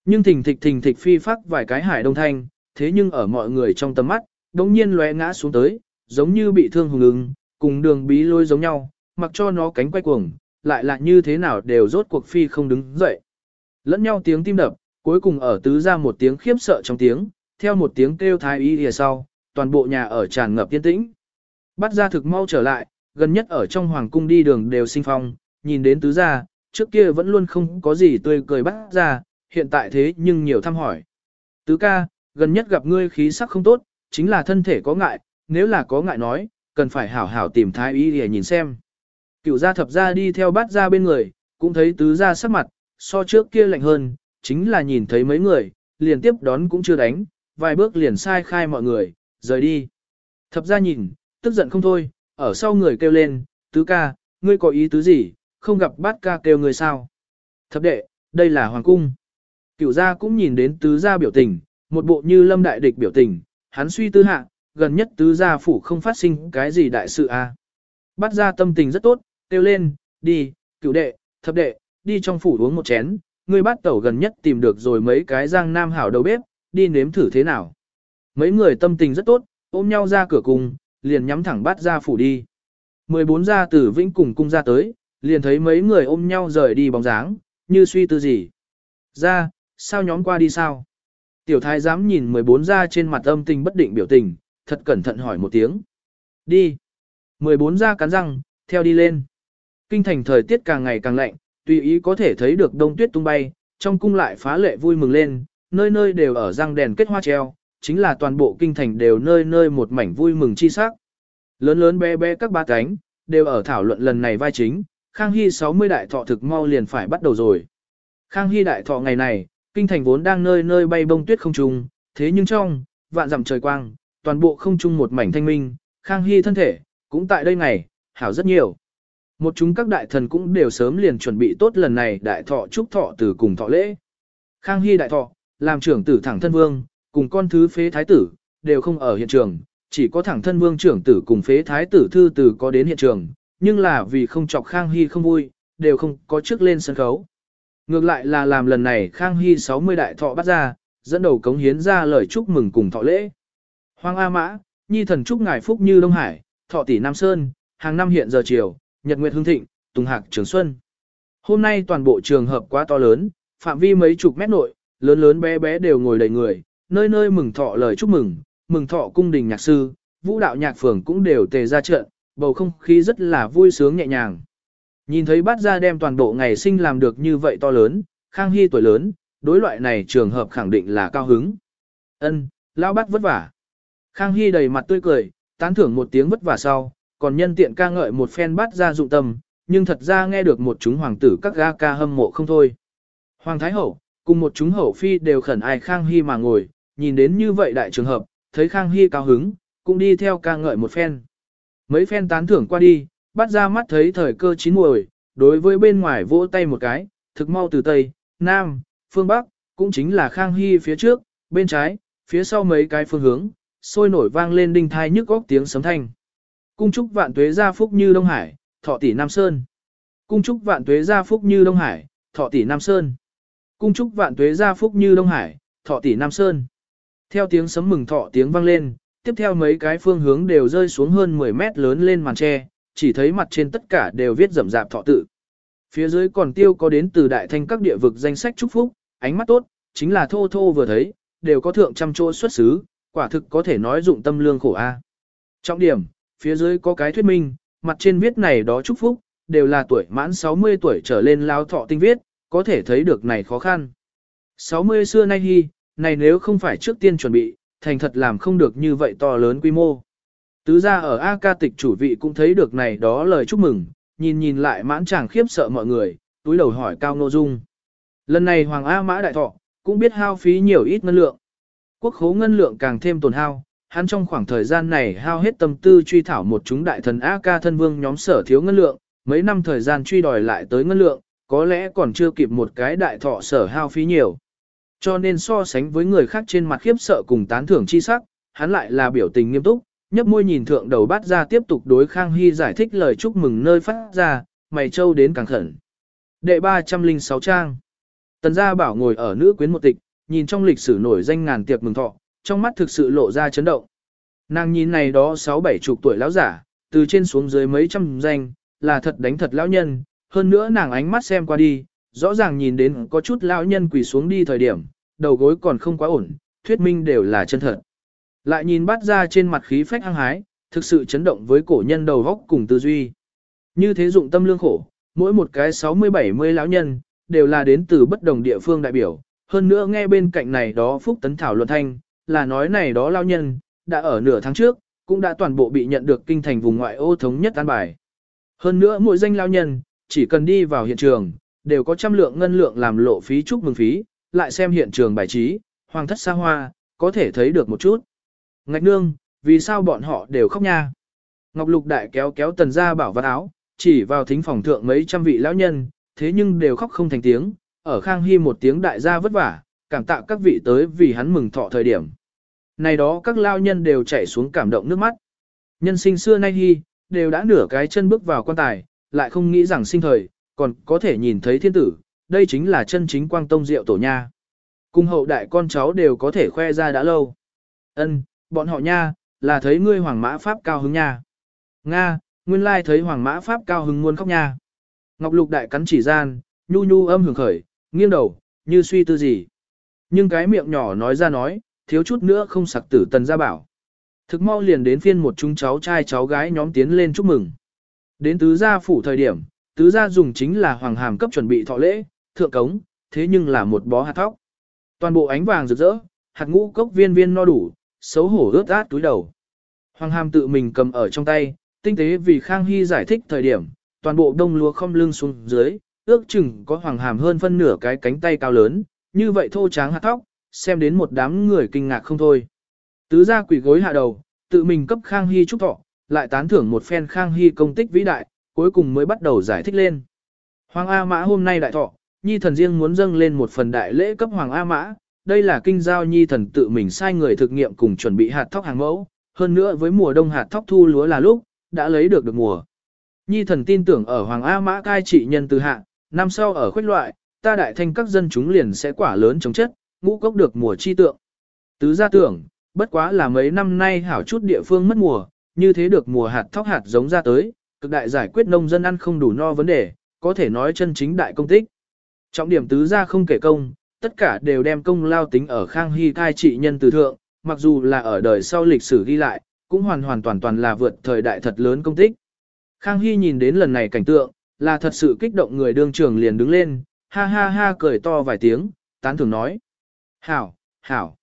S1: Nhưng thình thịch thình thịch phi phát vài cái hải đông thanh, thế nhưng ở mọi người trong tầm mắt, đống nhiên lóe ngã xuống tới, giống như bị thương hùng ứng, cùng đường bí lôi giống nhau, mặc cho nó cánh quay cuồng, lại là như thế nào đều rốt cuộc phi không đứng dậy. Lẫn nhau tiếng tim đập, cuối cùng ở tứ ra một tiếng khiếp sợ trong tiếng, theo một tiếng kêu thái y lìa sau, toàn bộ nhà ở tràn ngập yên tĩnh. Bắt ra thực mau trở lại, gần nhất ở trong hoàng cung đi đường đều sinh phong, nhìn đến tứ gia, trước kia vẫn luôn không có gì tươi cười bắt ra, hiện tại thế nhưng nhiều thăm hỏi. Tứ ca, gần nhất gặp ngươi khí sắc không tốt, chính là thân thể có ngại, nếu là có ngại nói, cần phải hảo hảo tìm thái y để nhìn xem. Cửu gia thập gia đi theo bát gia bên người, cũng thấy tứ gia sắc mặt, so trước kia lạnh hơn, chính là nhìn thấy mấy người, liền tiếp đón cũng chưa đánh, vài bước liền sai khai mọi người, rời đi. Thập gia nhìn, tức giận không thôi, ở sau người kêu lên, tứ ca, ngươi có ý tứ gì, không gặp bát ca kêu người sao. Thập đệ, đây là hoàng cung. Cửu gia cũng nhìn đến tứ gia biểu tình, một bộ như lâm đại địch biểu tình, hắn suy tư hạ, gần nhất tứ gia phủ không phát sinh cái gì đại sự a. À. Bát gia tâm tình rất tốt, kêu lên, đi, cựu đệ, thập đệ, đi trong phủ uống một chén, ngươi bắt tẩu gần nhất tìm được rồi mấy cái giang nam hảo đầu bếp, đi nếm thử thế nào. Mấy người tâm tình rất tốt, ôm nhau ra cửa cùng, liền nhắm thẳng bắt ra phủ đi. 14 gia tử vĩnh cùng cung ra tới, liền thấy mấy người ôm nhau rời đi bóng dáng, như suy tư gì. Ra, sao nhóm qua đi sao? Tiểu thái dám nhìn 14 gia trên mặt âm tình bất định biểu tình, thật cẩn thận hỏi một tiếng. Đi. 14 gia cắn răng, theo đi lên. Kinh thành thời tiết càng ngày càng lạnh, tùy ý có thể thấy được đông tuyết tung bay, trong cung lại phá lệ vui mừng lên, nơi nơi đều ở răng đèn kết hoa treo, chính là toàn bộ kinh thành đều nơi nơi một mảnh vui mừng chi sắc. Lớn lớn bé bé các ba cánh, đều ở thảo luận lần này vai chính, Khang Hy 60 đại thọ thực mau liền phải bắt đầu rồi. Khang Hy đại thọ ngày này, kinh thành vốn đang nơi nơi bay bông tuyết không trung, thế nhưng trong, vạn dặm trời quang, toàn bộ không trung một mảnh thanh minh, Khang Hy thân thể, cũng tại đây ngày, hảo rất nhiều. Một chúng các đại thần cũng đều sớm liền chuẩn bị tốt lần này đại thọ chúc thọ từ cùng thọ lễ. Khang Hy đại thọ, làm trưởng tử thẳng thân vương, cùng con thứ phế thái tử, đều không ở hiện trường, chỉ có thẳng thân vương trưởng tử cùng phế thái tử thư tử có đến hiện trường, nhưng là vì không chọc Khang Hy không vui, đều không có trước lên sân khấu. Ngược lại là làm lần này Khang Hy 60 đại thọ bắt ra, dẫn đầu cống hiến ra lời chúc mừng cùng thọ lễ. Hoàng A Mã, nhi thần chúc ngài phúc như Đông Hải, thọ tỷ Nam Sơn, hàng năm hiện giờ chiều, nhật nguyệt hương thịnh, tùng hạc trường xuân. Hôm nay toàn bộ trường hợp quá to lớn, phạm vi mấy chục mét nội, lớn lớn bé bé đều ngồi đầy người, nơi nơi mừng thọ lời chúc mừng, mừng thọ cung đình nhạc sư, vũ đạo nhạc phường cũng đều tề ra trận, bầu không khí rất là vui sướng nhẹ nhàng. Nhìn thấy bát gia đem toàn bộ ngày sinh làm được như vậy to lớn, Khang Hy tuổi lớn, đối loại này trường hợp khẳng định là cao hứng. Ân, lão bát vất vả. Khang Hy đầy mặt tươi cười, tán thưởng một tiếng vất vả sau, còn nhân tiện ca ngợi một phen bát ra dụng tâm, nhưng thật ra nghe được một chúng hoàng tử các ga ca hâm mộ không thôi. Hoàng Thái Hậu, cùng một chúng hậu phi đều khẩn ai Khang Hy mà ngồi, nhìn đến như vậy đại trường hợp, thấy Khang Hy cao hứng, cũng đi theo ca ngợi một phen. Mấy phen tán thưởng qua đi, bắt ra mắt thấy thời cơ chín muồi, đối với bên ngoài vỗ tay một cái, thực mau từ Tây, Nam, phương Bắc, cũng chính là Khang Hy phía trước, bên trái, phía sau mấy cái phương hướng, sôi nổi vang lên đinh thai nhức góc tiếng sấm thanh. Cung trúc vạn tuế gia phúc như Đông Hải, thọ tỷ Nam Sơn. Cung trúc vạn tuế gia phúc như Đông Hải, thọ tỷ Nam Sơn. Cung trúc vạn tuế gia phúc như Đông Hải, thọ tỷ Nam Sơn. Theo tiếng sấm mừng thọ tiếng vang lên, tiếp theo mấy cái phương hướng đều rơi xuống hơn 10 mét lớn lên màn tre, chỉ thấy mặt trên tất cả đều viết rậm rạp thọ tự. Phía dưới còn tiêu có đến từ đại thanh các địa vực danh sách chúc phúc, ánh mắt tốt, chính là thô thô vừa thấy, đều có thượng trăm chỗ xuất xứ, quả thực có thể nói dụng tâm lương khổ a. Trọng điểm, phía dưới có cái thuyết minh, mặt trên viết này đó chúc phúc, đều là tuổi mãn 60 tuổi trở lên lao thọ tinh viết, có thể thấy được này khó khăn. 60 xưa nay hy, này nếu không phải trước tiên chuẩn bị, thành thật làm không được như vậy to lớn quy mô. Tứ ra ở A ca tịch chủ vị cũng thấy được này đó lời chúc mừng, nhìn nhìn lại mãn chàng khiếp sợ mọi người, túi đầu hỏi Cao Nô Dung. Lần này Hoàng A Mã Đại Thọ, cũng biết hao phí nhiều ít ngân lượng. Quốc khố ngân lượng càng thêm tồn hao, hắn trong khoảng thời gian này hao hết tâm tư truy thảo một chúng đại thần A ca thân vương nhóm sở thiếu ngân lượng, mấy năm thời gian truy đòi lại tới ngân lượng, có lẽ còn chưa kịp một cái đại thọ sở hao phí nhiều. Cho nên so sánh với người khác trên mặt khiếp sợ cùng tán thưởng chi sắc, hắn lại là biểu tình nghiêm túc, nhấp môi nhìn thượng đầu bát ra tiếp tục đối Khang Hy giải thích lời chúc mừng nơi phát ra, mày châu đến càng khẩn. Đệ 306 trang Tần gia bảo ngồi ở nữ quyến một tịch, nhìn trong lịch sử nổi danh ngàn tiệc mừng thọ, trong mắt thực sự lộ ra chấn động. Nàng nhìn này đó sáu bảy chục tuổi lão giả, từ trên xuống dưới mấy trăm danh, là thật đánh thật lão nhân, hơn nữa nàng ánh mắt xem qua đi, rõ ràng nhìn đến có chút lão nhân quỳ xuống đi thời điểm, đầu gối còn không quá ổn, thuyết minh đều là chân thật. Lại nhìn bắt ra trên mặt khí phách hăng hái, thực sự chấn động với cổ nhân đầu góc cùng tư duy. Như thế dụng tâm lương khổ, mỗi một cái 60-70 lão nhân, đều là đến từ bất đồng địa phương đại biểu. Hơn nữa nghe bên cạnh này đó Phúc Tấn Thảo luận thanh, là nói này đó lao nhân, đã ở nửa tháng trước, cũng đã toàn bộ bị nhận được kinh thành vùng ngoại ô thống nhất an bài. Hơn nữa mỗi danh lao nhân, chỉ cần đi vào hiện trường, đều có trăm lượng ngân lượng làm lộ phí chúc mừng phí, lại xem hiện trường bài trí, hoàng thất xa hoa, có thể thấy được một chút. Ngạch nương, vì sao bọn họ đều khóc nha? Ngọc Lục Đại kéo kéo tần ra bảo vật áo, chỉ vào thính phòng thượng mấy trăm vị lão nhân, thế nhưng đều khóc không thành tiếng, ở Khang Hy một tiếng đại gia vất vả, cảm tạ các vị tới vì hắn mừng thọ thời điểm. Này đó các lao nhân đều chảy xuống cảm động nước mắt. Nhân sinh xưa nay Hy, đều đã nửa cái chân bước vào quan tài, lại không nghĩ rằng sinh thời, còn có thể nhìn thấy thiên tử, đây chính là chân chính quang tông diệu tổ nha. Cung hậu đại con cháu đều có thể khoe ra đã lâu. Ân, bọn họ nha, là thấy ngươi hoàng mã pháp cao hứng nha. Nga, nguyên lai thấy hoàng mã pháp cao hứng muôn khóc nha. Ngọc lục đại cắn chỉ gian, nhu nhu âm hưởng khởi, nghiêng đầu, như suy tư gì. Nhưng cái miệng nhỏ nói ra nói, thiếu chút nữa không sặc tử tần gia bảo. Thực mau liền đến phiên một chúng cháu trai cháu gái nhóm tiến lên chúc mừng. Đến tứ gia phủ thời điểm, tứ gia dùng chính là hoàng hàm cấp chuẩn bị thọ lễ, thượng cống, thế nhưng là một bó hạt thóc. Toàn bộ ánh vàng rực rỡ, hạt ngũ cốc viên viên no đủ, xấu hổ ướt át túi đầu. Hoàng hàm tự mình cầm ở trong tay, tinh tế vì Khang Hy giải thích thời điểm, toàn bộ đông lúa không lưng xuống dưới, ước chừng có hoàng hàm hơn phân nửa cái cánh tay cao lớn, như vậy thô tráng hạt tóc, xem đến một đám người kinh ngạc không thôi. Tứ gia quỷ gối hạ đầu, tự mình cấp Khang Hy chúc thọ, lại tán thưởng một phen Khang Hy công tích vĩ đại, cuối cùng mới bắt đầu giải thích lên. Hoàng A Mã hôm nay đại thọ, Nhi thần riêng muốn dâng lên một phần đại lễ cấp Hoàng A Mã, đây là kinh giao Nhi thần tự mình sai người thực nghiệm cùng chuẩn bị hạt thóc hàng mẫu, hơn nữa với mùa đông hạt thóc thu lúa là lúc, đã lấy được được mùa. Nhi thần tin tưởng ở Hoàng A Mã cai trị nhân từ hạ, năm sau ở khuếch loại, ta đại thanh các dân chúng liền sẽ quả lớn chống chất, ngũ cốc được mùa chi tượng. Tứ gia tưởng, bất quá là mấy năm nay hảo chút địa phương mất mùa, như thế được mùa hạt thóc hạt giống ra tới, cực đại giải quyết nông dân ăn không đủ no vấn đề, có thể nói chân chính đại công tích. Trọng điểm tứ gia không kể công, tất cả đều đem công lao tính ở Khang Hy thai trị nhân từ thượng, mặc dù là ở đời sau lịch sử ghi lại, cũng hoàn hoàn toàn toàn là vượt thời đại thật lớn công tích. Khang Hy nhìn đến lần này cảnh tượng, là thật sự kích động người đương trưởng liền đứng lên, ha ha ha cười to vài tiếng, tán thưởng nói. Hảo, hảo,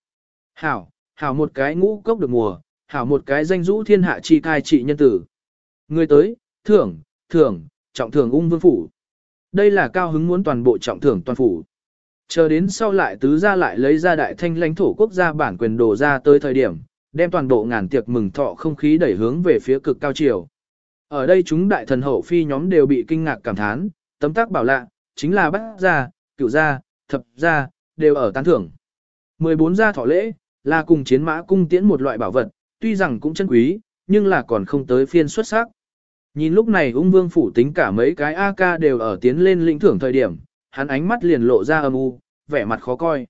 S1: hảo, hảo một cái ngũ cốc được mùa, hảo một cái danh rũ thiên hạ chi cai trị nhân tử. Người tới, thưởng, thưởng, trọng thưởng ung vương phủ. Đây là cao hứng muốn toàn bộ trọng thưởng toàn phủ. Chờ đến sau lại tứ gia lại lấy ra đại thanh lãnh thổ quốc gia bản quyền đồ ra tới thời điểm, đem toàn bộ ngàn tiệc mừng thọ không khí đẩy hướng về phía cực cao chiều. Ở đây chúng đại thần hậu phi nhóm đều bị kinh ngạc cảm thán, Tấm tác bảo lạ, chính là bát gia, cựu gia, thập gia, đều ở tán thưởng. 14 gia thọ lễ, là cùng chiến mã cung tiễn một loại bảo vật, tuy rằng cũng chân quý, nhưng là còn không tới phiên xuất sắc. Nhìn lúc này ung vương phủ tính cả mấy cái AK đều ở tiến lên lĩnh thưởng thời điểm, hắn ánh mắt liền lộ ra âm u, vẻ mặt khó coi.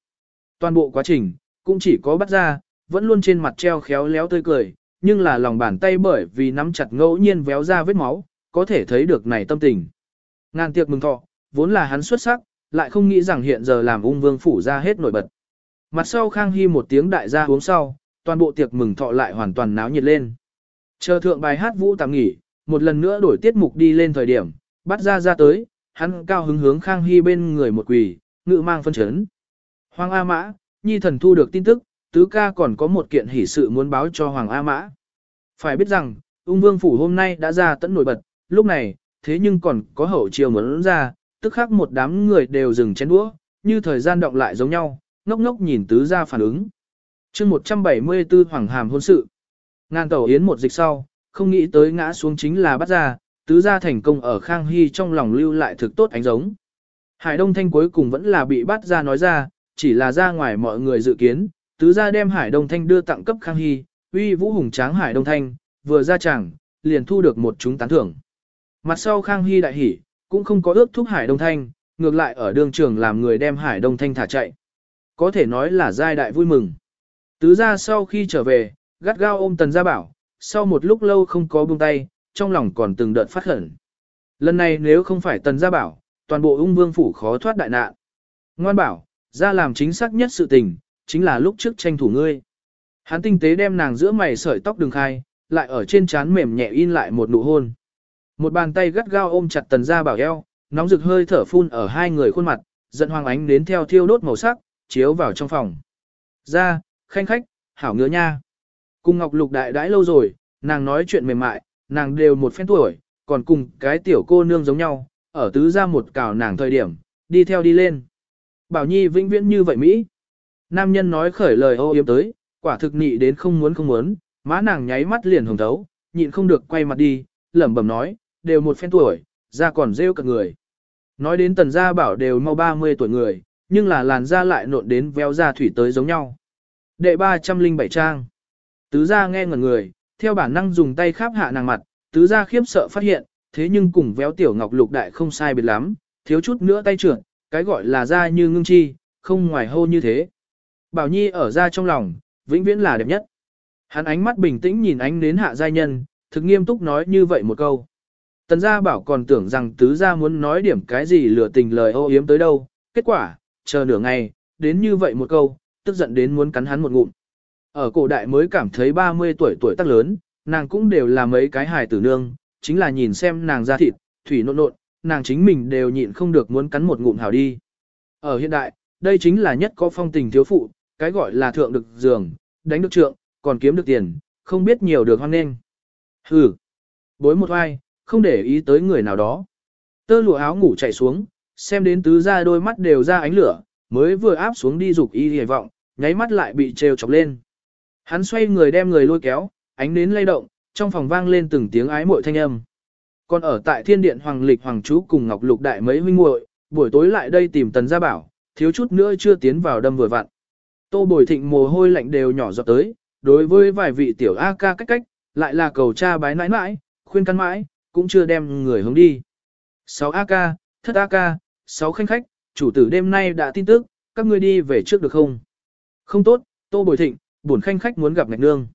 S1: Toàn bộ quá trình, cũng chỉ có bắt ra, vẫn luôn trên mặt treo khéo léo tươi cười, nhưng là lòng bàn tay bởi vì nắm chặt ngẫu nhiên véo ra vết máu, có thể thấy được này tâm tình. Ngàn tiệc mừng thọ, vốn là hắn xuất sắc, lại không nghĩ rằng hiện giờ làm ung vương phủ ra hết nổi bật. Mặt sau Khang Hy một tiếng đại gia uống sau, toàn bộ tiệc mừng thọ lại hoàn toàn náo nhiệt lên. Chờ thượng bài hát vũ tạm nghỉ, một lần nữa đổi tiết mục đi lên thời điểm, bắt ra ra tới, hắn cao hứng hướng Khang Hy bên người một quỳ, ngự mang phân chấn. Hoàng A Mã, Nhi thần thu được tin tức, tứ ca còn có một kiện hỷ sự muốn báo cho Hoàng A Mã. Phải biết rằng, ung vương phủ hôm nay đã ra tận nổi bật, lúc này, thế nhưng còn có hậu chiều muốn ra, tức khắc một đám người đều dừng chén đũa, như thời gian động lại giống nhau, ngốc ngốc nhìn tứ gia phản ứng. chương 174 Hoàng Hàm hôn sự. Ngàn tẩu yến một dịch sau, không nghĩ tới ngã xuống chính là bắt ra, tứ gia thành công ở Khang Hy trong lòng lưu lại thực tốt ánh giống. Hải Đông Thanh cuối cùng vẫn là bị bắt ra nói ra, chỉ là ra ngoài mọi người dự kiến, tứ gia đem Hải Đông Thanh đưa tặng cấp Khang Hy, uy vũ hùng tráng Hải Đông Thanh, vừa ra chẳng, liền thu được một chúng tán thưởng. Mặt sau Khang Hy đại hỉ, cũng không có ước thúc Hải Đông Thanh, ngược lại ở đường trường làm người đem Hải Đông Thanh thả chạy. Có thể nói là giai đại vui mừng. Tứ gia sau khi trở về, gắt gao ôm Tần Gia Bảo, sau một lúc lâu không có buông tay, trong lòng còn từng đợt phát khẩn. Lần này nếu không phải Tần Gia Bảo, toàn bộ ung vương phủ khó thoát đại nạn. Ngoan bảo, ra làm chính xác nhất sự tình, chính là lúc trước tranh thủ ngươi. Hắn tinh tế đem nàng giữa mày sợi tóc đường khai, lại ở trên trán mềm nhẹ in lại một nụ hôn. Một bàn tay gắt gao ôm chặt Tần Gia Bảo eo, nóng rực hơi thở phun ở hai người khuôn mặt, giận hoàng ánh đến theo thiêu đốt màu sắc, chiếu vào trong phòng. Ra, khanh khách, hảo ngứa nha. Cùng Ngọc Lục đại đãi lâu rồi, nàng nói chuyện mềm mại, nàng đều một phen tuổi, còn cùng cái tiểu cô nương giống nhau, ở tứ ra một cào nàng thời điểm, đi theo đi lên. Bảo Nhi vĩnh viễn như vậy Mỹ. Nam nhân nói khởi lời ô yếm tới, quả thực nị đến không muốn không muốn, má nàng nháy mắt liền hồng thấu, nhịn không được quay mặt đi, lẩm bẩm nói, đều một phen tuổi, da còn rêu cả người. Nói đến tần gia bảo đều mau 30 tuổi người, nhưng là làn da lại nộn đến véo da thủy tới giống nhau. Đệ 307 trang. Tứ gia nghe ngẩn người, theo bản năng dùng tay khắp hạ nàng mặt, tứ gia khiếp sợ phát hiện, thế nhưng cùng véo tiểu ngọc lục đại không sai biệt lắm, thiếu chút nữa tay trưởng, cái gọi là da như ngưng chi, không ngoài hô như thế. Bảo Nhi ở ra trong lòng, vĩnh viễn là đẹp nhất. Hắn ánh mắt bình tĩnh nhìn ánh đến hạ giai nhân, thực nghiêm túc nói như vậy một câu. Tần gia bảo còn tưởng rằng tứ gia muốn nói điểm cái gì lừa tình lời ô yếm tới đâu, kết quả, chờ nửa ngày, đến như vậy một câu, tức giận đến muốn cắn hắn một ngụm. Ở cổ đại mới cảm thấy 30 tuổi tuổi tác lớn, nàng cũng đều là mấy cái hài tử nương, chính là nhìn xem nàng ra thịt, thủy nộn nộn, nàng chính mình đều nhịn không được muốn cắn một ngụm hảo đi. Ở hiện đại, đây chính là nhất có phong tình thiếu phụ, cái gọi là thượng được giường, đánh được trượng, còn kiếm được tiền, không biết nhiều được hoang nên. Hừ, bối một ai, không để ý tới người nào đó. Tơ lụa áo ngủ chạy xuống, xem đến tứ ra đôi mắt đều ra ánh lửa, mới vừa áp xuống đi dục y hề vọng, nháy mắt lại bị trêu chọc lên. Hắn xoay người đem người lôi kéo, ánh nến lay động, trong phòng vang lên từng tiếng ái muội thanh âm. Còn ở tại thiên điện Hoàng Lịch Hoàng Chú cùng Ngọc Lục Đại mấy huynh muội, buổi tối lại đây tìm Tần Gia Bảo, thiếu chút nữa chưa tiến vào đâm vừa vặn. Tô Bồi Thịnh mồ hôi lạnh đều nhỏ giọt tới, đối với vài vị tiểu A ca cách cách, lại là cầu cha bái nãi nãi, khuyên căn mãi, cũng chưa đem người hướng đi. 6 A ca, thất A ca, 6 khanh khách, chủ tử đêm nay đã tin tức, các ngươi đi về trước được không? Không tốt, Tô Bồi Thịnh, bổn khanh khách muốn gặp ngạch nương.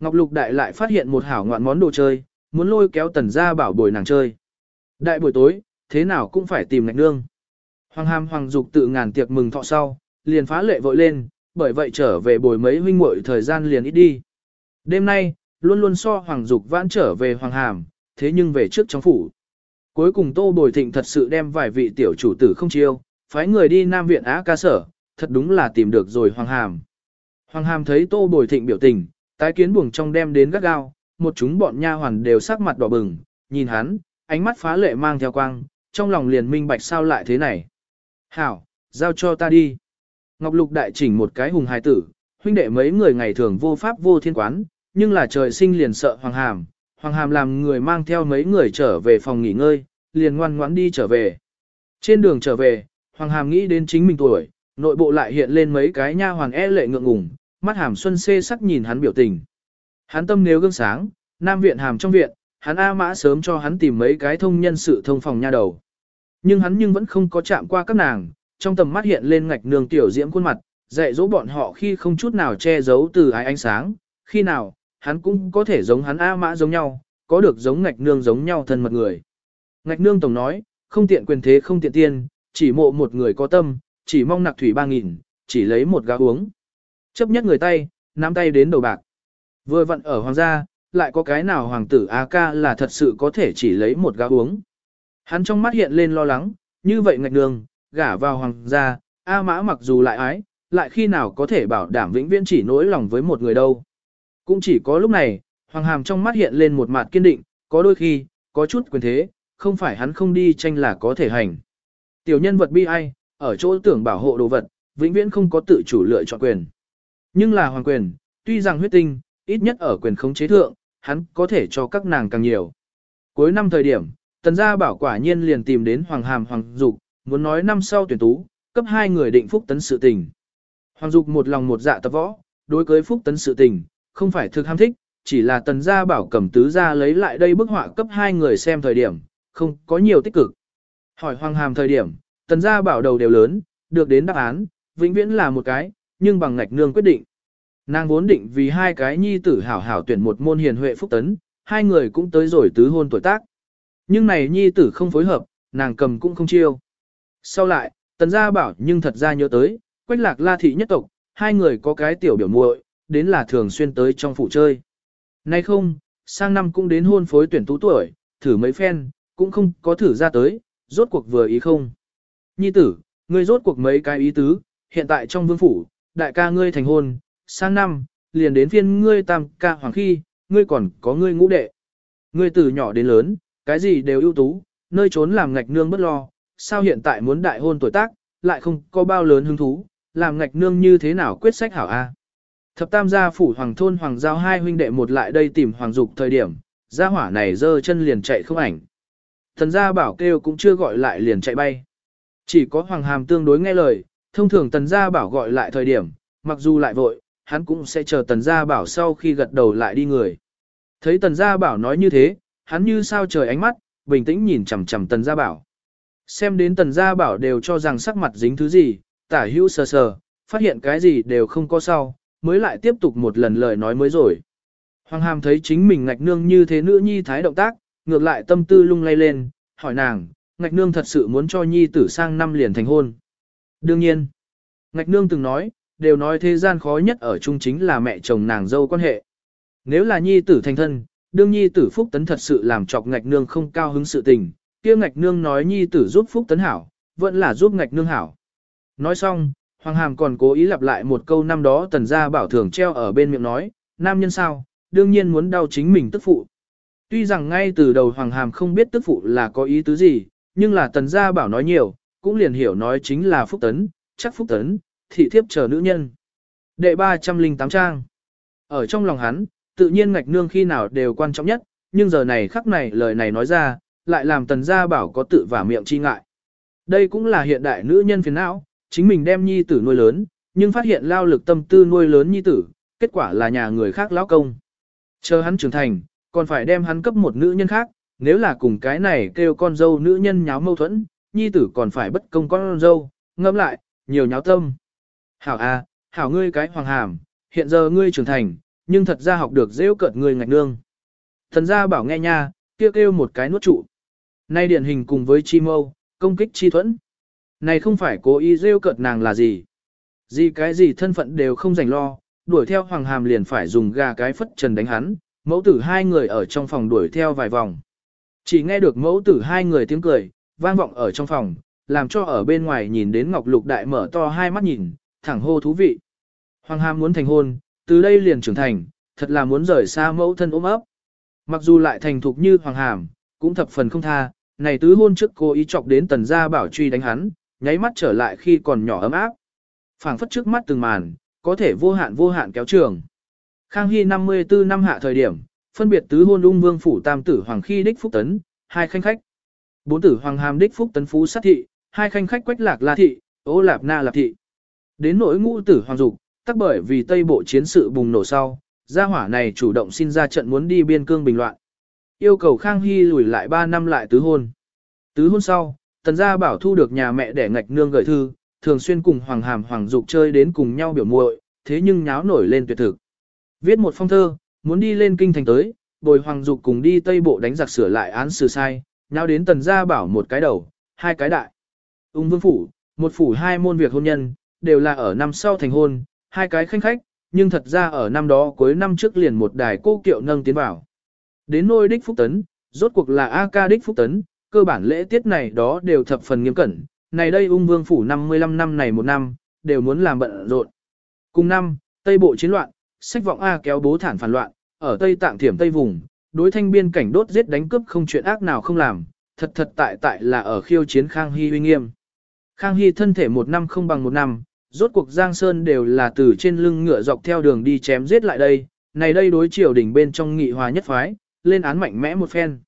S1: Ngọc Lục Đại lại phát hiện một hảo ngoạn món đồ chơi, muốn lôi kéo tần ra bảo bồi nàng chơi. Đại buổi tối, thế nào cũng phải tìm ngạch nương. Hoàng hàm hoàng dục tự ngàn tiệc mừng thọ sau, liền phá lệ vội lên, bởi vậy trở về bồi mấy huynh muội thời gian liền ít đi. Đêm nay, luôn luôn so hoàng dục vãn trở về hoàng hàm, thế nhưng về trước trong phủ. Cuối cùng tô bồi thịnh thật sự đem vài vị tiểu chủ tử không chiêu, phái người đi Nam Viện Á ca sở, thật đúng là tìm được rồi hoàng hàm. Hoàng hàm thấy tô bồi thịnh biểu tình, tái kiến buồng trong đem đến gắt gao, một chúng bọn nha hoàn đều sắc mặt đỏ bừng, nhìn hắn, ánh mắt phá lệ mang theo quang, trong lòng liền minh bạch sao lại thế này. Hảo, giao cho ta đi. Ngọc Lục đại chỉnh một cái hùng hài tử, huynh đệ mấy người ngày thường vô pháp vô thiên quán, nhưng là trời sinh liền sợ Hoàng Hàm. Hoàng Hàm làm người mang theo mấy người trở về phòng nghỉ ngơi, liền ngoan ngoãn đi trở về. Trên đường trở về, Hoàng Hàm nghĩ đến chính mình tuổi, nội bộ lại hiện lên mấy cái nha hoàn e lệ ngượng ngùng, mắt hàm xuân xê sắc nhìn hắn biểu tình. Hắn tâm nếu gương sáng, nam viện hàm trong viện, hắn A mã sớm cho hắn tìm mấy cái thông nhân sự thông phòng nha đầu. Nhưng hắn nhưng vẫn không có chạm qua các nàng, trong tầm mắt hiện lên ngạch nương tiểu diễm khuôn mặt, dạy dỗ bọn họ khi không chút nào che giấu từ ái ánh sáng, khi nào, hắn cũng có thể giống hắn A mã giống nhau, có được giống ngạch nương giống nhau thân mật người. Ngạch nương tổng nói, không tiện quyền thế không tiện tiên, chỉ mộ một người có tâm, chỉ mong nặc thủy ba nghìn, chỉ lấy một gáo uống. Chấp nhất người tay, nắm tay đến đầu bạc. Vừa vặn ở hoàng gia, lại có cái nào hoàng tử A ca là thật sự có thể chỉ lấy một gáo uống. Hắn trong mắt hiện lên lo lắng, như vậy ngạch nương, gả vào hoàng gia, A mã mặc dù lại ái, lại khi nào có thể bảo đảm vĩnh viễn chỉ nỗi lòng với một người đâu. Cũng chỉ có lúc này, hoàng hàm trong mắt hiện lên một mặt kiên định, có đôi khi, có chút quyền thế, không phải hắn không đi tranh là có thể hành. Tiểu nhân vật bi ai, ở chỗ tưởng bảo hộ đồ vật, vĩnh viễn không có tự chủ lựa chọn quyền. Nhưng là hoàng quyền, tuy rằng huyết tinh, ít nhất ở quyền khống chế thượng, hắn có thể cho các nàng càng nhiều. Cuối năm thời điểm, tần gia bảo quả nhiên liền tìm đến hoàng hàm hoàng dục, muốn nói năm sau tuyển tú, cấp hai người định phúc tấn sự tình. Hoàng dục một lòng một dạ tập võ, đối cưới phúc tấn sự tình, không phải thực ham thích, chỉ là tần gia bảo cầm tứ gia lấy lại đây bức họa cấp hai người xem thời điểm, không có nhiều tích cực. Hỏi hoàng hàm thời điểm, tần gia bảo đầu đều lớn, được đến đáp án, vĩnh viễn là một cái, nhưng bằng ngạch nương quyết định. Nàng vốn định vì hai cái nhi tử hảo hảo tuyển một môn hiền huệ phúc tấn, hai người cũng tới rồi tứ hôn tuổi tác. Nhưng này nhi tử không phối hợp, nàng cầm cũng không chiêu. Sau lại, tần gia bảo nhưng thật ra nhớ tới, quách lạc la thị nhất tộc, hai người có cái tiểu biểu muội, đến là thường xuyên tới trong phủ chơi. Nay không, sang năm cũng đến hôn phối tuyển tú tuổi, thử mấy phen, cũng không có thử ra tới, rốt cuộc vừa ý không. Nhi tử, ngươi rốt cuộc mấy cái ý tứ, hiện tại trong vương phủ, đại ca ngươi thành hôn, sang năm, liền đến phiên ngươi tam ca hoàng khi, ngươi còn có ngươi ngũ đệ. Ngươi từ nhỏ đến lớn, cái gì đều ưu tú, nơi trốn làm ngạch nương bất lo, sao hiện tại muốn đại hôn tuổi tác, lại không có bao lớn hứng thú, làm ngạch nương như thế nào quyết sách hảo a. Thập tam gia phủ hoàng thôn hoàng giao hai huynh đệ một lại đây tìm hoàng dục thời điểm, gia hỏa này dơ chân liền chạy không ảnh. Thần gia bảo kêu cũng chưa gọi lại liền chạy bay. Chỉ có hoàng hàm tương đối nghe lời, thông thường tần gia bảo gọi lại thời điểm, mặc dù lại vội, hắn cũng sẽ chờ tần gia bảo sau khi gật đầu lại đi người. Thấy tần gia bảo nói như thế, hắn như sao trời ánh mắt, bình tĩnh nhìn chằm chằm tần gia bảo. Xem đến tần gia bảo đều cho rằng sắc mặt dính thứ gì, tả hữu sờ sờ, phát hiện cái gì đều không có sau, mới lại tiếp tục một lần lời nói mới rồi. Hoàng hàm thấy chính mình ngạch nương như thế nữ nhi thái động tác, ngược lại tâm tư lung lay lên, hỏi nàng, ngạch nương thật sự muốn cho nhi tử sang năm liền thành hôn. Đương nhiên, ngạch nương từng nói, đều nói thế gian khó nhất ở chung chính là mẹ chồng nàng dâu quan hệ. Nếu là nhi tử thành thân, đương nhi tử phúc tấn thật sự làm chọc ngạch nương không cao hứng sự tình, kia ngạch nương nói nhi tử giúp phúc tấn hảo, vẫn là giúp ngạch nương hảo. Nói xong, Hoàng Hàm còn cố ý lặp lại một câu năm đó tần gia bảo thường treo ở bên miệng nói, nam nhân sao, đương nhiên muốn đau chính mình tức phụ. Tuy rằng ngay từ đầu Hoàng Hàm không biết tức phụ là có ý tứ gì, nhưng là tần gia bảo nói nhiều, cũng liền hiểu nói chính là phúc tấn, chắc phúc tấn, thị thiếp chờ nữ nhân. Đệ 308 trang. Ở trong lòng hắn, tự nhiên ngạch nương khi nào đều quan trọng nhất, nhưng giờ này khắc này lời này nói ra, lại làm tần gia bảo có tự vả miệng chi ngại. Đây cũng là hiện đại nữ nhân phiền não, chính mình đem nhi tử nuôi lớn, nhưng phát hiện lao lực tâm tư nuôi lớn nhi tử, kết quả là nhà người khác lão công. Chờ hắn trưởng thành, còn phải đem hắn cấp một nữ nhân khác, nếu là cùng cái này kêu con dâu nữ nhân nháo mâu thuẫn, nhi tử còn phải bất công con dâu, ngâm lại, nhiều nháo tâm. Hảo à, hảo ngươi cái hoàng hàm, hiện giờ ngươi trưởng thành, nhưng thật ra học được rêu cợt ngươi ngạch nương. Thần gia bảo nghe nha, kia kêu, một cái nuốt trụ. Nay điển hình cùng với chi mâu, công kích chi thuẫn. Này không phải cố ý rêu cợt nàng là gì. Gì cái gì thân phận đều không dành lo, đuổi theo hoàng hàm liền phải dùng gà cái phất trần đánh hắn, mẫu tử hai người ở trong phòng đuổi theo vài vòng. Chỉ nghe được mẫu tử hai người tiếng cười, vang vọng ở trong phòng, làm cho ở bên ngoài nhìn đến Ngọc Lục Đại mở to hai mắt nhìn, thẳng hô thú vị. Hoàng hàm muốn thành hôn, từ đây liền trưởng thành, thật là muốn rời xa mẫu thân ôm ấp. Mặc dù lại thành thục như Hoàng hàm, cũng thập phần không tha, này tứ hôn trước cô ý chọc đến tần gia bảo truy đánh hắn, nháy mắt trở lại khi còn nhỏ ấm áp. phảng phất trước mắt từng màn, có thể vô hạn vô hạn kéo trường. Khang Hy 54 năm hạ thời điểm, phân biệt tứ hôn ung vương phủ tam tử hoàng khi đích phúc tấn, hai khanh khách. Bốn tử hoàng hàm đích phúc tấn phú sát thị, hai khanh khách quách lạc la thị, ô lạp na lạp thị. Đến nỗi ngũ tử hoàng dục, tắc bởi vì Tây Bộ chiến sự bùng nổ sau, gia hỏa này chủ động xin ra trận muốn đi biên cương bình loạn. Yêu cầu Khang Hy lùi lại 3 năm lại tứ hôn. Tứ hôn sau, tần gia bảo thu được nhà mẹ để ngạch nương gửi thư, thường xuyên cùng Hoàng Hàm Hoàng Dục chơi đến cùng nhau biểu muội, thế nhưng nháo nổi lên tuyệt thực. Viết một phong thơ, muốn đi lên kinh thành tới, bồi Hoàng Dục cùng đi Tây Bộ đánh giặc sửa lại án xử sai, nháo đến tần gia bảo một cái đầu, hai cái đại. Ung vương phủ, một phủ hai môn việc hôn nhân, đều là ở năm sau thành hôn, hai cái khanh khách, nhưng thật ra ở năm đó cuối năm trước liền một đài cô kiệu nâng tiến vào. Đến nôi đích phúc tấn, rốt cuộc là A ca đích phúc tấn, cơ bản lễ tiết này đó đều thập phần nghiêm cẩn, này đây ung vương phủ 55 năm này một năm, đều muốn làm bận rộn. Cùng năm, Tây Bộ chiến loạn, sách vọng A kéo bố thản phản loạn, ở Tây Tạng Thiểm Tây Vùng, đối thanh biên cảnh đốt giết đánh cướp không chuyện ác nào không làm, thật thật tại tại là ở khiêu chiến Khang Hy uy nghiêm. Khang Hy thân thể một năm không bằng một năm, rốt cuộc Giang Sơn đều là từ trên lưng ngựa dọc theo đường đi chém giết lại đây, này đây đối triều đỉnh bên trong nghị hòa nhất phái, lên án mạnh mẽ một phen.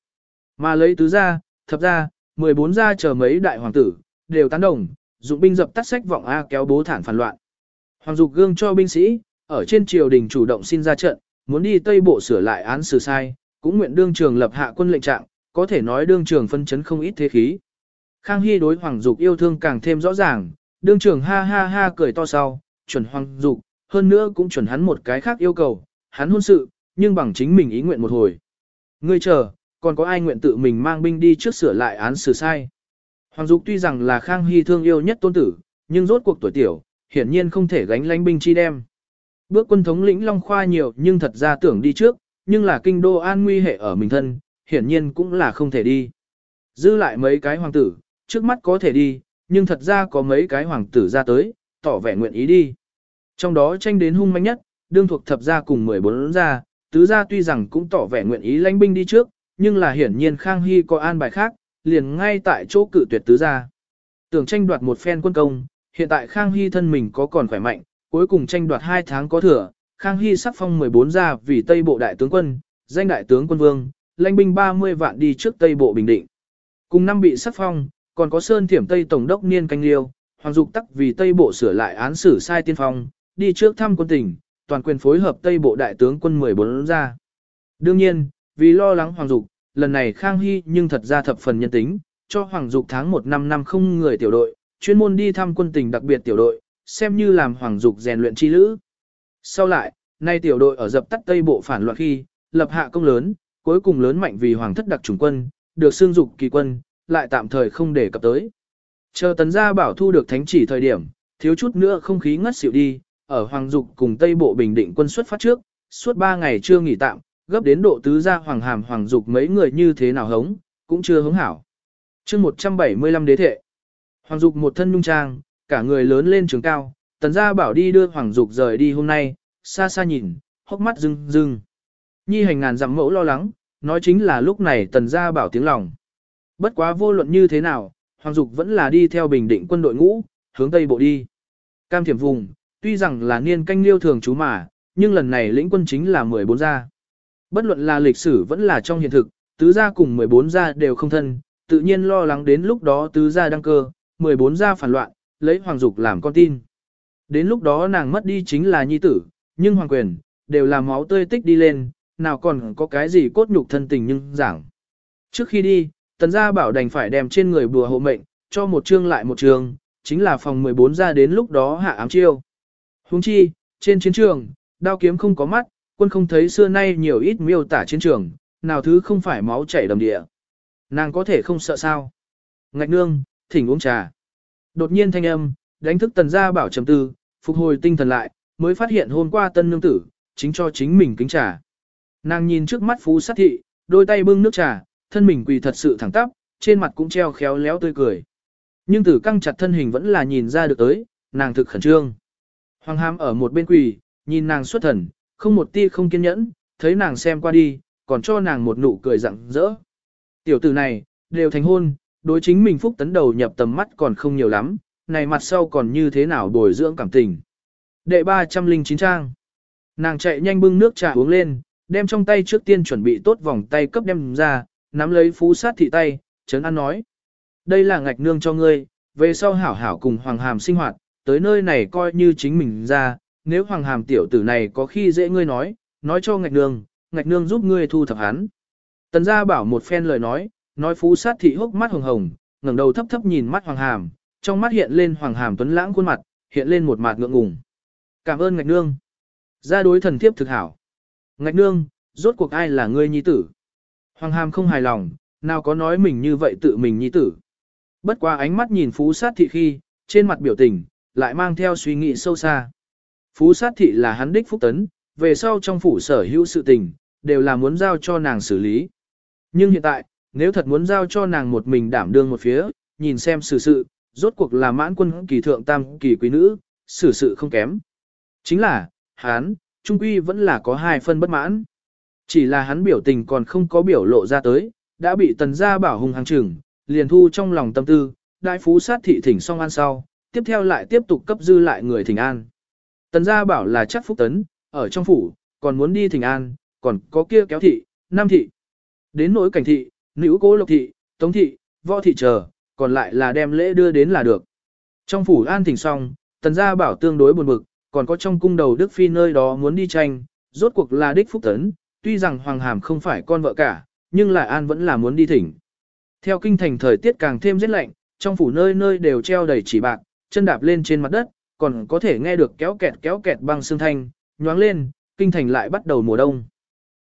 S1: Mà lấy tứ gia, thập gia, 14 gia chờ mấy đại hoàng tử, đều tán đồng, dụng binh dập tắt sách vọng A kéo bố thản phản loạn. Hoàng dục gương cho binh sĩ, ở trên triều đình chủ động xin ra trận, muốn đi Tây Bộ sửa lại án xử sai, cũng nguyện đương trường lập hạ quân lệnh trạng, có thể nói đương trường phân chấn không ít thế khí. Khang Hy đối Hoàng Dục yêu thương càng thêm rõ ràng, đương trường ha ha ha cười to sau, chuẩn Hoàng Dục, hơn nữa cũng chuẩn hắn một cái khác yêu cầu, hắn hôn sự, nhưng bằng chính mình ý nguyện một hồi. Ngươi chờ, còn có ai nguyện tự mình mang binh đi trước sửa lại án xử sai. Hoàng Dục tuy rằng là Khang Hy thương yêu nhất tôn tử, nhưng rốt cuộc tuổi tiểu, hiển nhiên không thể gánh lãnh binh chi đem. Bước quân thống lĩnh Long Khoa nhiều nhưng thật ra tưởng đi trước, nhưng là kinh đô an nguy hệ ở mình thân, hiển nhiên cũng là không thể đi. Dư lại mấy cái hoàng tử, trước mắt có thể đi, nhưng thật ra có mấy cái hoàng tử ra tới, tỏ vẻ nguyện ý đi. Trong đó tranh đến hung manh nhất, đương thuộc thập gia cùng 14 gia, tứ gia tuy rằng cũng tỏ vẻ nguyện ý lãnh binh đi trước, nhưng là hiển nhiên Khang Hy có an bài khác, liền ngay tại chỗ cự tuyệt tứ gia. Tưởng tranh đoạt một phen quân công, hiện tại Khang Hy thân mình có còn khỏe mạnh, cuối cùng tranh đoạt 2 tháng có thừa, Khang Hy sắc phong 14 gia vì Tây Bộ Đại tướng quân, danh Đại tướng quân vương, lãnh binh 30 vạn đi trước Tây Bộ Bình Định. Cùng năm bị sắc phong, còn có Sơn Thiểm Tây Tổng đốc Niên Canh Liêu, Hoàng Dục tắc vì Tây Bộ sửa lại án xử sai tiên phong, đi trước thăm quân tỉnh, toàn quyền phối hợp Tây Bộ Đại tướng quân 14 gia. Đương nhiên, vì lo lắng Hoàng Dục, lần này Khang Hy nhưng thật ra thập phần nhân tính, cho Hoàng Dục tháng 1 năm năm không người tiểu đội, chuyên môn đi thăm quân tình đặc biệt tiểu đội, xem như làm Hoàng Dục rèn luyện chi lữ. Sau lại, nay tiểu đội ở dập tắt Tây Bộ phản loạn khi, lập hạ công lớn, cuối cùng lớn mạnh vì Hoàng thất đặc chủng quân, được xương dục kỳ quân, lại tạm thời không để cập tới. Chờ tấn gia bảo thu được thánh chỉ thời điểm, thiếu chút nữa không khí ngất xỉu đi, ở Hoàng Dục cùng Tây Bộ Bình Định quân xuất phát trước, suốt 3 ngày chưa nghỉ tạm, gấp đến độ tứ gia Hoàng Hàm Hoàng Dục mấy người như thế nào hống, cũng chưa hứng hảo. chương 175 đế thệ. Hoàng Dục một thân nhung trang, cả người lớn lên trường cao, tần gia bảo đi đưa Hoàng Dục rời đi hôm nay, xa xa nhìn, hốc mắt rưng rưng. Nhi hành ngàn dặm mẫu lo lắng, nói chính là lúc này tần gia bảo tiếng lòng. Bất quá vô luận như thế nào, Hoàng Dục vẫn là đi theo bình định quân đội ngũ, hướng Tây Bộ đi. Cam thiểm vùng, tuy rằng là niên canh liêu thường chú mà, nhưng lần này lĩnh quân chính là 14 gia. Bất luận là lịch sử vẫn là trong hiện thực, tứ gia cùng 14 gia đều không thân, tự nhiên lo lắng đến lúc đó tứ gia đăng cơ, 14 gia phản loạn, lấy Hoàng Dục làm con tin. Đến lúc đó nàng mất đi chính là nhi tử, nhưng hoàng quyền, đều là máu tươi tích đi lên, nào còn có cái gì cốt nhục thân tình nhưng giảng. Trước khi đi, tần gia bảo đành phải đem trên người bùa hộ mệnh, cho một chương lại một chương, chính là phòng 14 ra đến lúc đó hạ ám chiêu. Huống chi, trên chiến trường, đao kiếm không có mắt, quân không thấy xưa nay nhiều ít miêu tả chiến trường, nào thứ không phải máu chảy đầm địa. Nàng có thể không sợ sao. Ngạch nương, thỉnh uống trà. Đột nhiên thanh âm, đánh thức tần gia bảo trầm tư, phục hồi tinh thần lại, mới phát hiện hôm qua tân nương tử, chính cho chính mình kính trà. Nàng nhìn trước mắt phú sát thị, đôi tay bưng nước trà, thân mình quỳ thật sự thẳng tắp, trên mặt cũng treo khéo léo tươi cười. Nhưng tử căng chặt thân hình vẫn là nhìn ra được tới, nàng thực khẩn trương. Hoàng hàm ở một bên quỳ, nhìn nàng xuất thần, không một tia không kiên nhẫn, thấy nàng xem qua đi, còn cho nàng một nụ cười rặng rỡ. Tiểu tử này, đều thành hôn, đối chính mình phúc tấn đầu nhập tầm mắt còn không nhiều lắm, này mặt sau còn như thế nào bồi dưỡng cảm tình. Đệ 309 trang. Nàng chạy nhanh bưng nước trà uống lên, đem trong tay trước tiên chuẩn bị tốt vòng tay cấp đem ra, nắm lấy phú sát thị tay, chấn an nói. Đây là ngạch nương cho ngươi, về sau hảo hảo cùng Hoàng Hàm sinh hoạt, tới nơi này coi như chính mình ra, nếu Hoàng Hàm tiểu tử này có khi dễ ngươi nói, nói cho ngạch nương, ngạch nương giúp ngươi thu thập hắn. Tần gia bảo một phen lời nói, nói phú sát thị hốc mắt hồng hồng, ngẩng đầu thấp thấp nhìn mắt Hoàng Hàm, trong mắt hiện lên Hoàng Hàm tuấn lãng khuôn mặt, hiện lên một mặt ngượng ngùng. Cảm ơn ngạch nương. Gia đối thần thiếp thực hảo. Ngạch nương, rốt cuộc ai là ngươi nhi tử? Hoàng Hàm không hài lòng, nào có nói mình như vậy tự mình nhi tử. Bất qua ánh mắt nhìn phú sát thị khi, trên mặt biểu tình, lại mang theo suy nghĩ sâu xa. Phú sát thị là hắn đích phúc tấn, về sau trong phủ sở hữu sự tình, đều là muốn giao cho nàng xử lý. Nhưng hiện tại, nếu thật muốn giao cho nàng một mình đảm đương một phía, nhìn xem xử sự, rốt cuộc là mãn quân kỳ thượng tam kỳ quý nữ, xử sự không kém. Chính là, hắn, trung quy vẫn là có hai phân bất mãn. Chỉ là hắn biểu tình còn không có biểu lộ ra tới, đã bị tần gia bảo hùng hàng trừng, liền thu trong lòng tâm tư, đại phú sát thị thỉnh xong ăn sau, tiếp theo lại tiếp tục cấp dư lại người thỉnh an. Tần gia bảo là chắc phúc tấn, ở trong phủ, còn muốn đi thỉnh an, còn có kia kéo thị, nam thị. Đến nỗi cảnh thị, nữ cố lộc thị, tống thị, võ thị chờ, còn lại là đem lễ đưa đến là được. Trong phủ an thỉnh xong, tần gia bảo tương đối buồn bực, còn có trong cung đầu Đức Phi nơi đó muốn đi tranh, rốt cuộc là đích phúc tấn, tuy rằng Hoàng Hàm không phải con vợ cả, nhưng lại an vẫn là muốn đi thỉnh. Theo kinh thành thời tiết càng thêm rét lạnh, trong phủ nơi nơi đều treo đầy chỉ bạc, chân đạp lên trên mặt đất, còn có thể nghe được kéo kẹt kéo kẹt băng xương thanh, nhoáng lên, kinh thành lại bắt đầu mùa đông.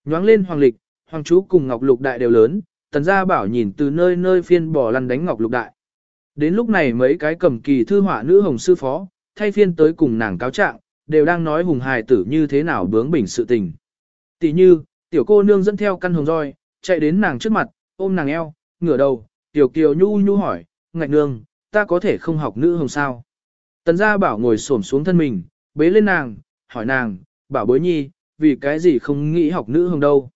S1: Nhoáng lên hoàng lịch, hoàng chú cùng ngọc lục đại đều lớn, tần gia bảo nhìn từ nơi nơi phiên bỏ lăn đánh ngọc lục đại. Đến lúc này mấy cái cầm kỳ thư họa nữ hồng sư phó, thay phiên tới cùng nàng cáo trạng, đều đang nói hùng hài tử như thế nào bướng bỉnh sự tình. Tỷ như, tiểu cô nương dẫn theo căn hồng roi, chạy đến nàng trước mặt, ôm nàng eo, ngửa đầu, tiểu kiều nhu nhu hỏi, ngạch nương, ta có thể không học nữ hồng sao? Tần gia bảo ngồi xổm xuống thân mình, bế lên nàng, hỏi nàng, bảo bối nhi, vì cái gì không nghĩ học nữ hồng đâu?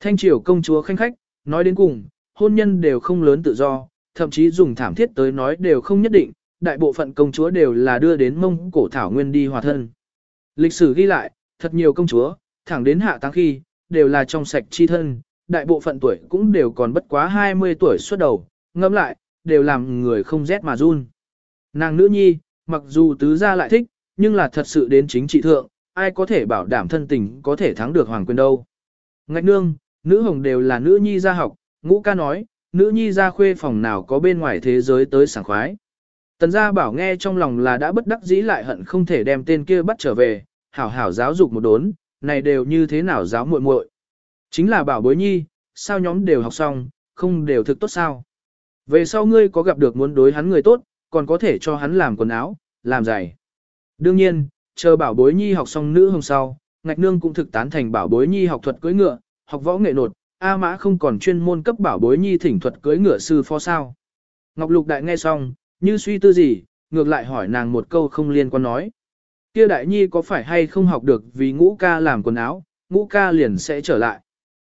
S1: Thanh triều công chúa khanh khách, nói đến cùng, hôn nhân đều không lớn tự do, thậm chí dùng thảm thiết tới nói đều không nhất định, đại bộ phận công chúa đều là đưa đến mông cổ thảo nguyên đi hòa thân. Lịch sử ghi lại, thật nhiều công chúa, thẳng đến hạ tăng khi, đều là trong sạch chi thân, đại bộ phận tuổi cũng đều còn bất quá 20 tuổi xuất đầu, ngẫm lại, đều làm người không rét mà run. Nàng nữ nhi, mặc dù tứ gia lại thích, nhưng là thật sự đến chính trị thượng, ai có thể bảo đảm thân tình có thể thắng được hoàng quyền đâu. Ngạch nương, nữ hồng đều là nữ nhi gia học, ngũ ca nói, nữ nhi gia khuê phòng nào có bên ngoài thế giới tới sảng khoái. Tần gia bảo nghe trong lòng là đã bất đắc dĩ lại hận không thể đem tên kia bắt trở về, hảo hảo giáo dục một đốn, này đều như thế nào giáo muội muội. Chính là bảo bối nhi, sao nhóm đều học xong, không đều thực tốt sao. Về sau ngươi có gặp được muốn đối hắn người tốt, còn có thể cho hắn làm quần áo, làm giày. Đương nhiên, chờ bảo bối nhi học xong nữ hôm sau, ngạch nương cũng thực tán thành bảo bối nhi học thuật cưỡi ngựa, học võ nghệ nột, A mã không còn chuyên môn cấp bảo bối nhi thỉnh thuật cưỡi ngựa sư phó sao. Ngọc Lục Đại nghe xong, như suy tư gì, ngược lại hỏi nàng một câu không liên quan nói. Kia đại nhi có phải hay không học được vì ngũ ca làm quần áo, ngũ ca liền sẽ trở lại.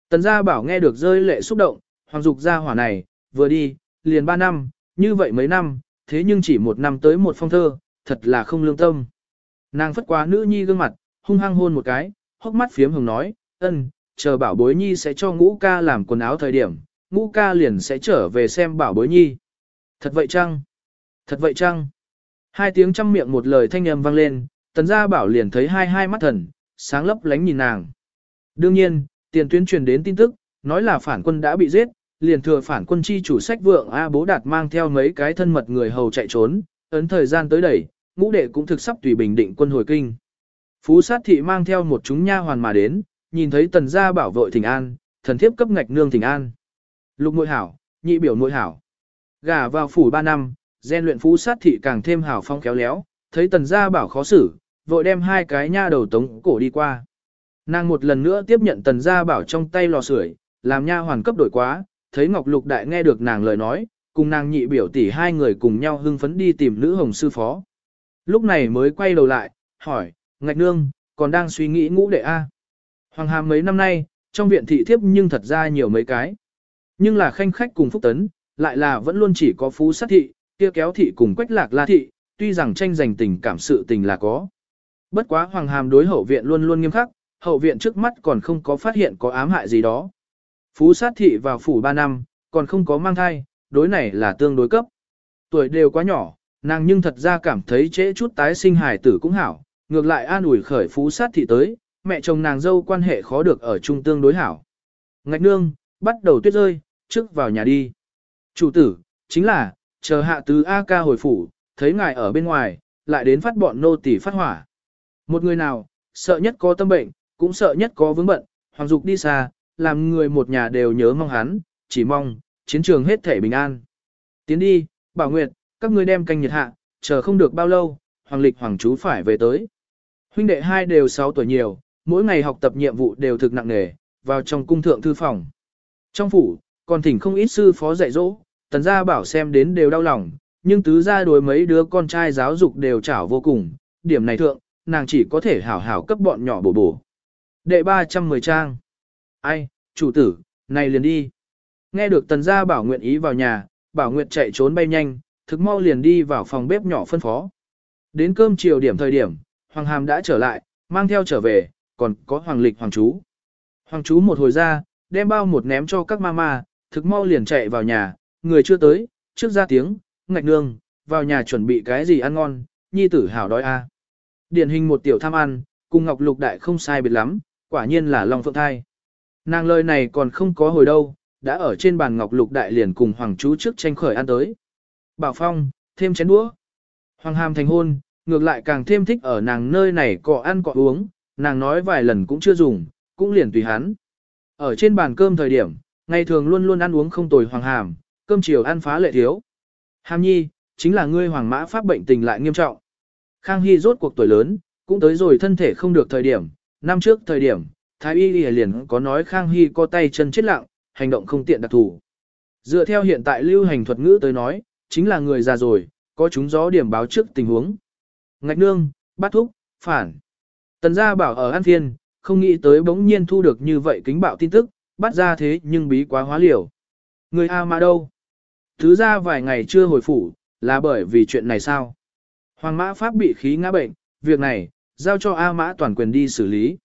S1: Tần gia bảo nghe được rơi lệ xúc động, hoàng dục gia hỏa này, vừa đi, liền ba năm, như vậy mấy năm, thế nhưng chỉ một năm tới một phong thơ, thật là không lương tâm. Nàng phất quá nữ nhi gương mặt, hung hăng hôn một cái, hốc mắt phiếm hồng nói, ân, chờ bảo bối nhi sẽ cho ngũ ca làm quần áo thời điểm, ngũ ca liền sẽ trở về xem bảo bối nhi. Thật vậy chăng? Thật vậy chăng? Hai tiếng trăm miệng một lời thanh âm vang lên, tần gia bảo liền thấy hai hai mắt thần, sáng lấp lánh nhìn nàng. Đương nhiên, tiền tuyến truyền đến tin tức, nói là phản quân đã bị giết, liền thừa phản quân chi chủ sách vượng A bố đạt mang theo mấy cái thân mật người hầu chạy trốn, ấn thời gian tới đẩy, ngũ đệ cũng thực sắp tùy bình định quân hồi kinh. Phú sát thị mang theo một chúng nha hoàn mà đến, nhìn thấy tần gia bảo vội thỉnh an, thần thiếp cấp ngạch nương thỉnh an. Lục nội hảo, nhị biểu nội hảo. Gả vào phủ ba năm, gen luyện phú sát thị càng thêm hảo phong kéo léo, thấy tần gia bảo khó xử, vội đem hai cái nha đầu tống cổ đi qua. Nàng một lần nữa tiếp nhận tần gia bảo trong tay lò sưởi, làm nha hoàn cấp đổi quá, thấy Ngọc Lục Đại nghe được nàng lời nói, cùng nàng nhị biểu tỷ hai người cùng nhau hưng phấn đi tìm nữ hồng sư phó. Lúc này mới quay đầu lại, hỏi, Ngạch Nương, còn đang suy nghĩ ngũ đệ A. Hoàng hàm mấy năm nay, trong viện thị thiếp nhưng thật ra nhiều mấy cái. Nhưng là khanh khách cùng phúc tấn, lại là vẫn luôn chỉ có phú sát thị, kia kéo thị cùng quách lạc la thị, tuy rằng tranh giành tình cảm sự tình là có. Bất quá hoàng hàm đối hậu viện luôn luôn nghiêm khắc, hậu viện trước mắt còn không có phát hiện có ám hại gì đó. Phú sát thị vào phủ 3 năm, còn không có mang thai, đối này là tương đối cấp. Tuổi đều quá nhỏ, nàng nhưng thật ra cảm thấy trễ chút tái sinh hài tử cũng hảo, ngược lại an ủi khởi phú sát thị tới, mẹ chồng nàng dâu quan hệ khó được ở trung tương đối hảo. Ngạch nương, bắt đầu tuyết rơi, trước vào nhà đi. Chủ tử, chính là, chờ hạ tứ A ca hồi phủ, thấy ngài ở bên ngoài, lại đến phát bọn nô tỳ phát hỏa. Một người nào, sợ nhất có tâm bệnh, cũng sợ nhất có vướng bận, hoàng dục đi xa, làm người một nhà đều nhớ mong hắn, chỉ mong, chiến trường hết thể bình an. Tiến đi, bảo nguyệt, các ngươi đem canh nhiệt hạ, chờ không được bao lâu, hoàng lịch hoàng chú phải về tới. Huynh đệ hai đều 6 tuổi nhiều, mỗi ngày học tập nhiệm vụ đều thực nặng nề, vào trong cung thượng thư phòng. Trong phủ, còn thỉnh không ít sư phó dạy dỗ, tần gia bảo xem đến đều đau lòng, nhưng tứ gia đối mấy đứa con trai giáo dục đều chảo vô cùng, điểm này thượng, nàng chỉ có thể hảo hảo cấp bọn nhỏ bổ bổ. Đệ 310 trang. Ai, chủ tử, này liền đi. Nghe được tần gia bảo nguyện ý vào nhà, bảo nguyện chạy trốn bay nhanh, thực mau liền đi vào phòng bếp nhỏ phân phó. Đến cơm chiều điểm thời điểm, Hoàng Hàm đã trở lại, mang theo trở về, còn có Hoàng Lịch Hoàng Chú. Hoàng Chú một hồi ra, đem bao một ném cho các mama, thực mau liền chạy vào nhà, người chưa tới, trước ra tiếng, ngạch nương, vào nhà chuẩn bị cái gì ăn ngon, nhi tử hảo đói a. Điển hình một tiểu tham ăn, cùng Ngọc Lục Đại không sai biệt lắm, quả nhiên là Long Phượng Thai. Nàng lời này còn không có hồi đâu, đã ở trên bàn Ngọc Lục Đại liền cùng Hoàng chú trước tranh khởi ăn tới. Bảo Phong, thêm chén đũa. Hoàng Hàm thành hôn, ngược lại càng thêm thích ở nàng nơi này cọ ăn cọ uống, nàng nói vài lần cũng chưa dùng, cũng liền tùy hắn. Ở trên bàn cơm thời điểm, ngày thường luôn luôn ăn uống không tồi Hoàng Hàm, cơm chiều ăn phá lệ thiếu. Hàm nhi, chính là ngươi Hoàng Mã Pháp bệnh tình lại nghiêm trọng. Khang Hy rốt cuộc tuổi lớn, cũng tới rồi thân thể không được thời điểm, năm trước thời điểm, Thái Y liền có nói Khang Hy có tay chân chết lặng, hành động không tiện đặc thủ. Dựa theo hiện tại lưu hành thuật ngữ tới nói, chính là người già rồi, có chúng gió điểm báo trước tình huống. Ngạch nương, bắt thúc, phản. Tần gia bảo ở An Thiên, không nghĩ tới bỗng nhiên thu được như vậy kính bạo tin tức, bắt ra thế nhưng bí quá hóa liều. Người A mà đâu? Thứ ra vài ngày chưa hồi phủ, là bởi vì chuyện này sao? Hoàng mã pháp bị khí ngã bệnh, việc này, giao cho A mã toàn quyền đi xử lý.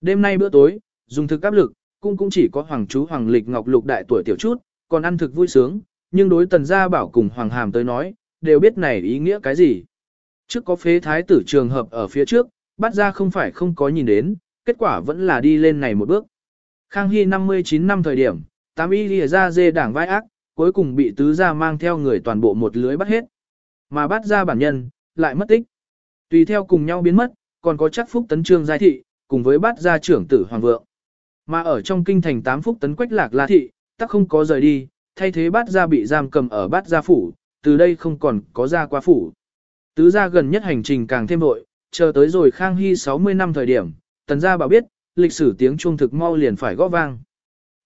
S1: Đêm nay bữa tối, dùng thực áp lực, cũng cũng chỉ có hoàng chú hoàng lịch ngọc lục đại tuổi tiểu chút, còn ăn thực vui sướng, nhưng đối tần gia bảo cùng hoàng hàm tới nói, đều biết này ý nghĩa cái gì. Trước có phế thái tử trường hợp ở phía trước, bắt ra không phải không có nhìn đến, kết quả vẫn là đi lên này một bước. Khang Hy 59 năm thời điểm, tám y lìa ra dê đảng vai ác, cuối cùng bị tứ gia mang theo người toàn bộ một lưới bắt hết. Mà bắt ra bản nhân, lại mất tích. Tùy theo cùng nhau biến mất, còn có chắc phúc tấn trương giai thị, cùng với bát gia trưởng tử hoàng vượng. Mà ở trong kinh thành tám phúc tấn quách lạc la thị, tắc không có rời đi, thay thế bát gia bị giam cầm ở bát gia phủ, từ đây không còn có gia qua phủ. Tứ gia gần nhất hành trình càng thêm vội, chờ tới rồi Khang Hy 60 năm thời điểm, tần gia bảo biết, lịch sử tiếng chuông thực mau liền phải gõ vang.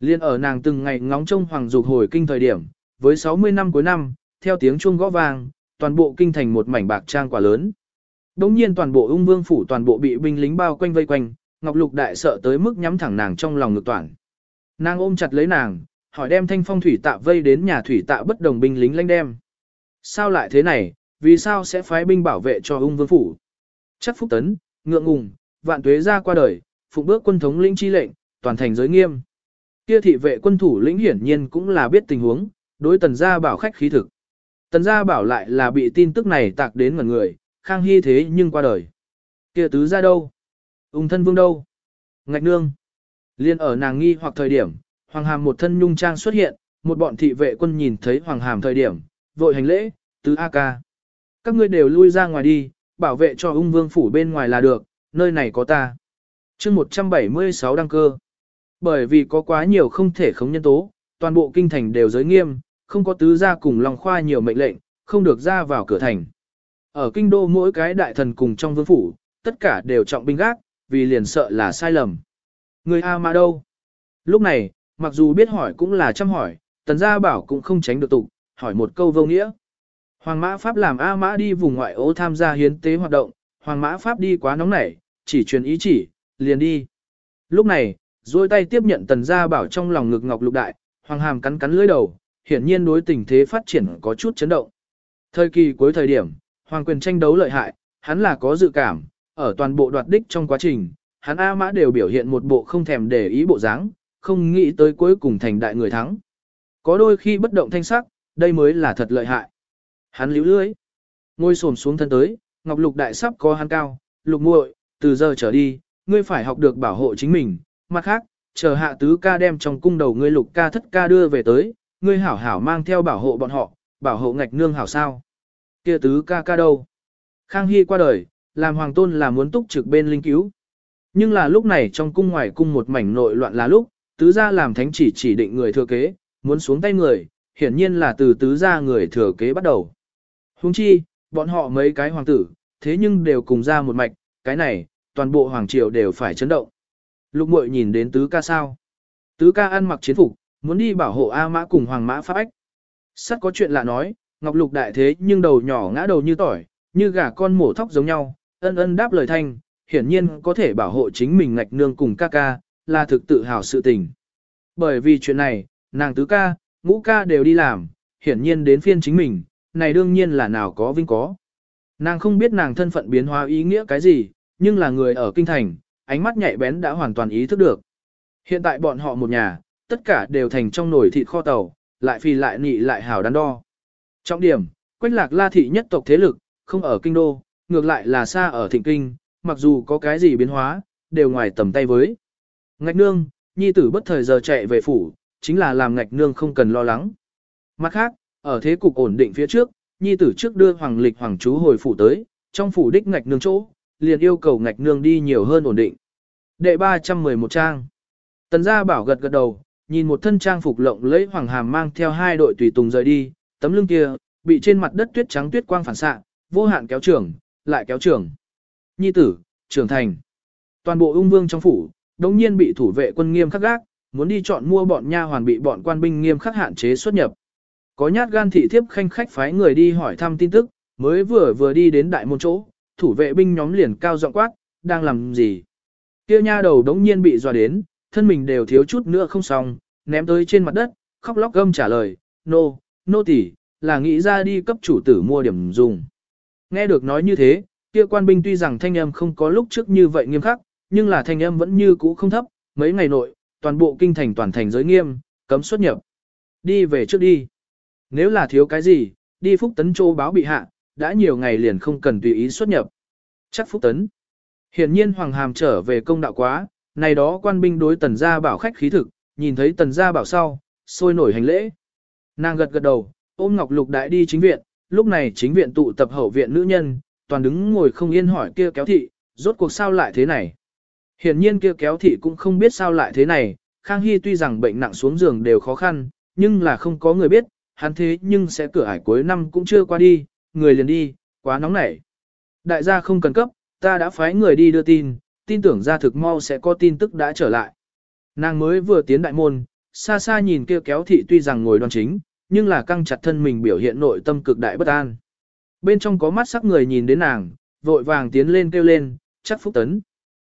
S1: Liên ở nàng từng ngày ngóng trông hoàng dục hồi kinh thời điểm, với 60 năm cuối năm, theo tiếng chuông gõ vang, toàn bộ kinh thành một mảnh bạc trang quả lớn. Đống nhiên toàn bộ ung vương phủ toàn bộ bị binh lính bao quanh vây quanh, Ngọc Lục đại sợ tới mức nhắm thẳng nàng trong lòng ngực toàn. Nàng ôm chặt lấy nàng, hỏi đem thanh phong thủy tạ vây đến nhà thủy tạ bất đồng binh lính lãnh đem. Sao lại thế này, vì sao sẽ phái binh bảo vệ cho ung vương phủ? Chắc phúc tấn, ngượng ngùng, vạn tuế ra qua đời, phụng bước quân thống lĩnh chi lệnh, toàn thành giới nghiêm. Kia thị vệ quân thủ lĩnh hiển nhiên cũng là biết tình huống, đối tần gia bảo khách khí thực. Tần gia bảo lại là bị tin tức này tạc đến ngần người, khang hy thế nhưng qua đời. Kia tứ ra đâu? Ung thân vương đâu? Ngạch nương. Liên ở nàng nghi hoặc thời điểm, hoàng hàm một thân nhung trang xuất hiện, một bọn thị vệ quân nhìn thấy hoàng hàm thời điểm, vội hành lễ, tứ A ca. Các ngươi đều lui ra ngoài đi, bảo vệ cho ung vương phủ bên ngoài là được, nơi này có ta. chương 176 đăng cơ. Bởi vì có quá nhiều không thể khống nhân tố, toàn bộ kinh thành đều giới nghiêm, không có tứ gia cùng lòng khoa nhiều mệnh lệnh, không được ra vào cửa thành. Ở kinh đô mỗi cái đại thần cùng trong vương phủ, tất cả đều trọng binh gác, vì liền sợ là sai lầm. Người A mà đâu? Lúc này, mặc dù biết hỏi cũng là chăm hỏi, tần gia bảo cũng không tránh được tục, hỏi một câu vô nghĩa. Hoàng mã Pháp làm A mã đi vùng ngoại ô tham gia hiến tế hoạt động, Hoàng mã Pháp đi quá nóng nảy, chỉ truyền ý chỉ, liền đi. Lúc này, duỗi tay tiếp nhận tần gia bảo trong lòng ngực ngọc lục đại, Hoàng hàm cắn cắn lưỡi đầu, hiển nhiên đối tình thế phát triển có chút chấn động. Thời kỳ cuối thời điểm, Hoàng quyền tranh đấu lợi hại, hắn là có dự cảm, ở toàn bộ đoạt đích trong quá trình, hắn A mã đều biểu hiện một bộ không thèm để ý bộ dáng, không nghĩ tới cuối cùng thành đại người thắng. Có đôi khi bất động thanh sắc, đây mới là thật lợi hại. Hắn liễu lưới. Ngôi xổm xuống thân tới, Ngọc Lục đại sắp có hắn cao, lục muội, từ giờ trở đi, ngươi phải học được bảo hộ chính mình, mặt khác, chờ hạ tứ ca đem trong cung đầu ngươi lục ca thất ca đưa về tới, ngươi hảo hảo mang theo bảo hộ bọn họ, bảo hộ ngạch nương hảo sao. Kia tứ ca ca đâu? Khang Hy qua đời, làm hoàng tôn là muốn túc trực bên linh cứu. Nhưng là lúc này trong cung ngoài cung một mảnh nội loạn là lúc, tứ gia làm thánh chỉ chỉ định người thừa kế, muốn xuống tay người, hiển nhiên là từ tứ gia người thừa kế bắt đầu. Huống chi, bọn họ mấy cái hoàng tử, thế nhưng đều cùng ra một mạch, cái này, toàn bộ hoàng triều đều phải chấn động. Lục muội nhìn đến tứ ca sao? Tứ ca ăn mặc chiến phục, muốn đi bảo hộ A mã cùng hoàng mã pháp ách. Sắt có chuyện lạ nói, Ngọc Lục đại thế nhưng đầu nhỏ ngã đầu như tỏi, như gà con mổ thóc giống nhau, ân ân đáp lời thanh, hiển nhiên có thể bảo hộ chính mình ngạch nương cùng ca ca, là thực tự hào sự tình. Bởi vì chuyện này, nàng tứ ca, ngũ ca đều đi làm, hiển nhiên đến phiên chính mình, này đương nhiên là nào có vinh có. Nàng không biết nàng thân phận biến hóa ý nghĩa cái gì, nhưng là người ở kinh thành, ánh mắt nhạy bén đã hoàn toàn ý thức được. Hiện tại bọn họ một nhà, tất cả đều thành trong nồi thịt kho tàu, lại phi lại nị lại hảo đắn đo. Trọng điểm, quách lạc la thị nhất tộc thế lực, không ở kinh đô, ngược lại là xa ở thịnh kinh, mặc dù có cái gì biến hóa, đều ngoài tầm tay với. Ngạch nương, nhi tử bất thời giờ chạy về phủ, chính là làm ngạch nương không cần lo lắng. Mặt khác, ở thế cục ổn định phía trước, nhi tử trước đưa hoàng lịch hoàng chú hồi phủ tới, trong phủ đích ngạch nương chỗ, liền yêu cầu ngạch nương đi nhiều hơn ổn định. Đệ 311 trang. Tần gia bảo gật gật đầu, nhìn một thân trang phục lộng lẫy hoàng hàm mang theo hai đội tùy tùng rời đi, tấm lưng kia, bị trên mặt đất tuyết trắng tuyết quang phản xạ, vô hạn kéo trưởng, lại kéo trưởng. Nhi tử, trưởng thành. Toàn bộ ung vương trong phủ, đống nhiên bị thủ vệ quân nghiêm khắc gác, muốn đi chọn mua bọn nha hoàn bị bọn quan binh nghiêm khắc hạn chế xuất nhập. Có nhát gan thị thiếp khanh khách phái người đi hỏi thăm tin tức, mới vừa vừa đi đến đại môn chỗ, thủ vệ binh nhóm liền cao giọng quát, đang làm gì? Kia nha đầu đống nhiên bị dọa đến, thân mình đều thiếu chút nữa không xong, ném tới trên mặt đất, khóc lóc gâm trả lời, nô, no, nô tỳ là nghĩ ra đi cấp chủ tử mua điểm dùng. Nghe được nói như thế, kia quan binh tuy rằng thanh âm không có lúc trước như vậy nghiêm khắc, nhưng là thanh âm vẫn như cũ không thấp, mấy ngày nội, toàn bộ kinh thành toàn thành giới nghiêm, cấm xuất nhập. Đi về trước đi. Nếu là thiếu cái gì, đi phúc tấn châu báo bị hạ, đã nhiều ngày liền không cần tùy ý xuất nhập. Chắc phúc tấn. Hiển nhiên Hoàng Hàm trở về công đạo quá, này đó quan binh đối tần gia bảo khách khí thực, nhìn thấy tần gia bảo sau, sôi nổi hành lễ. Nàng gật gật đầu, ôm Ngọc Lục Đại đi chính viện, lúc này chính viện tụ tập hậu viện nữ nhân, toàn đứng ngồi không yên hỏi kia kéo thị, rốt cuộc sao lại thế này. Hiển nhiên kia kéo thị cũng không biết sao lại thế này, Khang Hy tuy rằng bệnh nặng xuống giường đều khó khăn, nhưng là không có người biết, hắn thế nhưng sẽ cửa ải cuối năm cũng chưa qua đi, người liền đi, quá nóng nảy. Đại gia không cần cấp, ta đã phái người đi đưa tin, tin tưởng ra thực mau sẽ có tin tức đã trở lại. Nàng mới vừa tiến đại môn, xa xa nhìn kia kéo thị tuy rằng ngồi đoan chính, nhưng là căng chặt thân mình biểu hiện nội tâm cực đại bất an. Bên trong có mắt sắc người nhìn đến nàng, vội vàng tiến lên kêu lên, chắc phúc tấn.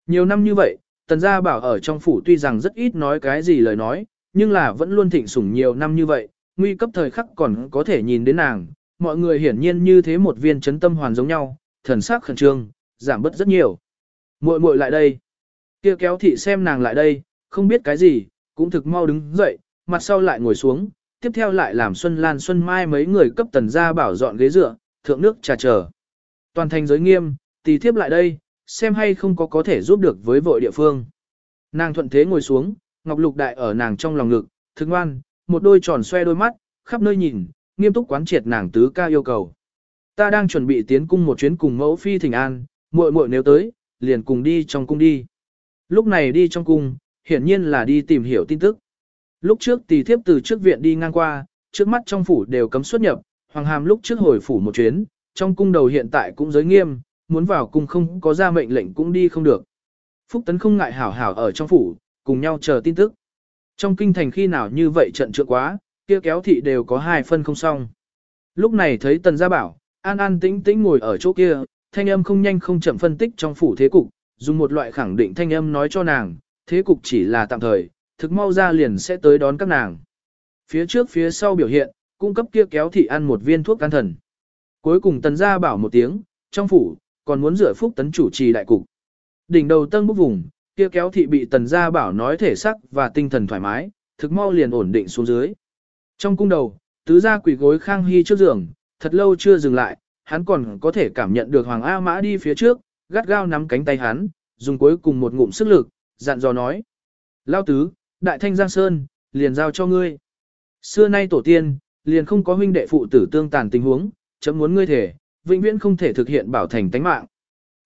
S1: Nhiều năm như vậy, tần gia bảo ở trong phủ tuy rằng rất ít nói cái gì lời nói, nhưng là vẫn luôn thịnh sủng nhiều năm như vậy, nguy cấp thời khắc còn có thể nhìn đến nàng, mọi người hiển nhiên như thế một viên chấn tâm hoàn giống nhau, thần sắc khẩn trương, giảm bớt rất nhiều. Muội muội lại đây. Kia kéo thị xem nàng lại đây, không biết cái gì, cũng thực mau đứng dậy, mặt sau lại ngồi xuống, tiếp theo lại làm Xuân Lan Xuân Mai mấy người cấp tần gia bảo dọn ghế dựa, thượng nước trà chờ. Toàn thành giới nghiêm, tỳ thiếp lại đây, xem hay không có có thể giúp được với vội địa phương. Nàng thuận thế ngồi xuống, Ngọc Lục Đại ở nàng trong lòng ngực, thức ngoan, một đôi tròn xoe đôi mắt, khắp nơi nhìn, nghiêm túc quán triệt nàng tứ ca yêu cầu. Ta đang chuẩn bị tiến cung một chuyến cùng mẫu phi thỉnh an, muội muội nếu tới, liền cùng đi trong cung đi. Lúc này đi trong cung, hiển nhiên là đi tìm hiểu tin tức. Lúc trước tỷ thiếp từ trước viện đi ngang qua, trước mắt trong phủ đều cấm xuất nhập, Hoàng Hàm lúc trước hồi phủ một chuyến, trong cung đầu hiện tại cũng giới nghiêm, muốn vào cung không có ra mệnh lệnh cũng đi không được. Phúc Tấn không ngại hảo hảo ở trong phủ, cùng nhau chờ tin tức. Trong kinh thành khi nào như vậy trận trượng quá, kia kéo thị đều có hai phân không xong. Lúc này thấy Tần Gia Bảo, an an tĩnh tĩnh ngồi ở chỗ kia, thanh âm không nhanh không chậm phân tích trong phủ thế cục, dùng một loại khẳng định thanh âm nói cho nàng, thế cục chỉ là tạm thời, thực mau ra liền sẽ tới đón các nàng. Phía trước phía sau biểu hiện, cung cấp kia kéo thị ăn một viên thuốc can thần. Cuối cùng Tần Gia Bảo một tiếng, trong phủ, còn muốn rửa phúc tấn chủ trì đại cục. Đỉnh đầu tân bút vùng, kia kéo thị bị Tần Gia Bảo nói thể sắc và tinh thần thoải mái, thực mau liền ổn định xuống dưới. Trong cung đầu, tứ gia quỷ gối Khang Hy trước giường, thật lâu chưa dừng lại, hắn còn có thể cảm nhận được Hoàng A Mã đi phía trước, gắt gao nắm cánh tay hắn, dùng cuối cùng một ngụm sức lực, dặn dò nói. Lao tứ, đại thanh Giang Sơn, liền giao cho ngươi. Xưa nay tổ tiên, liền không có huynh đệ phụ tử tương tàn tình huống, chấm muốn ngươi thể, vĩnh viễn không thể thực hiện bảo thành tánh mạng.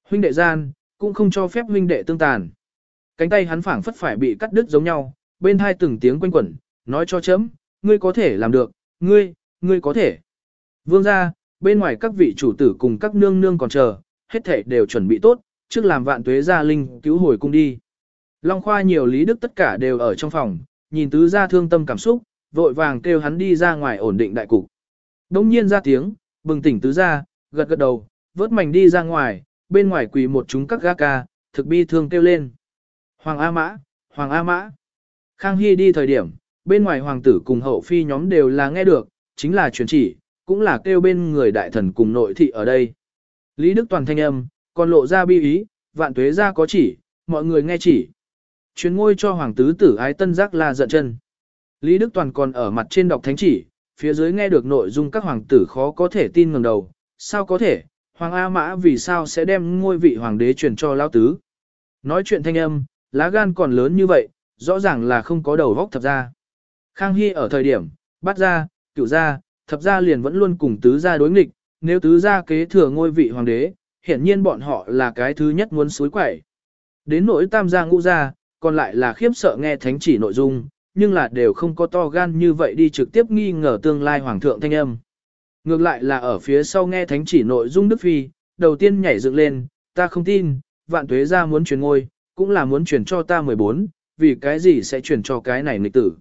S1: Huynh đệ gian, cũng không cho phép huynh đệ tương tàn. Cánh tay hắn phảng phất phải bị cắt đứt giống nhau, bên hai từng tiếng quanh quẩn, nói cho chấm, ngươi có thể làm được, ngươi, ngươi có thể. Vương ra, bên ngoài các vị chủ tử cùng các nương nương còn chờ, hết thể đều chuẩn bị tốt, trước làm vạn tuế gia linh cứu hồi cung đi. Long Khoa nhiều lý đức tất cả đều ở trong phòng, nhìn tứ gia thương tâm cảm xúc, vội vàng kêu hắn đi ra ngoài ổn định đại cục. Đông nhiên ra tiếng, bừng tỉnh tứ gia, gật gật đầu, vớt mảnh đi ra ngoài, bên ngoài quỳ một chúng các gã ca, thực bi thương kêu lên. Hoàng A Mã, Hoàng A Mã. Khang Hy đi thời điểm, bên ngoài hoàng tử cùng hậu phi nhóm đều là nghe được, chính là truyền chỉ, cũng là kêu bên người đại thần cùng nội thị ở đây. Lý Đức Toàn thanh âm, còn lộ ra bi ý, vạn tuế ra có chỉ, mọi người nghe chỉ. Chuyến ngôi cho hoàng tứ tử ái tân giác là giận chân. Lý Đức Toàn còn ở mặt trên đọc thánh chỉ, phía dưới nghe được nội dung các hoàng tử khó có thể tin ngẩng đầu, sao có thể, hoàng A Mã vì sao sẽ đem ngôi vị hoàng đế truyền cho Lao Tứ. Nói chuyện thanh âm, lá gan còn lớn như vậy, rõ ràng là không có đầu vóc thập ra. Khang Hy ở thời điểm, bắt ra, cựu ra, thập ra liền vẫn luôn cùng tứ gia đối nghịch, nếu tứ gia kế thừa ngôi vị hoàng đế, hiển nhiên bọn họ là cái thứ nhất muốn suối quẩy. Đến nỗi tam gia ngũ gia, còn lại là khiếp sợ nghe thánh chỉ nội dung, nhưng là đều không có to gan như vậy đi trực tiếp nghi ngờ tương lai hoàng thượng thanh âm. Ngược lại là ở phía sau nghe thánh chỉ nội dung Đức Phi, đầu tiên nhảy dựng lên, ta không tin, vạn tuế gia muốn truyền ngôi, cũng là muốn truyền cho ta 14, vì cái gì sẽ truyền cho cái này nghịch tử.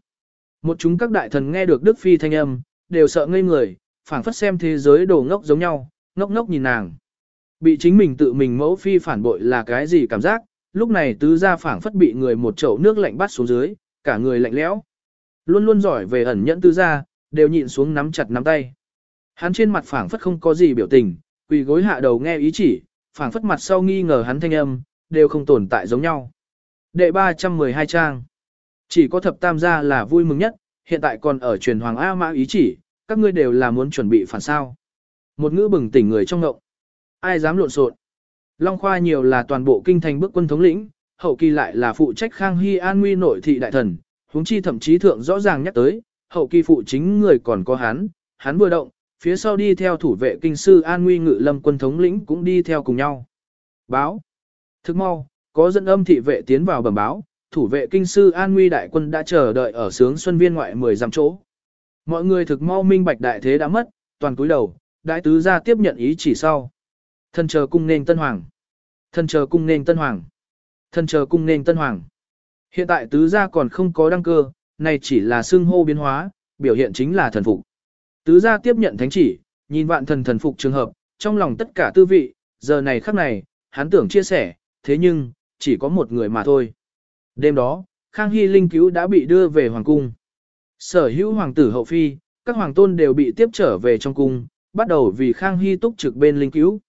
S1: Một chúng các đại thần nghe được Đức Phi thanh âm, đều sợ ngây người, phảng phất xem thế giới đồ ngốc giống nhau, ngốc ngốc nhìn nàng. Bị chính mình tự mình mẫu phi phản bội là cái gì cảm giác, lúc này tứ gia phảng phất bị người một chậu nước lạnh bắt xuống dưới, cả người lạnh lẽo. Luôn luôn giỏi về ẩn nhẫn tứ gia, đều nhịn xuống nắm chặt nắm tay. Hắn trên mặt phảng phất không có gì biểu tình, quỳ gối hạ đầu nghe ý chỉ, phảng phất mặt sau nghi ngờ hắn thanh âm, đều không tồn tại giống nhau. Đệ 312 trang. Chỉ có thập tam gia là vui mừng nhất, hiện tại còn ở truyền hoàng A mã ý chỉ, các ngươi đều là muốn chuẩn bị phản sao. Một ngữ bừng tỉnh người trong ngộng. Ai dám lộn xộn? Long Khoa nhiều là toàn bộ kinh thành bước quân thống lĩnh, hậu kỳ lại là phụ trách Khang Hy An Nguy nội thị đại thần, huống chi thậm chí thượng rõ ràng nhắc tới, hậu kỳ phụ chính người còn có hắn, hắn vừa động, phía sau đi theo thủ vệ kinh sư An Nguy ngự lâm quân thống lĩnh cũng đi theo cùng nhau. Báo. Thức mau, có dẫn âm thị vệ tiến vào bẩm báo, thủ vệ kinh sư An Nguy đại quân đã chờ đợi ở sướng xuân viên ngoại 10 dặm chỗ. Mọi người thực mau minh bạch đại thế đã mất, toàn cúi đầu, đại tứ ra tiếp nhận ý chỉ sau. Thần chờ cung nên tân hoàng. Thần chờ cung nên tân hoàng. Thần chờ cung nên tân hoàng. Hiện tại tứ gia còn không có đăng cơ, này chỉ là xưng hô biến hóa, biểu hiện chính là thần phục. Tứ gia tiếp nhận thánh chỉ, nhìn vạn thần thần phục trường hợp, trong lòng tất cả tư vị, giờ này khắc này, hắn tưởng chia sẻ, thế nhưng, chỉ có một người mà thôi. Đêm đó, Khang Hy Linh cứu đã bị đưa về Hoàng Cung. Sở hữu hoàng tử hậu phi, các hoàng tôn đều bị tiếp trở về trong cung, bắt đầu vì Khang Hy túc trực bên Linh cứu.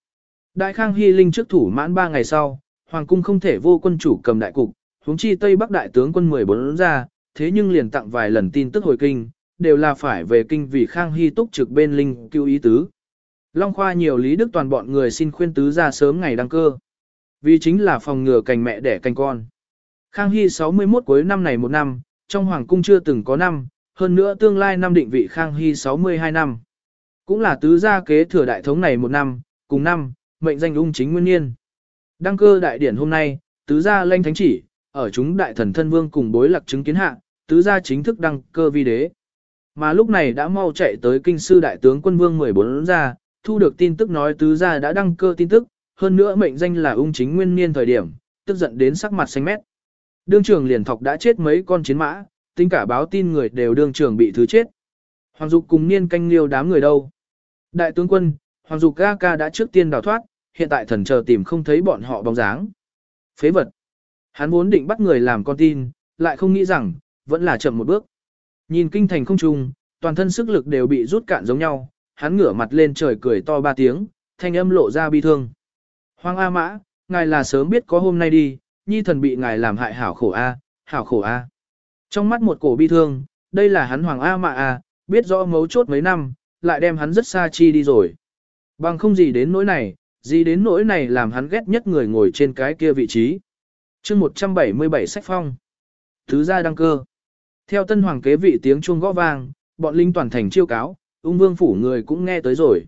S1: Đại Khang Hy Linh trước thủ mãn 3 ngày sau, Hoàng Cung không thể vô quân chủ cầm đại cục, huống chi Tây Bắc đại tướng quân 14 ra, thế nhưng liền tặng vài lần tin tức hồi kinh, đều là phải về kinh vì Khang Hy túc trực bên Linh cứu ý tứ. Long Khoa nhiều lý đức toàn bọn người xin khuyên tứ ra sớm ngày đăng cơ. Vì chính là phòng ngừa cành mẹ đẻ cành con. Khang Hy 61 cuối năm này một năm, trong hoàng cung chưa từng có năm, hơn nữa tương lai năm định vị Khang Hy 62 năm. Cũng là tứ gia kế thừa đại thống này một năm, cùng năm, mệnh danh ung chính nguyên niên. Đăng cơ đại điển hôm nay, tứ gia lanh thánh chỉ, ở chúng đại thần thân vương cùng bối lạc chứng kiến hạ, tứ gia chính thức đăng cơ vi đế. Mà lúc này đã mau chạy tới kinh sư đại tướng quân vương 14 gia, thu được tin tức nói tứ gia đã đăng cơ tin tức, hơn nữa mệnh danh là ung chính nguyên niên thời điểm, tức giận đến sắc mặt xanh mét. Đương trường liền thọc đã chết mấy con chiến mã, tính cả báo tin người đều đương trường bị thứ chết. Hoàng Dục cùng niên canh liêu đám người đâu. Đại tướng quân, Hoàng Dục ca ca đã trước tiên đào thoát, hiện tại thần chờ tìm không thấy bọn họ bóng dáng. Phế vật. Hắn vốn định bắt người làm con tin, lại không nghĩ rằng, vẫn là chậm một bước. Nhìn kinh thành không trung, toàn thân sức lực đều bị rút cạn giống nhau, hắn ngửa mặt lên trời cười to ba tiếng, thanh âm lộ ra bi thương. Hoàng A Mã, ngài là sớm biết có hôm nay đi, nhi thần bị ngài làm hại hảo khổ A, hảo khổ A. Trong mắt một cổ bi thương, đây là hắn Hoàng A Mã A, biết rõ mấu chốt mấy năm, lại đem hắn rất xa chi đi rồi. Bằng không gì đến nỗi này, gì đến nỗi này làm hắn ghét nhất người ngồi trên cái kia vị trí. chương 177 sách phong. Thứ gia đăng cơ. Theo tân hoàng kế vị tiếng chuông gõ vang, bọn linh toàn thành chiêu cáo, ung vương phủ người cũng nghe tới rồi.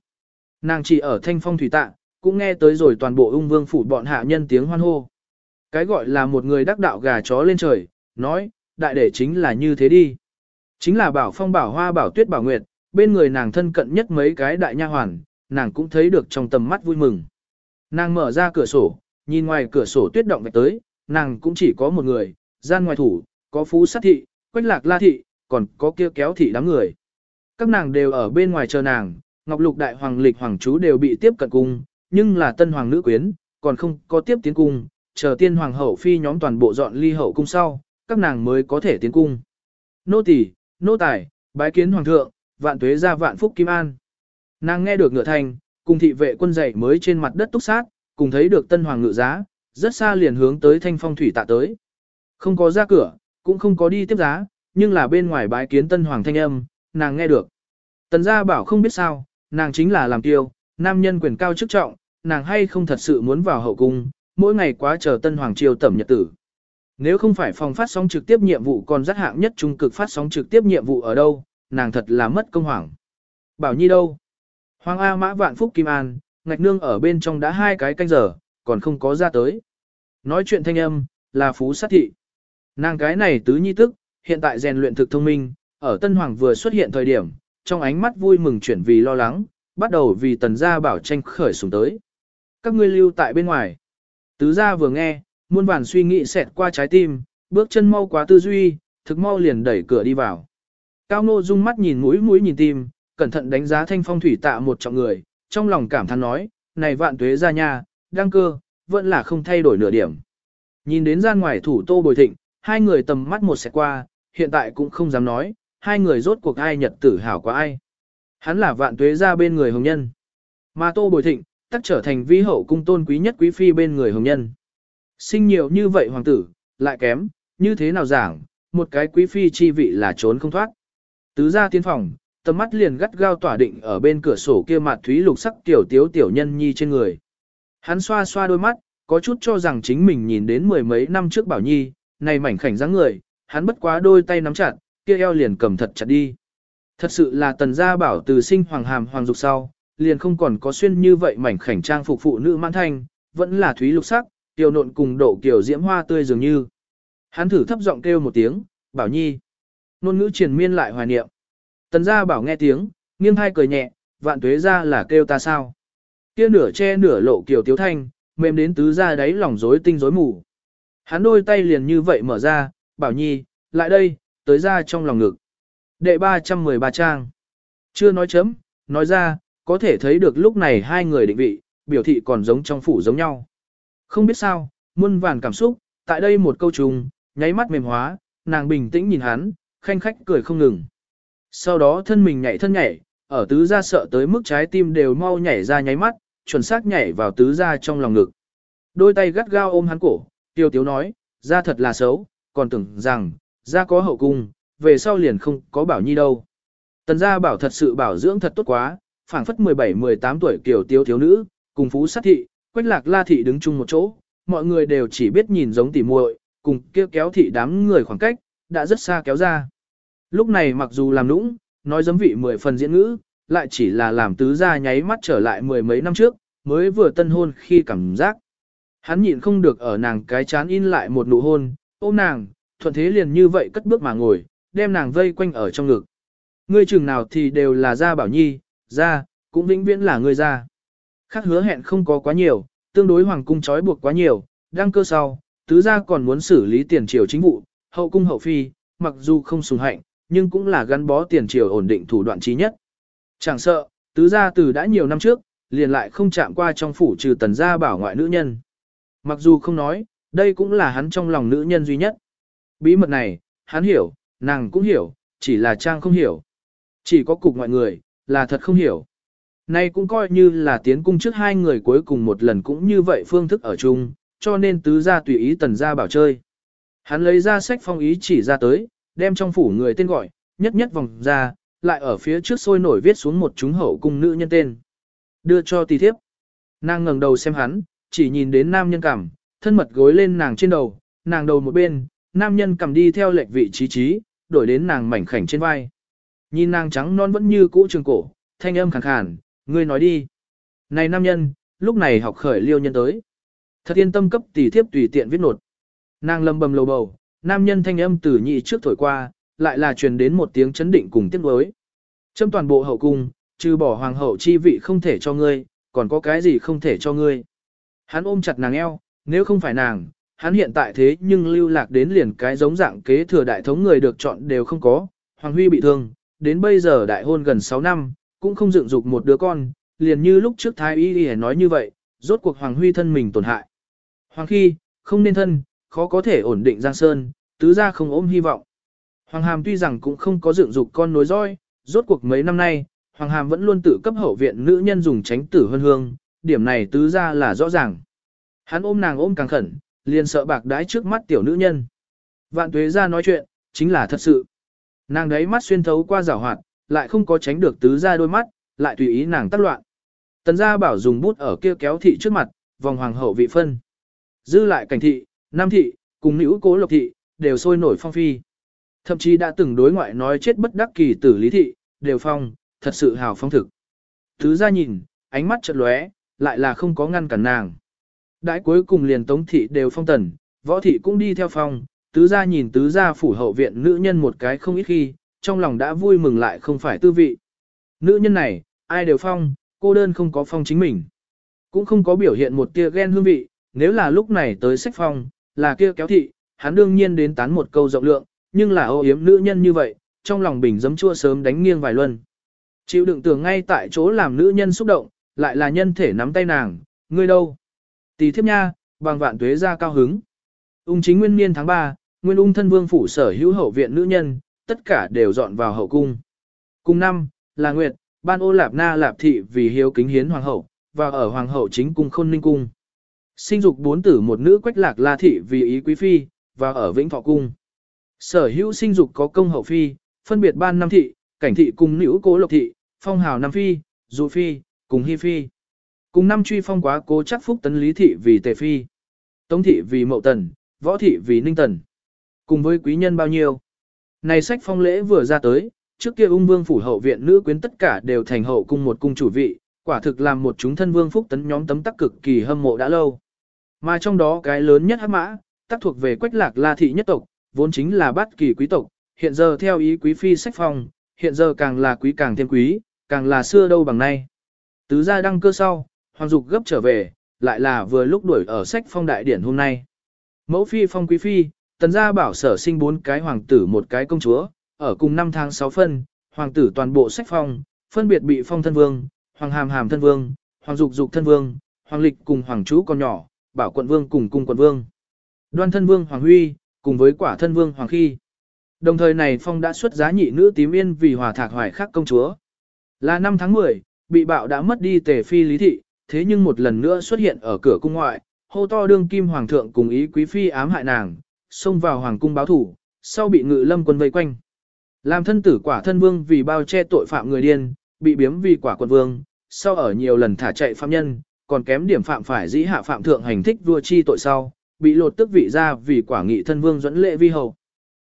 S1: Nàng chỉ ở thanh phong thủy tạ, cũng nghe tới rồi toàn bộ ung vương phủ bọn hạ nhân tiếng hoan hô. Cái gọi là một người đắc đạo gà chó lên trời, nói, đại đệ chính là như thế đi. Chính là bảo phong bảo hoa bảo tuyết bảo nguyệt, bên người nàng thân cận nhất mấy cái đại nha hoàn, nàng cũng thấy được trong tầm mắt vui mừng. Nàng mở ra cửa sổ, nhìn ngoài cửa sổ tuyết động vạch tới, nàng cũng chỉ có một người, gian ngoài thủ, có phú sát thị, quách lạc la thị, còn có kia kéo thị đám người. Các nàng đều ở bên ngoài chờ nàng, Ngọc Lục Đại Hoàng Lịch Hoàng chú đều bị tiếp cận cung, nhưng là tân hoàng nữ quyến, còn không có tiếp tiến cung, chờ tiên hoàng hậu phi nhóm toàn bộ dọn ly hậu cung sau, các nàng mới có thể tiến cung. Nô tỳ, nô tài, bái kiến hoàng thượng, vạn tuế ra vạn phúc kim an. Nàng nghe được ngựa thành, cùng thị vệ quân dậy mới trên mặt đất túc sát, cùng thấy được tân hoàng ngự giá, rất xa liền hướng tới thanh phong thủy tạ tới. Không có ra cửa, cũng không có đi tiếp giá, nhưng là bên ngoài bái kiến tân hoàng thanh âm, nàng nghe được. Tần gia bảo không biết sao, nàng chính là làm tiêu, nam nhân quyền cao chức trọng, nàng hay không thật sự muốn vào hậu cung, mỗi ngày quá chờ tân hoàng triều tẩm nhật tử. Nếu không phải phòng phát sóng trực tiếp nhiệm vụ còn rất hạng nhất trung cực phát sóng trực tiếp nhiệm vụ ở đâu, nàng thật là mất công hoàng. Bảo Nhi đâu? Hoàng A Mã Vạn Phúc Kim An, ngạch nương ở bên trong đã hai cái canh giờ, còn không có ra tới. Nói chuyện thanh âm, là phú sát thị. Nàng cái này tứ nhi tức, hiện tại rèn luyện thực thông minh, ở Tân Hoàng vừa xuất hiện thời điểm, trong ánh mắt vui mừng chuyển vì lo lắng, bắt đầu vì tần gia bảo tranh khởi sùng tới. Các ngươi lưu tại bên ngoài. Tứ gia vừa nghe, muôn vàn suy nghĩ xẹt qua trái tim, bước chân mau quá tư duy, thực mau liền đẩy cửa đi vào. Cao Ngô dung mắt nhìn mũi mũi nhìn tim, cẩn thận đánh giá thanh phong thủy tạ một trọng người, trong lòng cảm thán nói, này vạn tuế ra nha, đăng cơ, vẫn là không thay đổi nửa điểm. Nhìn đến ra ngoài thủ tô bồi thịnh, hai người tầm mắt một xẹt qua, hiện tại cũng không dám nói, hai người rốt cuộc ai nhật tử hảo quá ai. Hắn là vạn tuế ra bên người hồng nhân. Mà tô bồi thịnh, tắc trở thành vi hậu cung tôn quý nhất quý phi bên người hồng nhân. Sinh nhiều như vậy hoàng tử, lại kém, như thế nào giảng, một cái quý phi chi vị là trốn không thoát. Tứ ra tiên phòng, tầm mắt liền gắt gao tỏa định ở bên cửa sổ kia mặt thúy lục sắc tiểu tiếu tiểu nhân nhi trên người. Hắn xoa xoa đôi mắt, có chút cho rằng chính mình nhìn đến mười mấy năm trước bảo nhi, này mảnh khảnh dáng người, hắn bất quá đôi tay nắm chặt, kia eo liền cầm thật chặt đi. Thật sự là tần gia bảo từ sinh hoàng hàm hoàng dục sau, liền không còn có xuyên như vậy mảnh khảnh trang phục phụ nữ mãn thanh, vẫn là thúy lục sắc, tiểu nộn cùng độ kiểu diễm hoa tươi dường như. Hắn thử thấp giọng kêu một tiếng, bảo nhi. Nôn ngữ triền miên lại hoài niệm. Tần gia bảo nghe tiếng, nghiêng hai cười nhẹ, vạn tuế ra là kêu ta sao. Kia nửa che nửa lộ kiểu tiếu thanh, mềm đến tứ ra đáy lòng rối tinh rối mù. Hắn đôi tay liền như vậy mở ra, bảo nhi, lại đây, tới ra trong lòng ngực. Đệ 313 trang. Chưa nói chấm, nói ra, có thể thấy được lúc này hai người định vị, biểu thị còn giống trong phủ giống nhau. Không biết sao, muôn vàn cảm xúc, tại đây một câu trùng, nháy mắt mềm hóa, nàng bình tĩnh nhìn hắn, khanh khách cười không ngừng. Sau đó thân mình nhảy thân nhảy, ở tứ gia sợ tới mức trái tim đều mau nhảy ra nháy mắt, chuẩn xác nhảy vào tứ gia trong lòng ngực. Đôi tay gắt gao ôm hắn cổ, tiêu tiếu nói, ra thật là xấu, còn tưởng rằng, ra có hậu cung, về sau liền không có bảo nhi đâu. Tần gia bảo thật sự bảo dưỡng thật tốt quá, phảng phất 17-18 tuổi kiểu tiêu thiếu nữ, cùng phú sát thị, quách lạc la thị đứng chung một chỗ, mọi người đều chỉ biết nhìn giống tỉ muội, cùng kia kéo thị đám người khoảng cách, đã rất xa kéo ra. Lúc này mặc dù làm nũng, nói dấm vị mười phần diễn ngữ, lại chỉ là làm tứ gia nháy mắt trở lại mười mấy năm trước, mới vừa tân hôn khi cảm giác. Hắn nhịn không được ở nàng cái chán in lại một nụ hôn, ôm nàng, thuận thế liền như vậy cất bước mà ngồi, đem nàng vây quanh ở trong ngực. Ngươi chừng nào thì đều là gia bảo nhi, gia, cũng vĩnh viễn là ngươi gia. Khác hứa hẹn không có quá nhiều, tương đối hoàng cung trói buộc quá nhiều, đăng cơ sau, tứ gia còn muốn xử lý tiền triều chính vụ, hậu cung hậu phi, mặc dù không sùng hạnh, nhưng cũng là gắn bó tiền triều ổn định thủ đoạn trí nhất. Chẳng sợ, tứ gia từ đã nhiều năm trước, liền lại không chạm qua trong phủ trừ tần gia bảo ngoại nữ nhân. Mặc dù không nói, đây cũng là hắn trong lòng nữ nhân duy nhất. Bí mật này, hắn hiểu, nàng cũng hiểu, chỉ là Trang không hiểu. Chỉ có cục ngoại người, là thật không hiểu. Nay cũng coi như là tiến cung trước hai người cuối cùng một lần cũng như vậy phương thức ở chung, cho nên tứ gia tùy ý tần gia bảo chơi. Hắn lấy ra sách phong ý chỉ ra tới, đem trong phủ người tên gọi, nhất nhất vòng ra, lại ở phía trước sôi nổi viết xuống một chúng hậu cung nữ nhân tên. Đưa cho tỷ thiếp. Nàng ngẩng đầu xem hắn, chỉ nhìn đến nam nhân cảm, thân mật gối lên nàng trên đầu, nàng đầu một bên, nam nhân cầm đi theo lệch vị trí trí, đổi đến nàng mảnh khảnh trên vai. Nhìn nàng trắng non vẫn như cũ trường cổ, thanh âm khàn khàn, ngươi nói đi. Này nam nhân, lúc này học khởi liêu nhân tới. Thật yên tâm cấp tỷ thiếp tùy tiện viết nột. Nàng lầm bầm lầu bầu, nam nhân thanh âm từ nhị trước thổi qua, lại là truyền đến một tiếng chấn định cùng tiếng đối. Trong toàn bộ hậu cung, trừ bỏ hoàng hậu chi vị không thể cho ngươi, còn có cái gì không thể cho ngươi. Hắn ôm chặt nàng eo, nếu không phải nàng, hắn hiện tại thế nhưng lưu lạc đến liền cái giống dạng kế thừa đại thống người được chọn đều không có. Hoàng Huy bị thương, đến bây giờ đại hôn gần 6 năm, cũng không dựng dục một đứa con, liền như lúc trước Thái Y Y nói như vậy, rốt cuộc Hoàng Huy thân mình tổn hại. Hoàng khi, không nên thân, khó có thể ổn định Giang Sơn, tứ gia không ôm hy vọng. Hoàng Hàm tuy rằng cũng không có dựng dục con nối roi, rốt cuộc mấy năm nay, Hoàng Hàm vẫn luôn tự cấp hậu viện nữ nhân dùng tránh tử hơn hương, điểm này tứ gia là rõ ràng. Hắn ôm nàng ôm càng khẩn, liền sợ bạc đái trước mắt tiểu nữ nhân. Vạn tuế ra nói chuyện, chính là thật sự. Nàng đấy mắt xuyên thấu qua rào hoạt, lại không có tránh được tứ ra đôi mắt, lại tùy ý nàng tác loạn. Tần gia bảo dùng bút ở kia kéo thị trước mặt, vòng hoàng hậu vị phân. Dư lại cảnh thị, nam thị, cùng nữ cố lộc thị, đều sôi nổi phong phi. Thậm chí đã từng đối ngoại nói chết bất đắc kỳ tử lý thị, đều phong, thật sự hào phong thực. Thứ ra nhìn, ánh mắt chợt lóe, lại là không có ngăn cản nàng. Đãi cuối cùng liền tống thị đều phong tần, võ thị cũng đi theo phong, tứ gia nhìn tứ gia phủ hậu viện nữ nhân một cái không ít khi, trong lòng đã vui mừng lại không phải tư vị. Nữ nhân này, ai đều phong, cô đơn không có phong chính mình. Cũng không có biểu hiện một tia ghen hương vị, nếu là lúc này tới sách phong, là kia kéo thị, hắn đương nhiên đến tán một câu rộng lượng, nhưng là ô yếm nữ nhân như vậy, trong lòng bình giấm chua sớm đánh nghiêng vài luân. Chịu đựng tưởng ngay tại chỗ làm nữ nhân xúc động, lại là nhân thể nắm tay nàng, ngươi đâu? Tỷ thiếp nha, bằng vạn tuế ra cao hứng. Ung chính nguyên niên tháng 3, nguyên ung thân vương phủ sở hữu hậu viện nữ nhân, tất cả đều dọn vào hậu cung. Cùng năm, là Nguyệt, ban ô lạp na lạp thị vì hiếu kính hiến hoàng hậu, và ở hoàng hậu chính cung khôn ninh cung. Sinh dục bốn tử một nữ quách lạc la thị vì ý quý phi, và ở vĩnh thọ cung. Sở hữu sinh dục có công hậu phi, phân biệt ban năm thị, cảnh thị cùng nữ cố lộc thị, phong hào nam phi, dụ phi, cùng hy phi. Cùng năm truy phong quá cố chắc phúc tấn lý thị vì tề phi. Tống thị vì mậu tần, võ thị vì ninh tần. Cùng với quý nhân bao nhiêu. Này sách phong lễ vừa ra tới, trước kia ung vương phủ hậu viện nữ quyến tất cả đều thành hậu cung một cung chủ vị, quả thực làm một chúng thân vương phúc tấn nhóm tấm tắc cực kỳ hâm mộ đã lâu. Mà trong đó cái lớn nhất hắc mã, tác thuộc về quách lạc la thị nhất tộc, vốn chính là bát kỳ quý tộc, hiện giờ theo ý quý phi sách phong, hiện giờ càng là quý càng thêm quý, càng là xưa đâu bằng nay. Tứ gia đăng cơ sau, hoàng dục gấp trở về, lại là vừa lúc đuổi ở sách phong đại điển hôm nay. Mẫu phi phong quý phi, tần gia bảo sở sinh bốn cái hoàng tử một cái công chúa, ở cùng năm tháng 6 phân, hoàng tử toàn bộ sách phong, phân biệt bị phong thân vương, hoàng hàm hàm thân vương, hoàng dục dục thân vương, hoàng lịch cùng hoàng chú con nhỏ, bảo quận vương cùng cung quận vương. Đoan thân vương hoàng huy, cùng với quả thân vương hoàng khi. Đồng thời này phong đã xuất giá nhị nữ tím yên vì hòa thạc hoài khắc công chúa. Là năm tháng 10, bị bạo đã mất đi tề phi lý thị, thế nhưng một lần nữa xuất hiện ở cửa cung ngoại, hô to đương kim hoàng thượng cùng ý quý phi ám hại nàng, xông vào hoàng cung báo thủ, sau bị ngự lâm quân vây quanh. Làm thân tử quả thân vương vì bao che tội phạm người điên, bị biếm vì quả quận vương, sau ở nhiều lần thả chạy phạm nhân, còn kém điểm phạm phải dĩ hạ phạm thượng hành thích vua chi tội sau, bị lột tức vị ra vì quả nghị thân vương dẫn lệ vi hậu.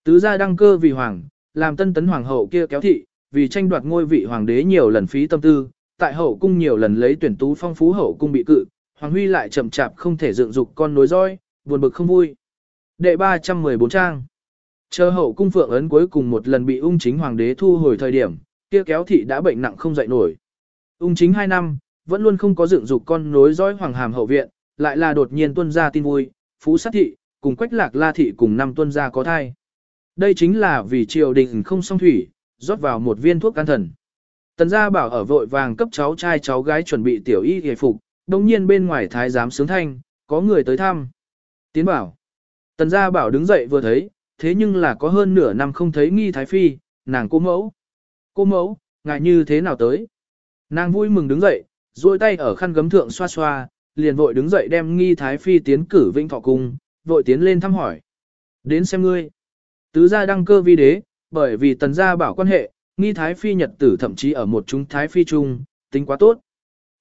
S1: Tứ gia đăng cơ vì hoàng, làm tân tấn hoàng hậu kia kéo thị, vì tranh đoạt ngôi vị hoàng đế nhiều lần phí tâm tư, tại hậu cung nhiều lần lấy tuyển tú phong phú hậu cung bị cự, Hoàng Huy lại chậm chạp không thể dựng dục con nối roi, buồn bực không vui. Đệ 314 trang. Chờ hậu cung phượng ấn cuối cùng một lần bị ung chính hoàng đế thu hồi thời điểm, kia kéo thị đã bệnh nặng không dậy nổi. Ung chính 2 năm, vẫn luôn không có dựng dục con nối dõi hoàng hàm hậu viện, lại là đột nhiên tuân ra tin vui, phú sát thị, cùng quách lạc la thị cùng năm tuân ra có thai. Đây chính là vì triều đình không song thủy, rót vào một viên thuốc can thần. Tần gia bảo ở vội vàng cấp cháu trai cháu gái chuẩn bị tiểu y hề phục, đồng nhiên bên ngoài thái giám sướng thanh, có người tới thăm. Tiến bảo. Tần gia bảo đứng dậy vừa thấy, thế nhưng là có hơn nửa năm không thấy nghi thái phi, nàng cô mẫu. Cô mẫu, ngại như thế nào tới? Nàng vui mừng đứng dậy, duỗi tay ở khăn gấm thượng xoa xoa, liền vội đứng dậy đem nghi thái phi tiến cử vinh thọ cung, vội tiến lên thăm hỏi. Đến xem ngươi. Tứ gia đăng cơ vi đế, bởi vì tần gia bảo quan hệ, nghi thái phi nhật tử thậm chí ở một chúng thái phi chung, tính quá tốt.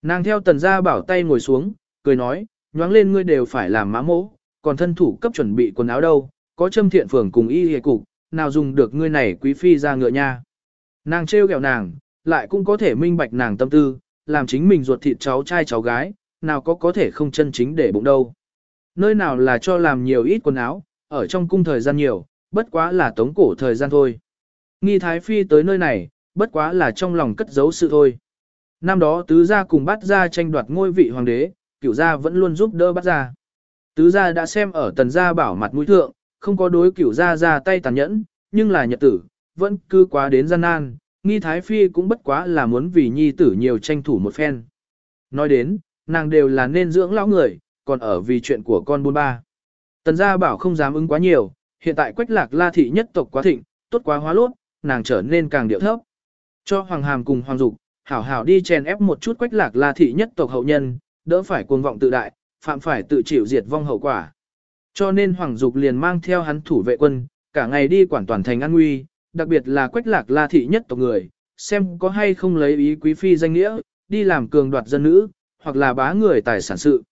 S1: Nàng theo tần gia bảo tay ngồi xuống, cười nói, nhoáng lên ngươi đều phải làm má mỗ, còn thân thủ cấp chuẩn bị quần áo đâu, có châm thiện phường cùng y hề cục, nào dùng được ngươi này quý phi ra ngựa nha. Nàng trêu ghẹo nàng, lại cũng có thể minh bạch nàng tâm tư, làm chính mình ruột thịt cháu trai cháu gái, nào có có thể không chân chính để bụng đâu. Nơi nào là cho làm nhiều ít quần áo, ở trong cung thời gian nhiều, bất quá là tống cổ thời gian thôi. Nghi Thái Phi tới nơi này, bất quá là trong lòng cất giấu sự thôi. Năm đó tứ gia cùng bắt gia tranh đoạt ngôi vị hoàng đế, cửu gia vẫn luôn giúp đỡ bắt gia. Tứ gia đã xem ở tần gia bảo mặt mũi thượng, không có đối cửu gia ra tay tàn nhẫn, nhưng là nhật tử, vẫn cứ quá đến gian nan, nghi thái phi cũng bất quá là muốn vì nhi tử nhiều tranh thủ một phen. Nói đến, nàng đều là nên dưỡng lão người, còn ở vì chuyện của con buôn ba. Tần gia bảo không dám ứng quá nhiều, hiện tại quách lạc la thị nhất tộc quá thịnh, tốt quá hóa lốt, nàng trở nên càng điệu thấp. Cho Hoàng Hàm cùng Hoàng Dục, hảo hảo đi chèn ép một chút quách lạc la thị nhất tộc hậu nhân, đỡ phải cuồng vọng tự đại, phạm phải tự chịu diệt vong hậu quả. Cho nên Hoàng Dục liền mang theo hắn thủ vệ quân, cả ngày đi quản toàn thành an nguy, đặc biệt là quách lạc la thị nhất tộc người, xem có hay không lấy ý quý phi danh nghĩa, đi làm cường đoạt dân nữ, hoặc là bá người tài sản sự.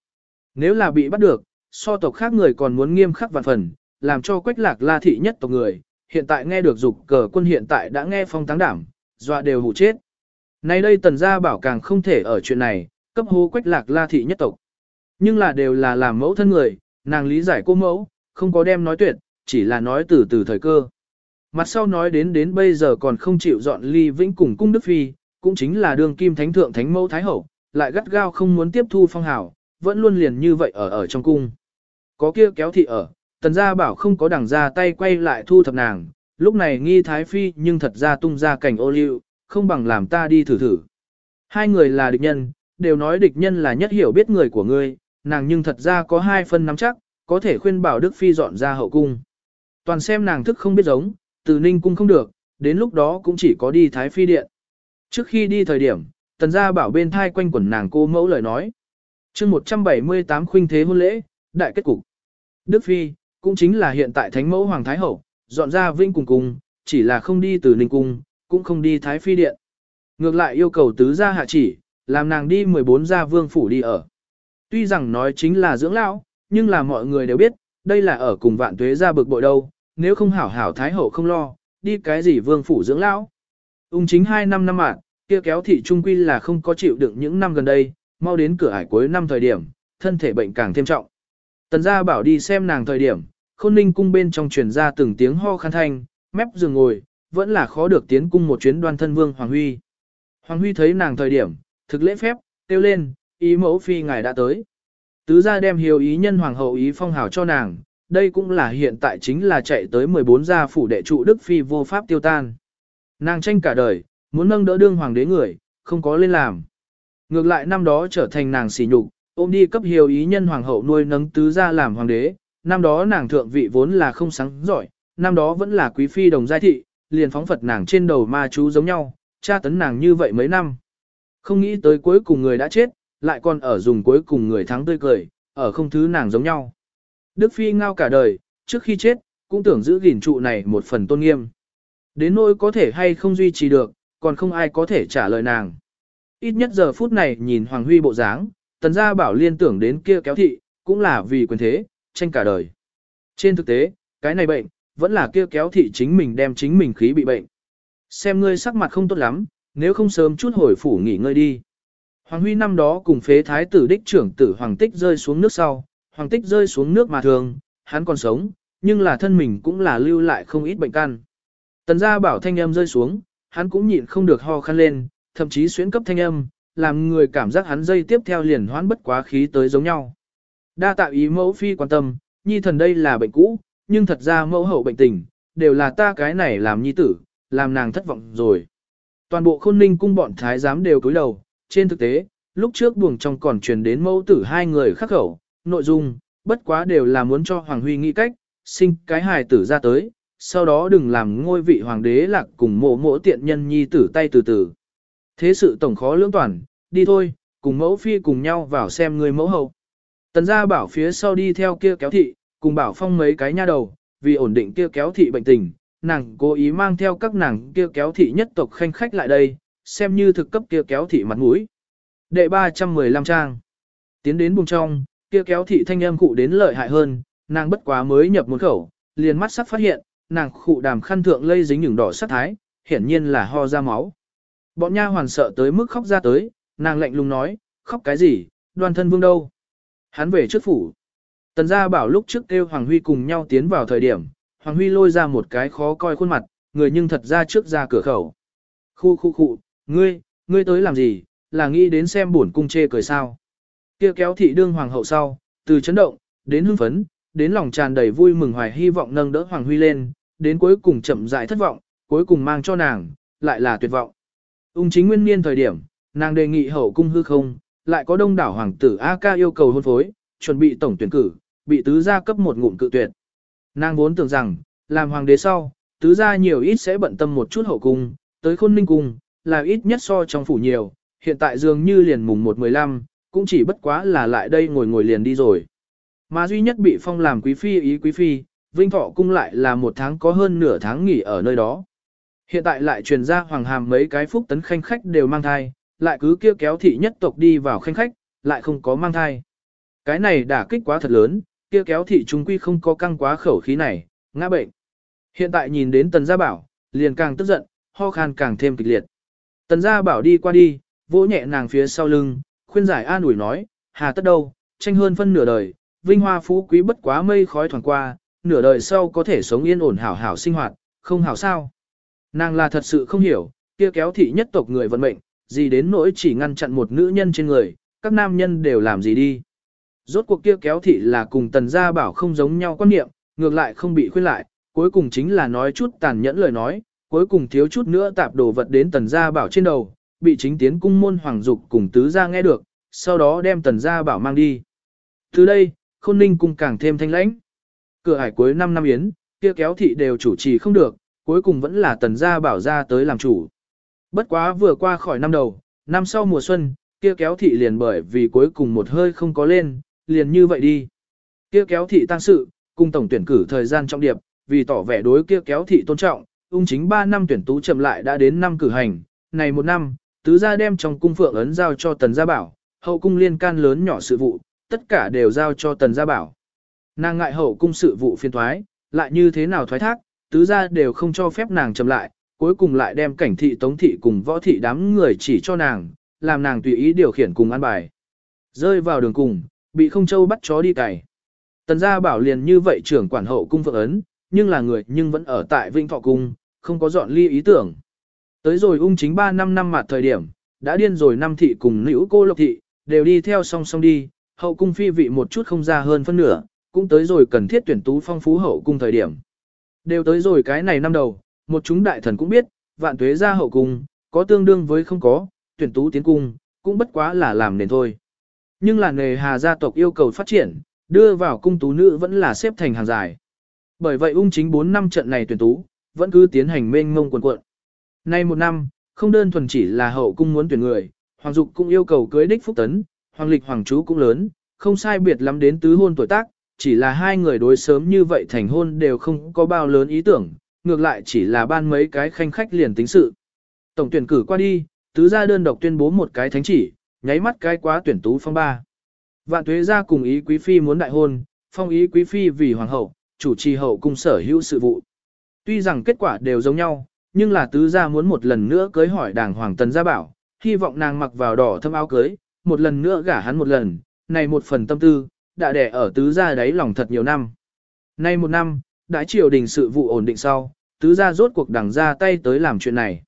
S1: Nếu là bị bắt được, so tộc khác người còn muốn nghiêm khắc vạn phần, làm cho quách lạc la thị nhất tộc người, hiện tại nghe được dục cờ quân hiện tại đã nghe phong táng đảm, dọa đều hủ chết. Nay đây tần gia bảo càng không thể ở chuyện này, cấp hô quách lạc la thị nhất tộc. Nhưng là đều là làm mẫu thân người, nàng lý giải cô mẫu, không có đem nói tuyệt, chỉ là nói từ từ thời cơ. Mặt sau nói đến đến bây giờ còn không chịu dọn ly vĩnh cùng cung đức phi, cũng chính là đường kim thánh thượng thánh mẫu thái hậu, lại gắt gao không muốn tiếp thu phong hào, vẫn luôn liền như vậy ở ở trong cung. Có kia kéo thị ở, tần gia bảo không có đằng ra tay quay lại thu thập nàng, lúc này nghi thái phi nhưng thật ra tung ra cảnh ô liu, không bằng làm ta đi thử thử. Hai người là địch nhân, đều nói địch nhân là nhất hiểu biết người của ngươi, nàng nhưng thật ra có hai phân nắm chắc, có thể khuyên bảo Đức Phi dọn ra hậu cung. Toàn xem nàng thức không biết giống, từ ninh cung không được, đến lúc đó cũng chỉ có đi Thái Phi Điện. Trước khi đi thời điểm, tần gia bảo bên thai quanh quẩn nàng cô mẫu lời nói. chương 178 khuynh thế hôn lễ, đại kết cục. Đức Phi, cũng chính là hiện tại Thánh mẫu Hoàng Thái Hậu, dọn ra vinh cùng cung, chỉ là không đi từ Ninh Cung, cũng không đi Thái Phi Điện. Ngược lại yêu cầu tứ gia hạ chỉ, làm nàng đi 14 gia vương phủ đi ở. Tuy rằng nói chính là dưỡng lão, nhưng là mọi người đều biết, đây là ở cùng vạn tuế gia bực bội đâu, nếu không hảo hảo Thái Hậu không lo, đi cái gì vương phủ dưỡng lão. Ung chính 2 năm năm mạng, kia kéo thị trung quy là không có chịu đựng những năm gần đây, mau đến cửa ải cuối năm thời điểm, thân thể bệnh càng thêm trọng. Tần gia bảo đi xem nàng thời điểm, khôn ninh cung bên trong truyền ra từng tiếng ho khăn thanh, mép giường ngồi, vẫn là khó được tiến cung một chuyến đoan thân vương Hoàng Huy. Hoàng Huy thấy nàng thời điểm, thực lễ phép, kêu lên, ý mẫu phi ngài đã tới. Tứ gia đem hiếu ý nhân hoàng hậu ý phong hào cho nàng, đây cũng là hiện tại chính là chạy tới 14 gia phủ đệ trụ Đức Phi vô pháp tiêu tan. Nàng tranh cả đời, muốn nâng đỡ đương hoàng đế người, không có lên làm. Ngược lại năm đó trở thành nàng xỉ nhục, ôm đi cấp hiếu ý nhân hoàng hậu nuôi nấng tứ gia làm hoàng đế, năm đó nàng thượng vị vốn là không sáng giỏi, năm đó vẫn là quý phi đồng giai thị, liền phóng Phật nàng trên đầu ma chú giống nhau, tra tấn nàng như vậy mấy năm. Không nghĩ tới cuối cùng người đã chết, lại còn ở dùng cuối cùng người thắng tươi cười, ở không thứ nàng giống nhau. Đức Phi ngao cả đời, trước khi chết, cũng tưởng giữ gìn trụ này một phần tôn nghiêm. Đến nỗi có thể hay không duy trì được, còn không ai có thể trả lời nàng. Ít nhất giờ phút này nhìn Hoàng Huy bộ dáng, tần gia bảo liên tưởng đến kia kéo thị, cũng là vì quyền thế, tranh cả đời. Trên thực tế, cái này bệnh, vẫn là kia kéo thị chính mình đem chính mình khí bị bệnh. Xem ngươi sắc mặt không tốt lắm, nếu không sớm chút hồi phủ nghỉ ngơi đi. Hoàng Huy năm đó cùng phế thái tử đích trưởng tử Hoàng Tích rơi xuống nước sau, Hoàng Tích rơi xuống nước mà thường, hắn còn sống, nhưng là thân mình cũng là lưu lại không ít bệnh căn. Tần gia bảo thanh âm rơi xuống, hắn cũng nhịn không được ho khăn lên, thậm chí xuyến cấp thanh âm, làm người cảm giác hắn dây tiếp theo liền hoán bất quá khí tới giống nhau. Đa tạo ý mẫu phi quan tâm, nhi thần đây là bệnh cũ, nhưng thật ra mẫu hậu bệnh tình, đều là ta cái này làm nhi tử, làm nàng thất vọng rồi. Toàn bộ khôn ninh cung bọn thái giám đều cúi đầu, trên thực tế, lúc trước buồng trong còn truyền đến mẫu tử hai người khắc khẩu, nội dung, bất quá đều là muốn cho Hoàng Huy nghĩ cách, sinh cái hài tử ra tới, sau đó đừng làm ngôi vị hoàng đế lạc cùng mộ mộ tiện nhân nhi tử tay từ từ. Thế sự tổng khó lưỡng toàn, đi thôi, cùng mẫu phi cùng nhau vào xem người mẫu hậu. Tần gia bảo phía sau đi theo kia kéo thị, cùng bảo phong mấy cái nha đầu, vì ổn định kia kéo thị bệnh tình, nàng cố ý mang theo các nàng kia kéo thị nhất tộc khanh khách lại đây, xem như thực cấp kia kéo thị mặt mũi. Đệ 315 trang. Tiến đến buồng trong, kia kéo thị thanh âm cụ đến lợi hại hơn, nàng bất quá mới nhập một khẩu, liền mắt sắc phát hiện, nàng cụ đàm khăn thượng lây dính những đỏ sắc thái, hiển nhiên là ho ra máu. Bọn nha hoàn sợ tới mức khóc ra tới, nàng lạnh lùng nói, khóc cái gì, đoàn thân vương đâu. Hắn về trước phủ. Tần gia bảo lúc trước kêu Hoàng Huy cùng nhau tiến vào thời điểm, Hoàng Huy lôi ra một cái khó coi khuôn mặt, người nhưng thật ra trước ra cửa khẩu. Khu khu khu, ngươi, ngươi tới làm gì, là nghĩ đến xem bổn cung chê cười sao. Kia kéo thị đương hoàng hậu sau, từ chấn động, đến hưng phấn, đến lòng tràn đầy vui mừng hoài hy vọng nâng đỡ Hoàng Huy lên, đến cuối cùng chậm rãi thất vọng, cuối cùng mang cho nàng, lại là tuyệt vọng. Ung chính nguyên niên thời điểm, nàng đề nghị hậu cung hư không, lại có đông đảo hoàng tử A ca yêu cầu hôn phối, chuẩn bị tổng tuyển cử, bị tứ gia cấp một ngụm cự tuyệt. Nàng vốn tưởng rằng, làm hoàng đế sau, tứ gia nhiều ít sẽ bận tâm một chút hậu cung, tới khôn ninh cung, là ít nhất so trong phủ nhiều, hiện tại dường như liền mùng 1-15, cũng chỉ bất quá là lại đây ngồi ngồi liền đi rồi. Mà duy nhất bị phong làm quý phi ý quý phi, Vinh Thọ cung lại là một tháng có hơn nửa tháng nghỉ ở nơi đó. Hiện tại lại truyền ra hoàng hàm mấy cái phúc tấn khanh khách đều mang thai, lại cứ kia kéo thị nhất tộc đi vào khanh khách, lại không có mang thai. Cái này đả kích quá thật lớn, kia kéo thị trung quy không có căng quá khẩu khí này, ngã bệnh. Hiện tại nhìn đến tần gia bảo, liền càng tức giận, ho khan càng thêm kịch liệt. Tần gia bảo đi qua đi, vỗ nhẹ nàng phía sau lưng, khuyên giải an ủi nói, hà tất đâu, tranh hơn phân nửa đời, vinh hoa phú quý bất quá mây khói thoảng qua, nửa đời sau có thể sống yên ổn hảo hảo sinh hoạt, không hảo sao. Nàng là thật sự không hiểu, kia kéo thị nhất tộc người vận mệnh, gì đến nỗi chỉ ngăn chặn một nữ nhân trên người, các nam nhân đều làm gì đi. Rốt cuộc kia kéo thị là cùng tần gia bảo không giống nhau quan niệm, ngược lại không bị khuyên lại, cuối cùng chính là nói chút tàn nhẫn lời nói, cuối cùng thiếu chút nữa tạp đồ vật đến tần gia bảo trên đầu, bị chính tiến cung môn hoàng dục cùng tứ gia nghe được, sau đó đem tần gia bảo mang đi. Từ đây, khôn ninh cung càng thêm thanh lãnh. Cửa hải cuối năm năm yến, kia kéo thị đều chủ trì không được, cuối cùng vẫn là tần gia bảo ra tới làm chủ. Bất quá vừa qua khỏi năm đầu, năm sau mùa xuân, kia kéo thị liền bởi vì cuối cùng một hơi không có lên, liền như vậy đi. Kia kéo thị tăng sự, cùng tổng tuyển cử thời gian trọng điệp, vì tỏ vẻ đối kia kéo thị tôn trọng, ung chính 3 năm tuyển tú chậm lại đã đến năm cử hành, này một năm, tứ gia đem trong cung phượng ấn giao cho tần gia bảo, hậu cung liên can lớn nhỏ sự vụ, tất cả đều giao cho tần gia bảo. Nàng ngại hậu cung sự vụ phiên thoái, lại như thế nào thoái thác, tứ gia đều không cho phép nàng chậm lại, cuối cùng lại đem cảnh thị tống thị cùng võ thị đám người chỉ cho nàng, làm nàng tùy ý điều khiển cùng ăn bài. Rơi vào đường cùng, bị không châu bắt chó đi cày. Tần gia bảo liền như vậy trưởng quản hậu cung phượng ấn, nhưng là người nhưng vẫn ở tại Vinh Thọ Cung, không có dọn ly ý tưởng. Tới rồi ung chính 3 năm năm mặt thời điểm, đã điên rồi năm thị cùng nữ cô lộc thị, đều đi theo song song đi, hậu cung phi vị một chút không ra hơn phân nửa, cũng tới rồi cần thiết tuyển tú phong phú hậu cung thời điểm. Đều tới rồi cái này năm đầu, một chúng đại thần cũng biết, vạn tuế ra hậu cung, có tương đương với không có, tuyển tú tiến cung, cũng bất quá là làm nền thôi. Nhưng là nghề hà gia tộc yêu cầu phát triển, đưa vào cung tú nữ vẫn là xếp thành hàng dài. Bởi vậy ung chính 4 năm trận này tuyển tú, vẫn cứ tiến hành mênh mông quần cuộn. Nay một năm, không đơn thuần chỉ là hậu cung muốn tuyển người, Hoàng Dục cũng yêu cầu cưới đích phúc tấn, Hoàng Lịch Hoàng chú cũng lớn, không sai biệt lắm đến tứ hôn tuổi tác, chỉ là hai người đối sớm như vậy thành hôn đều không có bao lớn ý tưởng, ngược lại chỉ là ban mấy cái khanh khách liền tính sự. Tổng tuyển cử qua đi, tứ gia đơn độc tuyên bố một cái thánh chỉ, nháy mắt cái quá tuyển tú phong ba. Vạn tuế gia cùng ý quý phi muốn đại hôn, phong ý quý phi vì hoàng hậu, chủ trì hậu cung sở hữu sự vụ. Tuy rằng kết quả đều giống nhau, nhưng là tứ gia muốn một lần nữa cưới hỏi đàng hoàng tần gia bảo, hy vọng nàng mặc vào đỏ thâm áo cưới, một lần nữa gả hắn một lần, này một phần tâm tư, đã đẻ ở tứ gia đáy lòng thật nhiều năm. Nay một năm, đại triều đình sự vụ ổn định sau, tứ gia rốt cuộc đằng ra tay tới làm chuyện này.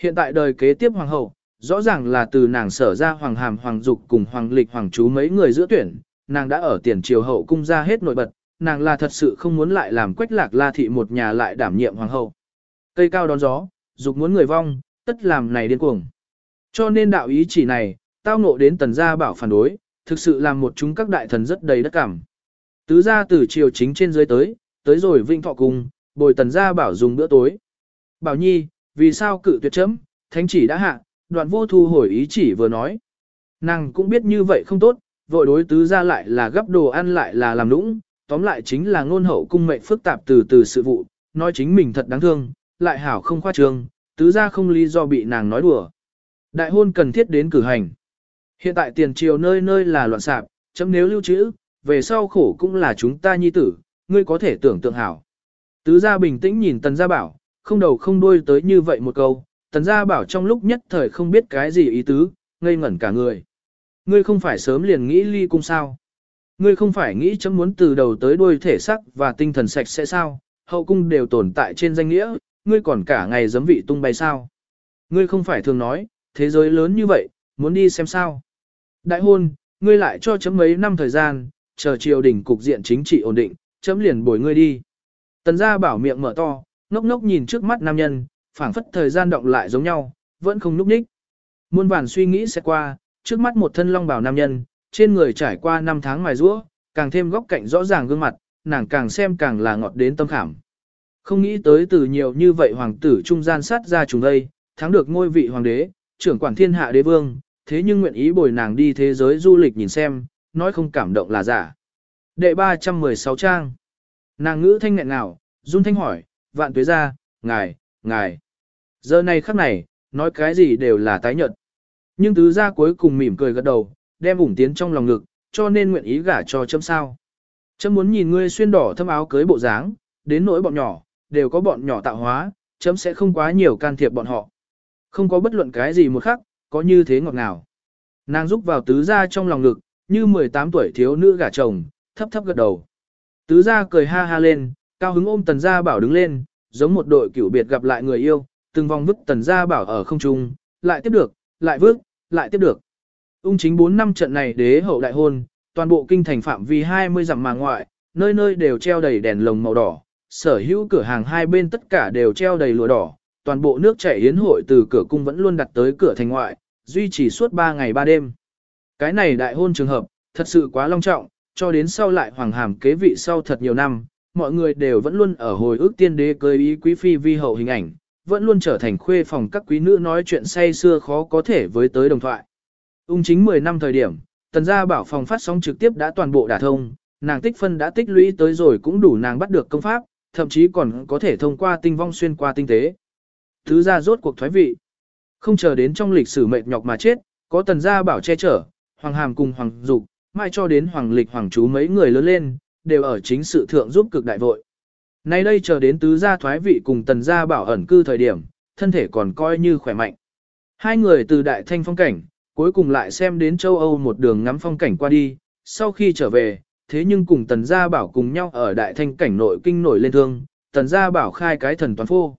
S1: Hiện tại đời kế tiếp hoàng hậu, rõ ràng là từ nàng sở ra hoàng hàm hoàng dục cùng hoàng lịch hoàng chú mấy người giữa tuyển, nàng đã ở tiền triều hậu cung ra hết nổi bật, nàng là thật sự không muốn lại làm quách lạc la thị một nhà lại đảm nhiệm hoàng hậu. Cây cao đón gió, dục muốn người vong, tất làm này điên cuồng. Cho nên đạo ý chỉ này, tao ngộ đến tần gia bảo phản đối, thực sự làm một chúng các đại thần rất đầy đất cảm. Tứ gia từ triều chính trên dưới tới, tới rồi vinh thọ cung, bồi tần gia bảo dùng bữa tối. Bảo nhi, vì sao cự tuyệt chấm, thánh chỉ đã hạ, đoạn vô thu hồi ý chỉ vừa nói. Nàng cũng biết như vậy không tốt, vội đối tứ gia lại là gấp đồ ăn lại là làm nũng, tóm lại chính là ngôn hậu cung mệnh phức tạp từ từ sự vụ, nói chính mình thật đáng thương, lại hảo không khoa trương, tứ ra không lý do bị nàng nói đùa. Đại hôn cần thiết đến cử hành. Hiện tại tiền triều nơi nơi là loạn sạp, chấm nếu lưu trữ, về sau khổ cũng là chúng ta nhi tử, ngươi có thể tưởng tượng hảo. Tứ gia bình tĩnh nhìn tần gia bảo, không đầu không đuôi tới như vậy một câu, tần gia bảo trong lúc nhất thời không biết cái gì ý tứ, ngây ngẩn cả người. Ngươi không phải sớm liền nghĩ ly cung sao? Ngươi không phải nghĩ chấm muốn từ đầu tới đuôi thể sắc và tinh thần sạch sẽ sao? Hậu cung đều tồn tại trên danh nghĩa, ngươi còn cả ngày giấm vị tung bay sao? Ngươi không phải thường nói, thế giới lớn như vậy, muốn đi xem sao? Đại hôn, ngươi lại cho chấm mấy năm thời gian, chờ triều đình cục diện chính trị ổn định, chấm liền bồi ngươi đi. Tần gia bảo miệng mở to, ngốc ngốc nhìn trước mắt nam nhân, phảng phất thời gian động lại giống nhau, vẫn không núp ních. Muôn vàn suy nghĩ sẽ qua, trước mắt một thân long bảo nam nhân, trên người trải qua năm tháng mài rũa, càng thêm góc cạnh rõ ràng gương mặt, nàng càng xem càng là ngọt đến tâm khảm. Không nghĩ tới từ nhiều như vậy hoàng tử trung gian sát ra chúng đây, thắng được ngôi vị hoàng đế, trưởng quản thiên hạ đế vương, thế nhưng nguyện ý bồi nàng đi thế giới du lịch nhìn xem, nói không cảm động là giả. Đệ 316 trang. Nàng ngữ thanh nghẹn ngào, run thanh hỏi, vạn tuế ra, ngài, ngài. Giờ này khắc này, nói cái gì đều là tái nhợt. Nhưng tứ gia cuối cùng mỉm cười gật đầu, đem ủng tiến trong lòng ngực, cho nên nguyện ý gả cho chấm sao. Chấm muốn nhìn ngươi xuyên đỏ thâm áo cưới bộ dáng, đến nỗi bọn nhỏ, đều có bọn nhỏ tạo hóa, chấm sẽ không quá nhiều can thiệp bọn họ. Không có bất luận cái gì một khắc, có như thế ngọt ngào. Nàng rúc vào tứ gia trong lòng ngực, như 18 tuổi thiếu nữ gả chồng, thấp thấp gật đầu. Tứ gia cười ha ha lên, cao hứng ôm tần gia bảo đứng lên, giống một đội cửu biệt gặp lại người yêu, từng vòng vứt tần gia bảo ở không trung, lại tiếp được, lại vứt, lại tiếp được. Ung chính 4 năm trận này đế hậu đại hôn, toàn bộ kinh thành phạm vi 20 dặm mà ngoại, nơi nơi đều treo đầy đèn lồng màu đỏ, sở hữu cửa hàng hai bên tất cả đều treo đầy lụa đỏ, toàn bộ nước chảy yến hội từ cửa cung vẫn luôn đặt tới cửa thành ngoại, duy trì suốt 3 ngày 3 đêm. Cái này đại hôn trường hợp, thật sự quá long trọng, cho đến sau lại hoàng hàm kế vị sau thật nhiều năm, mọi người đều vẫn luôn ở hồi ức tiên đế cưới ý quý phi vi hậu hình ảnh, vẫn luôn trở thành khuê phòng các quý nữ nói chuyện say xưa khó có thể với tới đồng thoại. Ung chính 10 năm thời điểm, tần gia bảo phòng phát sóng trực tiếp đã toàn bộ đả thông, nàng tích phân đã tích lũy tới rồi cũng đủ nàng bắt được công pháp, thậm chí còn có thể thông qua tinh vong xuyên qua tinh tế. Thứ ra rốt cuộc thoái vị. Không chờ đến trong lịch sử mệt nhọc mà chết, có tần gia bảo che chở, hoàng hàm cùng hoàng dục, mai cho đến hoàng lịch hoàng chú mấy người lớn lên, đều ở chính sự thượng giúp cực đại vội. Nay đây chờ đến tứ gia thoái vị cùng tần gia bảo ẩn cư thời điểm, thân thể còn coi như khỏe mạnh. Hai người từ đại thanh phong cảnh, cuối cùng lại xem đến châu Âu một đường ngắm phong cảnh qua đi, sau khi trở về, thế nhưng cùng tần gia bảo cùng nhau ở đại thanh cảnh nội kinh nổi lên thương, tần gia bảo khai cái thần toàn phô.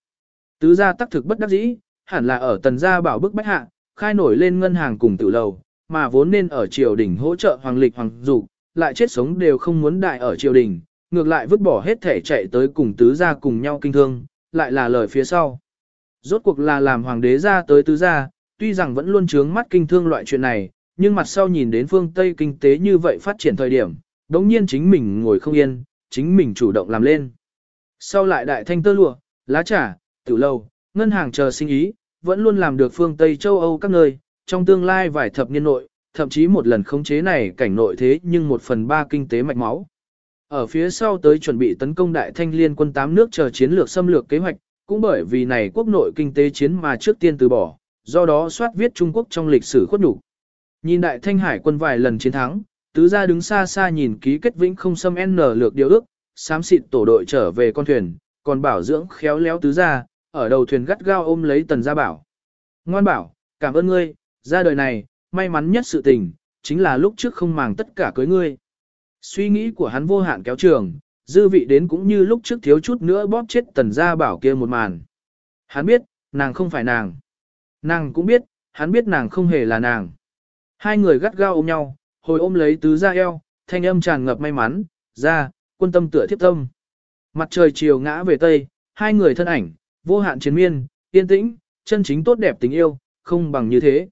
S1: Tứ gia tác thực bất đắc dĩ, hẳn là ở tần gia bảo bức bách hạ, khai nổi lên ngân hàng cùng tử lầu, mà vốn nên ở triều đình hỗ trợ hoàng lịch hoàng dục, lại chết sống đều không muốn đại ở triều đình, ngược lại vứt bỏ hết thể chạy tới cùng tứ gia cùng nhau kinh thương, lại là lời phía sau. Rốt cuộc là làm hoàng đế ra tới tứ gia, tuy rằng vẫn luôn trướng mắt kinh thương loại chuyện này, nhưng mặt sau nhìn đến phương Tây kinh tế như vậy phát triển thời điểm, đống nhiên chính mình ngồi không yên, chính mình chủ động làm lên. Sau lại đại thanh tơ lụa, lá trà, tử lâu, ngân hàng chờ sinh ý, vẫn luôn làm được phương Tây châu Âu các nơi, trong tương lai vài thập niên nội, thậm chí một lần khống chế này cảnh nội thế nhưng một phần ba kinh tế mạch máu. Ở phía sau tới chuẩn bị tấn công đại thanh liên quân tám nước chờ chiến lược xâm lược kế hoạch, cũng bởi vì này quốc nội kinh tế chiến mà trước tiên từ bỏ, do đó soát viết Trung Quốc trong lịch sử khuất nhục. Nhìn đại thanh hải quân vài lần chiến thắng, tứ gia đứng xa xa nhìn ký kết vĩnh không xâm N lược điều ước, xám xịt tổ đội trở về con thuyền, còn bảo dưỡng khéo léo tứ gia, ở đầu thuyền gắt gao ôm lấy tần gia bảo. Ngoan bảo, cảm ơn ngươi, ra đời này, may mắn nhất sự tình, chính là lúc trước không màng tất cả cưới ngươi. Suy nghĩ của hắn vô hạn kéo trường, dư vị đến cũng như lúc trước thiếu chút nữa bóp chết tần gia bảo kia một màn. Hắn biết, nàng không phải nàng. Nàng cũng biết, hắn biết nàng không hề là nàng. Hai người gắt gao ôm nhau, hồi ôm lấy tứ ra eo, thanh âm tràn ngập may mắn, ra, quân tâm tựa thiếp tâm. Mặt trời chiều ngã về tây, hai người thân ảnh, vô hạn chiến miên, yên tĩnh, chân chính tốt đẹp tình yêu, không bằng như thế.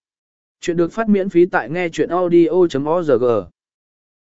S1: Chuyện được phát miễn phí tại nghe chuyện audio.org